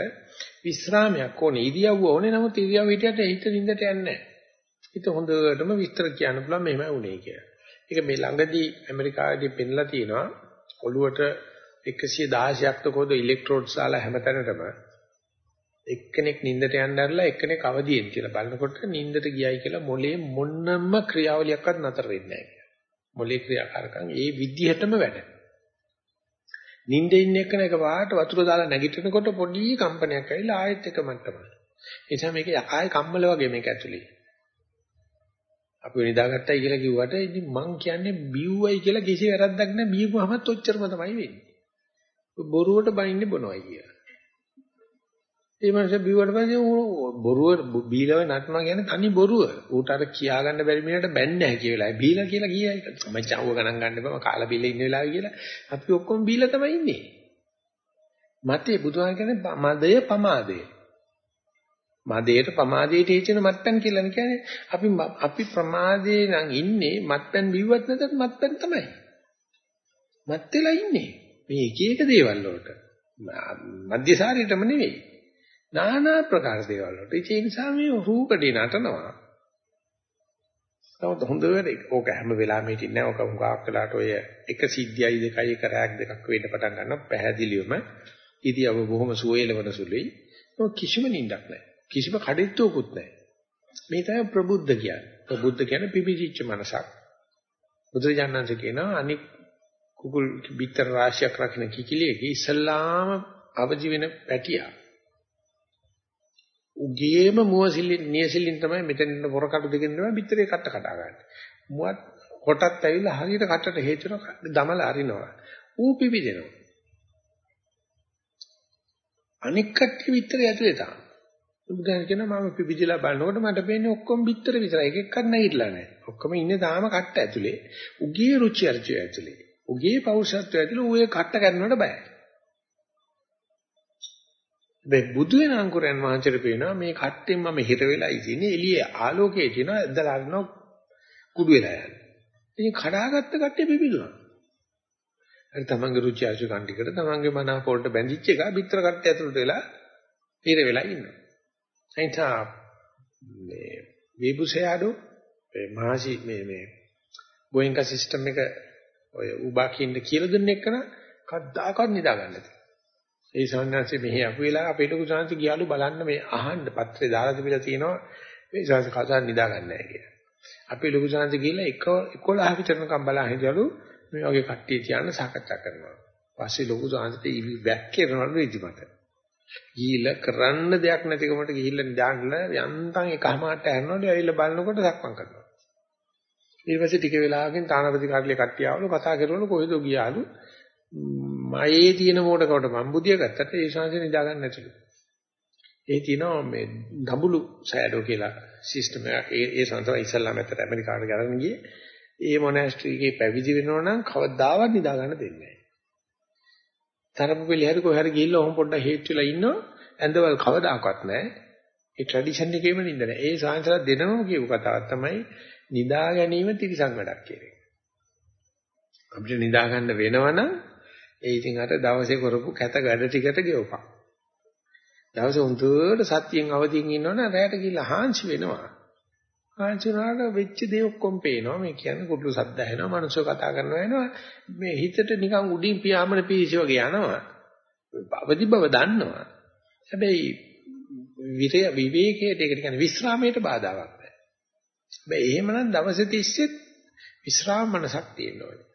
විශ්‍රාමයක් ඕනේ ඉරියව්ව ඕනේ නමුත් ඉරියව්ව හිටියට හිත නින්දට යන්නේ නැහැ. හිත හොඳටම විස්තර කියන්න පුළුවන් මෙහෙමයි උනේ කියලා. ඒක මේ ළඟදී ඇමරිකාවේදී පෙන්ලා තියෙනවා ඔළුවට 116ක් තකොද ඉලෙක්ට්‍රෝඩ්ස් දාලා හැමතැනටම එක්කෙනෙක් නිින්දට යන්න ඇරලා එක්කෙනෙක් අවදියෙන් කියලා බලනකොට නිින්දට ගියයි කියලා මොලේ මොන්නම ක්‍රියාවලියක්වත් නතර වෙන්නේ නැහැ. මොලේ ක්‍රියාකාරකම් ඒ විදිහටම වැඩ. නිින්දේ ඉන්න එකන එක වාට වතුර දාලා නැගිටිනකොට පොඩි කම්පනයක් ඇවිල්ලා ආයෙත් එක මට්ටමයි. ඒ නිසා මේක යකායේ කම්මල වගේ මේක ඇතුලේ. අපි නිදාගත්තයි කියලා කිව්වට ඉතින් මං කියන්නේ බිව්වයි කියලා කිසි වැරද්දක් නැහැ. බිව්වමත් ඔච්චරම තමයි වෙන්නේ. බොරුවට බනින්නේ බොනවයි කියලා. ඒ මනස බිව්වට පස්සේ බොරුව බීලව නටනවා කියන්නේ තනි බොරුව. ඌට අර කියා ගන්න බැරි මිනිහට බැන්නේ නැහැ කියලා වෙලාවයි. බීලා කියලා කියයි. මචං ඌ ගණන් ගන්න බෑ. කාලා බීලා ඉන්න වෙලාවයි කියලා. අපි ඔක්කොම බීලා තමයි ඉන්නේ. මතේ බුදුහාම කියන්නේ මදය පමාදය. මදයට පමාදයට හේචෙන මත්පැන් කියලා කියන්නේ අපි අපි ප්‍රමාදේ නම් ඉන්නේ මත්පැන් බිව්වත් නැතත් මත්පැන් තමයි. මත් වෙලා ඉන්නේ. මේ එක එක දේවල් වලට. මධ්‍යසාරීටම නෙවෙයි. নানা ප්‍රකාර දේවල් වලට. ඒ නිසා මේ රූපඩේ නටනවා. නමුත් හොඳට ඕක හැම වෙලාවෙම හිටින්නේ නැහැ. ඕක හුඟක් වෙලාට ඔය එක සිද්ධියයි දෙකයි එක රැයක් දෙකක් වෙන්න පටන් ගන්නවා. පැහැදිලිවම ඉතියව බොහොම සුවේලවන සුළුයි. ඔය කිසිම නිින්දක් නැහැ. කිසිම කඩਿੱත්වකුත් නැහැ. මේ තමයි ප්‍රබුද්ධ කියන්නේ. ප්‍රබුද්ධ කියන්නේ පිපිසිච්ච මනසක්. බුදුරජාණන්සේ කියනවා අනික් කුකුල් බිත්තර රාශියක් රකින්න කිකිලියක ඉස්සල්ලාම අවදි වෙන පැටියා උගේම මුවසිලින් නියසිලින් තමයි මෙතන පොර කටු දෙකෙන් තමයි පිටරේ කට කඩා ගන්න. මුවත් කොටත් ඇවිල්ලා හරියට කටට හේතුන දමල අරිනවා. ඌ පිපිදෙනවා. අනික් කට්ටිය පිටරේ ඇතුලේ තාම. බුදුන් කියනවා මම පිපිදිලා බලනකොට මට පේන්නේ ඔක්කොම පිටර විතරයි. එක එකක් නැගිටලා නැහැ. ඔක්කොම ඉන්නේ තාම කට්ට ඇතුලේ. උගේ රුචි අරුචි ඇතුලේ. උගේ පෞරුෂත්වය ඇතුලේ ඌ ඒ කට්ට කරනවට බයයි. මේ බුදු වෙන අංකුරයන් වහන්සේට පේනවා මේ කට්ටෙන් මම හිර වෙලා ඉන්නේ එළියේ ආලෝකයේ තියෙනවා ඇදලා අරනවා කුඩු වෙලා යනවා. ඉතින් කඩාගත්ත කට්ටිය පිපිදුනා. හරි තමන්ගේ රුචි අරුචි කන්ටිකට තමන්ගේ මනාප වලට බැඳිච්ච එක පිටර කට්ටිය ඇතුළට වෙලා හිර වෙලා ඉන්නවා. එයිසා මේ විබුසයාඩෝ මේ මහසි මේ මේ ගෝයන්කා සිස්ටම් එක ඔය උබාකින්ද කියලා දුන්න එකන කද්දාකවත් නිදා ගන්න තියෙනවා. ඒ සම්ඥාන්සේ මෙහි අපු වෙලා අපේ ලොකු සාන්ති ගියාලු බලන්න මේ අහන්න පත්‍රේ දාලා තිබිලා තියෙනවා මේ සාන්ති කතා නිදා ගන්න නැහැ කියලා. අපේ ලොකු සාන්ති ගිහලා 11 විතරනකම් බලන් හිටියලු මේ වගේ කට්ටිය තියන්න සාකච්ඡා කරනවා. පස්සේ ලොකු සාන්තිට ඉවි වැක්කේනවලු ඉදිමට. ගිහිල්ලා කරන්න දෙයක් නැතිකමට ගිහිල්ලා දාන්න යන්තම් එකමාරට හැරනවලු ඇවිල්ලා බලනකොට සක්මන් කරනවා. ඊට පස්සේ ටික වෙලාවකින් තානාපති කාර්යාලේ කට්ටිය ආවලු කතා කරනවලු කොහෙද ගියාලු මයේ තියෙන මෝඩකට මම බුදිය ගත්තට ඒ ශාන්තිය නිදා ගන්න නැතිලු. ඒ තියෙනවා මේ දඹුලු සෑඩෝ කියලා සිස්ටම් එකක්. ඒ ඒ සංතව ඉස්සල්ලාම ඇත්තට ඇමරිකාවට ගලන ගියේ. ඒ මොනාස්ට්‍රි එකේ පැවිදි වෙනවා නම් කවදාවත් නිදා ගන්න දෙන්නේ නැහැ. තරපු පිළිහැර කොහේ හරි ගිහිල්ලා ඔහොම පොඩ්ඩක් හේත් වෙලා ඉන්නෝ ඇඳවල් කවදාකවත් නැහැ. ඒ ට්‍රැඩිෂන් එකේම නින්ද නැහැ. ඒ සාංශලා දෙනවම කියපු කතාවක් තමයි නිදා ගැනීම තිරිසන් වැඩක් කියන්නේ. අපිට නිදා ගන්න වෙනවනම් ඒ ඉතින් අර දවසේ කරපු කැත වැඩ ටිකට ගෙවපන්. දවසේ උන්දුවට සත්‍යයෙන් අවදියෙන් ඉන්නවනම් රැයට ගිහිල්ලා හාන්සි වෙනවා. හාන්සි වුණාට වෙච්ච දේ ඔක්කොම පේනවා. මේ කියන්නේ කුඩු සද්ද ඇහෙනවා, මනුස්සය කතා කරනවා එනවා. මේ හිතට නිකන් උඩින් පියාඹන පීසි වගේ යනවා. අවදි බව දන්නවා. හැබැයි විරය විවේකයට ඒකට කියන්නේ විස්රාමයට බාධාවක් නැහැ. හැබැයි එහෙමනම් දවසේ තිස්සෙත් විස්රාම මනසක් තියෙන්න ඕනේ.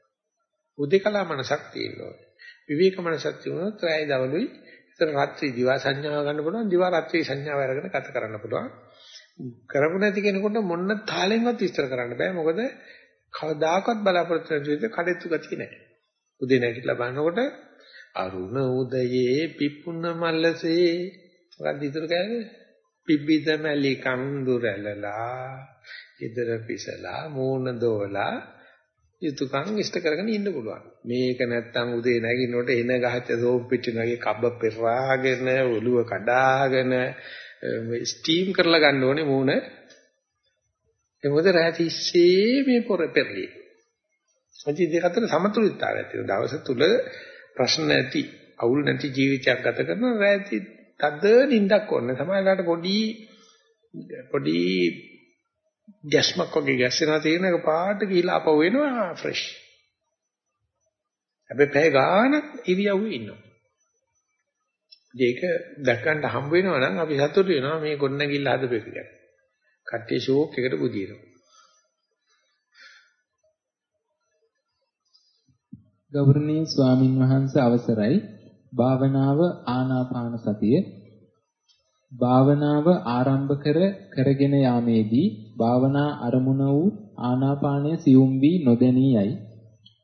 උදේකලා මනසක් තියෙන්න ඕනේ. විවේක මනසක් තියුණොත් රැයි දවලුයි එතන රාත්‍රී දිවා සංඥාව ගන්න පුළුවන් දිවා රාත්‍රී සංඥාව අරගෙන ගත කරන්න පුළුවන් කරපු නැති කෙනෙකුට මොන්න තාලෙන්වත් විස්තර කරන්න බෑ. මොකද කවදාකවත් බලාපොරොත්තු වෙන විදිහට කඩਿੱතු ගතිය නැහැ. උදේ නැගිටලා බලනකොට අරුණ උදයේ පිපුණ මල්ලසේ මොකක්ද ඉතුරු කියන්නේ පිබ්බිද මැලි කඳුරැලලා ඉදර පිසලා මූණ දෝලා යුතුයකම් ඉෂ්ට කරගෙන ඉන්න පුළුවන්. මේක නැත්තම් උදේ නැගිනකොට එන ගහච්ච සෝප් පිටින් වගේ කබ්බ පෙරාගෙන ඔළුව කඩාගෙන ස්ටීම් කරලා ගන්න ඕනේ මූණ. ඒ මොකද රැතිස්සේ මේ පොර පෙරලි. අජි දෙක අතර සමතුලිතතාවයක් තියෙනවා. දවස තුල ප්‍රශ්න නැති, අවුල් නැති ජීවිතයක් ගත කරන රැති තද නිින්දක් ඕනේ. සමහරවිට පොඩි පොඩි ගැස්මක් වගේ ගැස්සෙනවා තියෙන එක පාට ගිහිලා අපව වෙනවා ෆ්‍රෙෂ්. හැබැයි පැය ගාණක් ඉරියව්වේ ඉන්නවා. ඒක දැක් ගන්න හම්බ වෙනවා නම් අපි සතුටු වෙනවා මේ ගොඩනැගිල්ල හදපු එක ගැන. කට්ටිය ෂෝක් එකට බුදිනවා. ගෞරවනීය ස්වාමින් වහන්සේ අවසරයි භාවනාව ආනාපාන සතිය භාවනාව ආරම්භ කර කරගෙන යාමේදී භාවනා අරමුණ වූ ආනාපානය සියුම් වී නොදැනී යයි.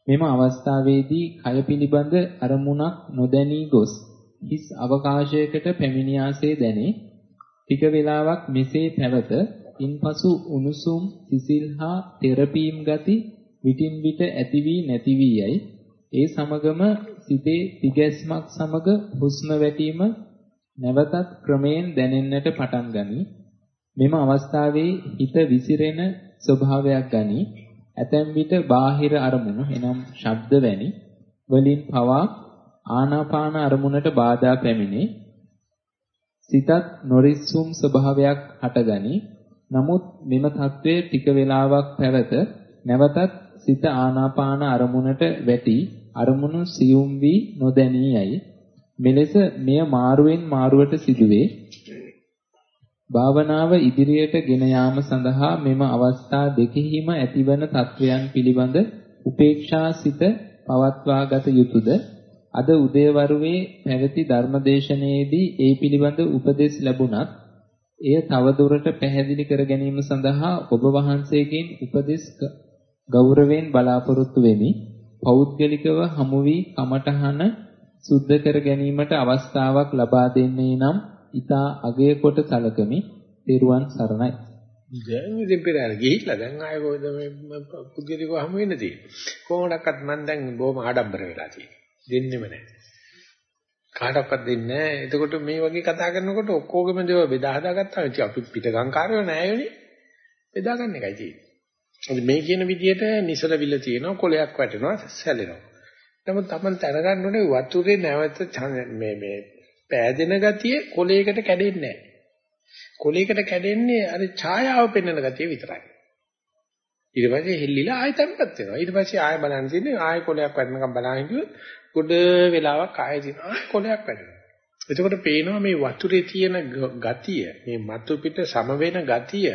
මෙම අවස්ථාවේදී කය පිළිබඳ අරමුණක් නොදැනී ගොස් හිස් අවකාශයකට පැමිණියාසේ දැනේ. ටික වේලාවක් මෙසේ පැවත ඉන්පසු උණුසුම් සිසිල් හා තෙරපීම් ගති විටින් විට ඇති වී නැති වී යයි. ඒ සමගම සිතේ තිගැස්මක් සමග හුස්ම වැටීම නැවතත් ක්‍රමයෙන් දැනෙන්නට පටන් ගනී. මෙම අවස්ථාවේ හිත විසිරෙන ස්වභාවයක් ගනී. ඇතැම් විට බාහිර අරමුණු එනම් ශබ්ද වැනි වලින් පවා ආනාපාන අරමුණට බාධා පැමිණේ. සිතත් නොරිස්සුම් ස්වභාවයක් හටගනී. නමුත් මෙම தત્ත්වය ටික වේලාවක් පැවත නැවතත් සිත ආනාපාන අරමුණට වැටි අරමුණු සියුම් වී නොදැනී යයි. මෙලෙස මෙය මාරුවෙන් මාරුවට සිදුවේ. භාවනාව ඉදිරියට ගෙන යාම සඳහා මෙම අවස්ථා දෙකෙහිම ඇතිවන තත්වයන් පිළිබඳ උපේක්ෂාසිත පවත්වාගත යුතුයද? අද උදේවරුේ පැවති ධර්මදේශනයේදී ඒ පිළිබඳ උපදෙස් ලැබුණත් එය තවදුරට පැහැදිලි කර ගැනීම සඳහා ඔබ වහන්සේගෙන් උපදෙස් ගෞරවයෙන් බලාපොරොත්තු වෙමි. පෞද්ගලිකව හමු වී කමඨහන සුද්ධ කර ගැනීමට අවස්ථාවක් ලබා දෙන්නේ නම් ඊතා අගය කොට සැලකමි. ත්වන් සරණයි. දැන් ඉතින් පෙරහැර ගිහිල්ලා දැන් ආයෙ කොහෙද මේ පුද්ගලිකව හමු වෙන්න තියෙන්නේ. කොහොමඩක්වත් මම දැන් බොහොම ආඩම්බර වෙලා තියෙන්නේ. දෙන්නෙම නැහැ. කාටවත් දෙන්නේ නැහැ. එතකොට මේ වගේ කතා කරනකොට ඔක්කොගෙම දේවල් බෙදා හදාගත්තා. ඉතින් අපි පිටගංකාරයෝ නැහැ යෝනේ. බෙදා ගන්න එකයි තියෙන්නේ. මේ කියන විදිහට නිසල විල තියෙනවා කොලයක් වැටෙනවා සැලෙනවා. නමුත් Taman දැනගන්න ඕනේ වතුරේ නැවත මේ මේ පෑදෙන ගතිය කොලයකට කැඩෙන්නේ නැහැ. කොලයකට කැඩෙන්නේ අර ඡායාව පෙන්වන ගතිය විතරයි. ඊට පස්සේ හෙල්ලිලා ආයෙ තැම්පත් වෙනවා. ඊට පස්සේ ආයෙ බලන්න තියෙන්නේ ආයෙ කොලයක් වැටෙනකම් බලන් හිටියොත් ගොඩ වෙලාවක් ආයෙ දිනවා ආයෙ කොලයක් වැටෙනවා. එතකොට පේනවා මේ වතුරේ තියෙන ගතිය මේ මතු පිට සම වෙන ගතිය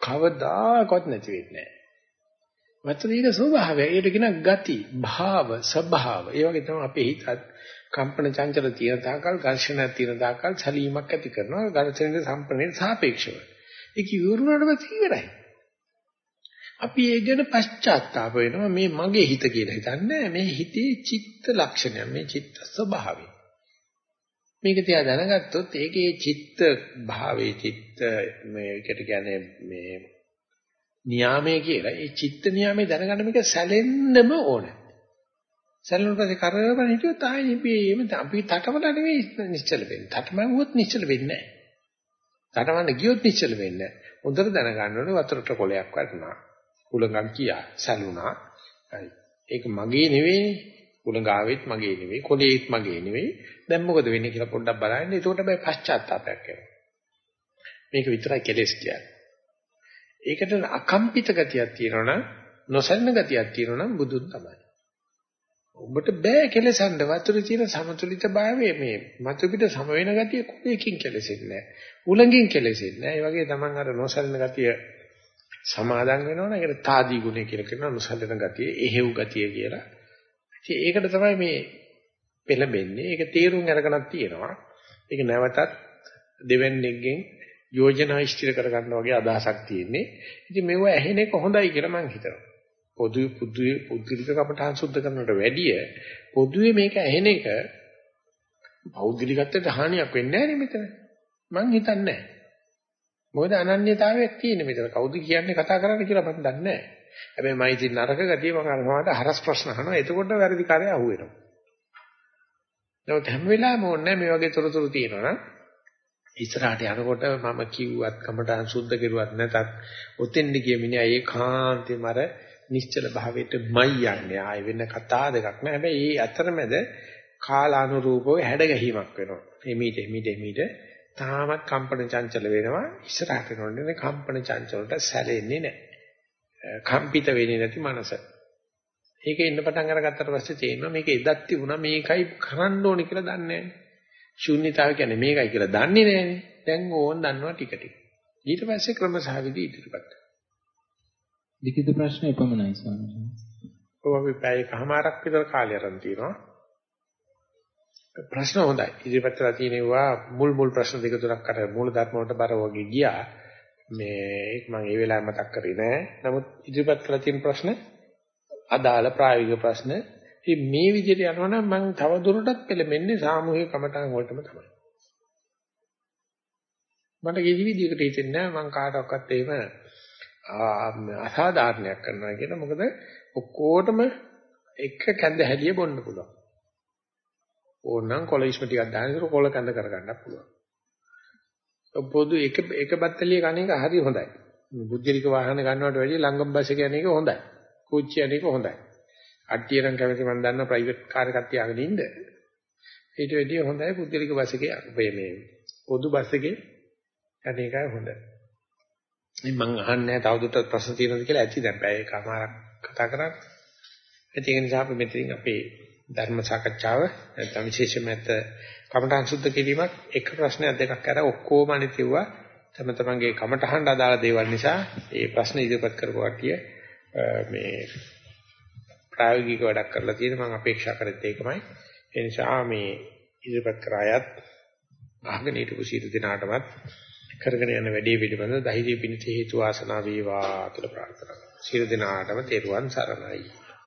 කවදාකවත් නැති වෙන්නේ නැහැ. වතුරේ ස්වභාවය ඒකට කියන ගති, භාව, ස්වභාව. ඒ වගේ තමයි අපේ හිතත් කම්පන චංචල තියෙන තාකල් ඝර්ෂණ තියෙන තාකල් සලීමක් ඇති කරනවා. ඝර්ෂණයට සම්ප්‍රණයට සාපේක්ෂව. ඒක ඉවරුනට පස්සේ ඉවරයි. අපි ඒ ගැන පශ්චාත්තාප වෙනවා මේ මගේ හිත කියලා හිතන්නේ මේ හිතේ චිත්ත ලක්ෂණය මේ චිත්ත ස්වභාවය. මේක තියා දැනගත්තොත් ඒකේ චිත්ත භාවයේ චිත්ත මේකට කියන්නේ මේ නියාමයේ කියලා. ඒ චිත්ත නියාමයේ දැනගන්න මේක සැලෙන්නම ඕනේ. සැලුණු පස්සේ කරවන හිටියොත් ආයේ මේ අපි තටමල නෙවෙයි නිශ්චල වෙන්නේ. තටමවුවොත් නිශ්චල වෙන්නේ නැහැ. තටමන්න ගියොත් නිශ්චල වෙන්නේ නැහැ. හොඳට දැනගන්න ඕනේ වතුරට කොලයක් වටනවා. උලඟක් කියා සැලුණා. ඒක මගේ නෙවෙයිනේ. උලඟාවෙත් මගේ නෙවෙයි, කොලේත් මගේ නෙවෙයි. දැන් මොකද වෙන්නේ කියලා පොඩ්ඩක් බලන්න. එතකොට බය පශ්චාත්තාවයක් එනවා. මේක විතරයි කෙලස් කියන්නේ. ඒකට අකම්පිත ගතියක් තියෙනවනම්, නොසැලෙන ගතියක් තියෙනවනම් බුදුන් තමයි. ඔබට බෑ කෙලසන්න වතුරේ තියෙන සමතුලිත භාවය මේ මතු පිට සම වෙන ගතිය කොහේකින් කෙලෙසෙන්නේ නැහැ. උලඟින් කෙලෙසෙන්නේ නැහැ. ඒ වගේ Taman අර නොසැලෙන ගතිය සමාදන් වෙනවනේ ඒකට තාදී ගුණය කියලා කියනවා නොසලෙන ගතිය, එහෙව් ගතිය කියලා. ඉතින් ඒකට තමයි මේ පෙළඹෙන්නේ. ඒක තේරුම් අරගෙනක් තියෙනවා. ඒක නැවතත් දෙවන්නේගෙන් යෝජනා ඉෂ්ටිර කරගන්න වගේ අදහසක් තියෙන්නේ. ඉතින් මේව ඇහෙන එක හොඳයි කියලා මම හිතනවා. පොදු පුදු පුද්ගලික කමඨාන් සුද්ධ කරනට වැඩිය පොදුවේ මේක ඇහෙන එක පෞද්ගලිකත්වයට හානියක් වෙන්නේ නැහැ නේ මෙතන. මං හිතන්නේ නැහැ. මොකද අනන්‍යතාවයක් තියෙන මෙතන. කවුද කියන්නේ කතා කරන්නේ කියලා මම දන්නේ නැහැ. හැබැයි මම ඉතින් නරක ගතිය මම අර සමහරට හරස් ප්‍රශ්න අහනවා. එතකොට වැරදි කාර්යය අහුවෙනවා. නමුත් හැම වෙලාවෙම ඕනේ මේ වගේ තොරතුරු තියෙනවා නම් ඉස්සරහට යනකොට මම කිව්වත් කමටහන් සුද්ධ කෙරුවත් නැතත් ඔතෙන්ද ගිය මිනිහා ඒකාන්තයෙන්ම අර නිශ්චල භාවයටමයි යන්නේ. ආයෙ වෙන කතා දෙකක් නෑ. හැබැයි මේ අතරමැද කාලානුරූපව හැඩ ගැහිමක් වෙනවා. එමීට එමීට එමීට තාමත් කම්පන චංචල වෙනවා. ඉස්සරහට යනකොට කම්පන චංචලට සැලෙන්නේ නැහැ. කම්පිත වෙන්නේ නැති මනස. ඒකේ ඉන්න පටන් අරගත්තට පස්සේ තේරෙනවා මේක එදත් තිබුණා මේකයි කරන්න ඕනේ කියලා දන්නේ නැහැ. ශූන්‍යතාවය කියන්නේ මේකයි කියලා දන්නේ නැහැනේ දැන් ඕන් දන්නවා ටික ටික. ඊට පස්සේ ක්‍රමසහවිදි ඉදිරිපත්. ලිඛිත ප්‍රශ්න එපමණයි ස්වාමීනි. ඔව් අපි පැයකමාරක් විතර කාලය අරන් තිනවා ප්‍රශ්න හොඳයි. ඉදිරිපත්ලා තියෙනවා මුල් මුල් ප්‍රශ්න දෙක තුනක් අර මූල ධර්ම වලට බර වගේ ගියා. මේ ඒක මම ඒ වෙලාවේ මතක් කරේ නෑ. නමුත් ඉදිරිපත් කරලා තියෙන ප්‍රශ්න අදාළ ප්‍රායෝගික ප්‍රශ්න. ඉතින් මේ විදිහට යනවා නම් මම තව දුරටත් පෙළඹෙන්නේ සාමූහික කමටහන් වලටම තමයි. මට කිසි විදිහකට හිතෙන්නේ නෑ මම කාටවත් එහෙම අසාධාරණයක් කරනවා කියලා. මොකද ඔක්කොටම එක කැඳ හැලිය බොන්න පුළුවන්. ඕනනම් කොලොයිස්ම ටිකක් දාන ඉතර කොල කඳ කරගන්නත් පුළුවන්. පොදු එක එක බත්තලිය කන එක හරි හොඳයි. බුද්ධිලික වාහන ගන්නවට වැඩිය ලංගම් බස් එක යන එක හොඳයි. කෝච්චි යන එක හොඳයි. අට්ටිය නම් කැමති මම දන්නා ප්‍රයිවට් කාර් එකක් තියාගෙන ඉන්න. ඊට වැඩිය හොඳයි බුද්ධිලික බස් එකේ මේ මේ පොදු බස් එකේ යන එකයි හොඳ. ඉතින් මම අහන්නේ තවදුරටත් ප්‍රශ්න තියෙනවද කියලා ඇති දැන් බෑ ඒකමාරක් කතා කරන්නේ. ඒක නිසා අපි මෙතනින් අපේ ධර්ම සාකච්ඡාව නැත්නම් විශේෂයෙන්ම ඇත්ත කමඨහන් සුද්ධ කිරීමක් එක ප්‍රශ්නයක් දෙකක් අර ඔක්කොම අනිතිව්වා තම තමන්ගේ කමඨහන් අදාළ දේවල් නිසා ඒ ප්‍රශ්න ඉදිරිපත් කරපු කට්ටිය මේ ප්‍රායෝගික වැඩක් කරලා තියෙන මම අපේක්ෂා කරත් ඒකමයි ඒ නිසා මේ ඉදිරිපත් කරායත් අහගෙන හිටපු සියලු දෙනාටමත් කරගෙන යන වැඩේ පිළිබඳ ධෛර්ය පිණිස හේතු වාසනා වේවා කියලා ප්‍රාර්ථනා කරනවා. සියලු දෙනාටම තෙරුවන් සරණයි.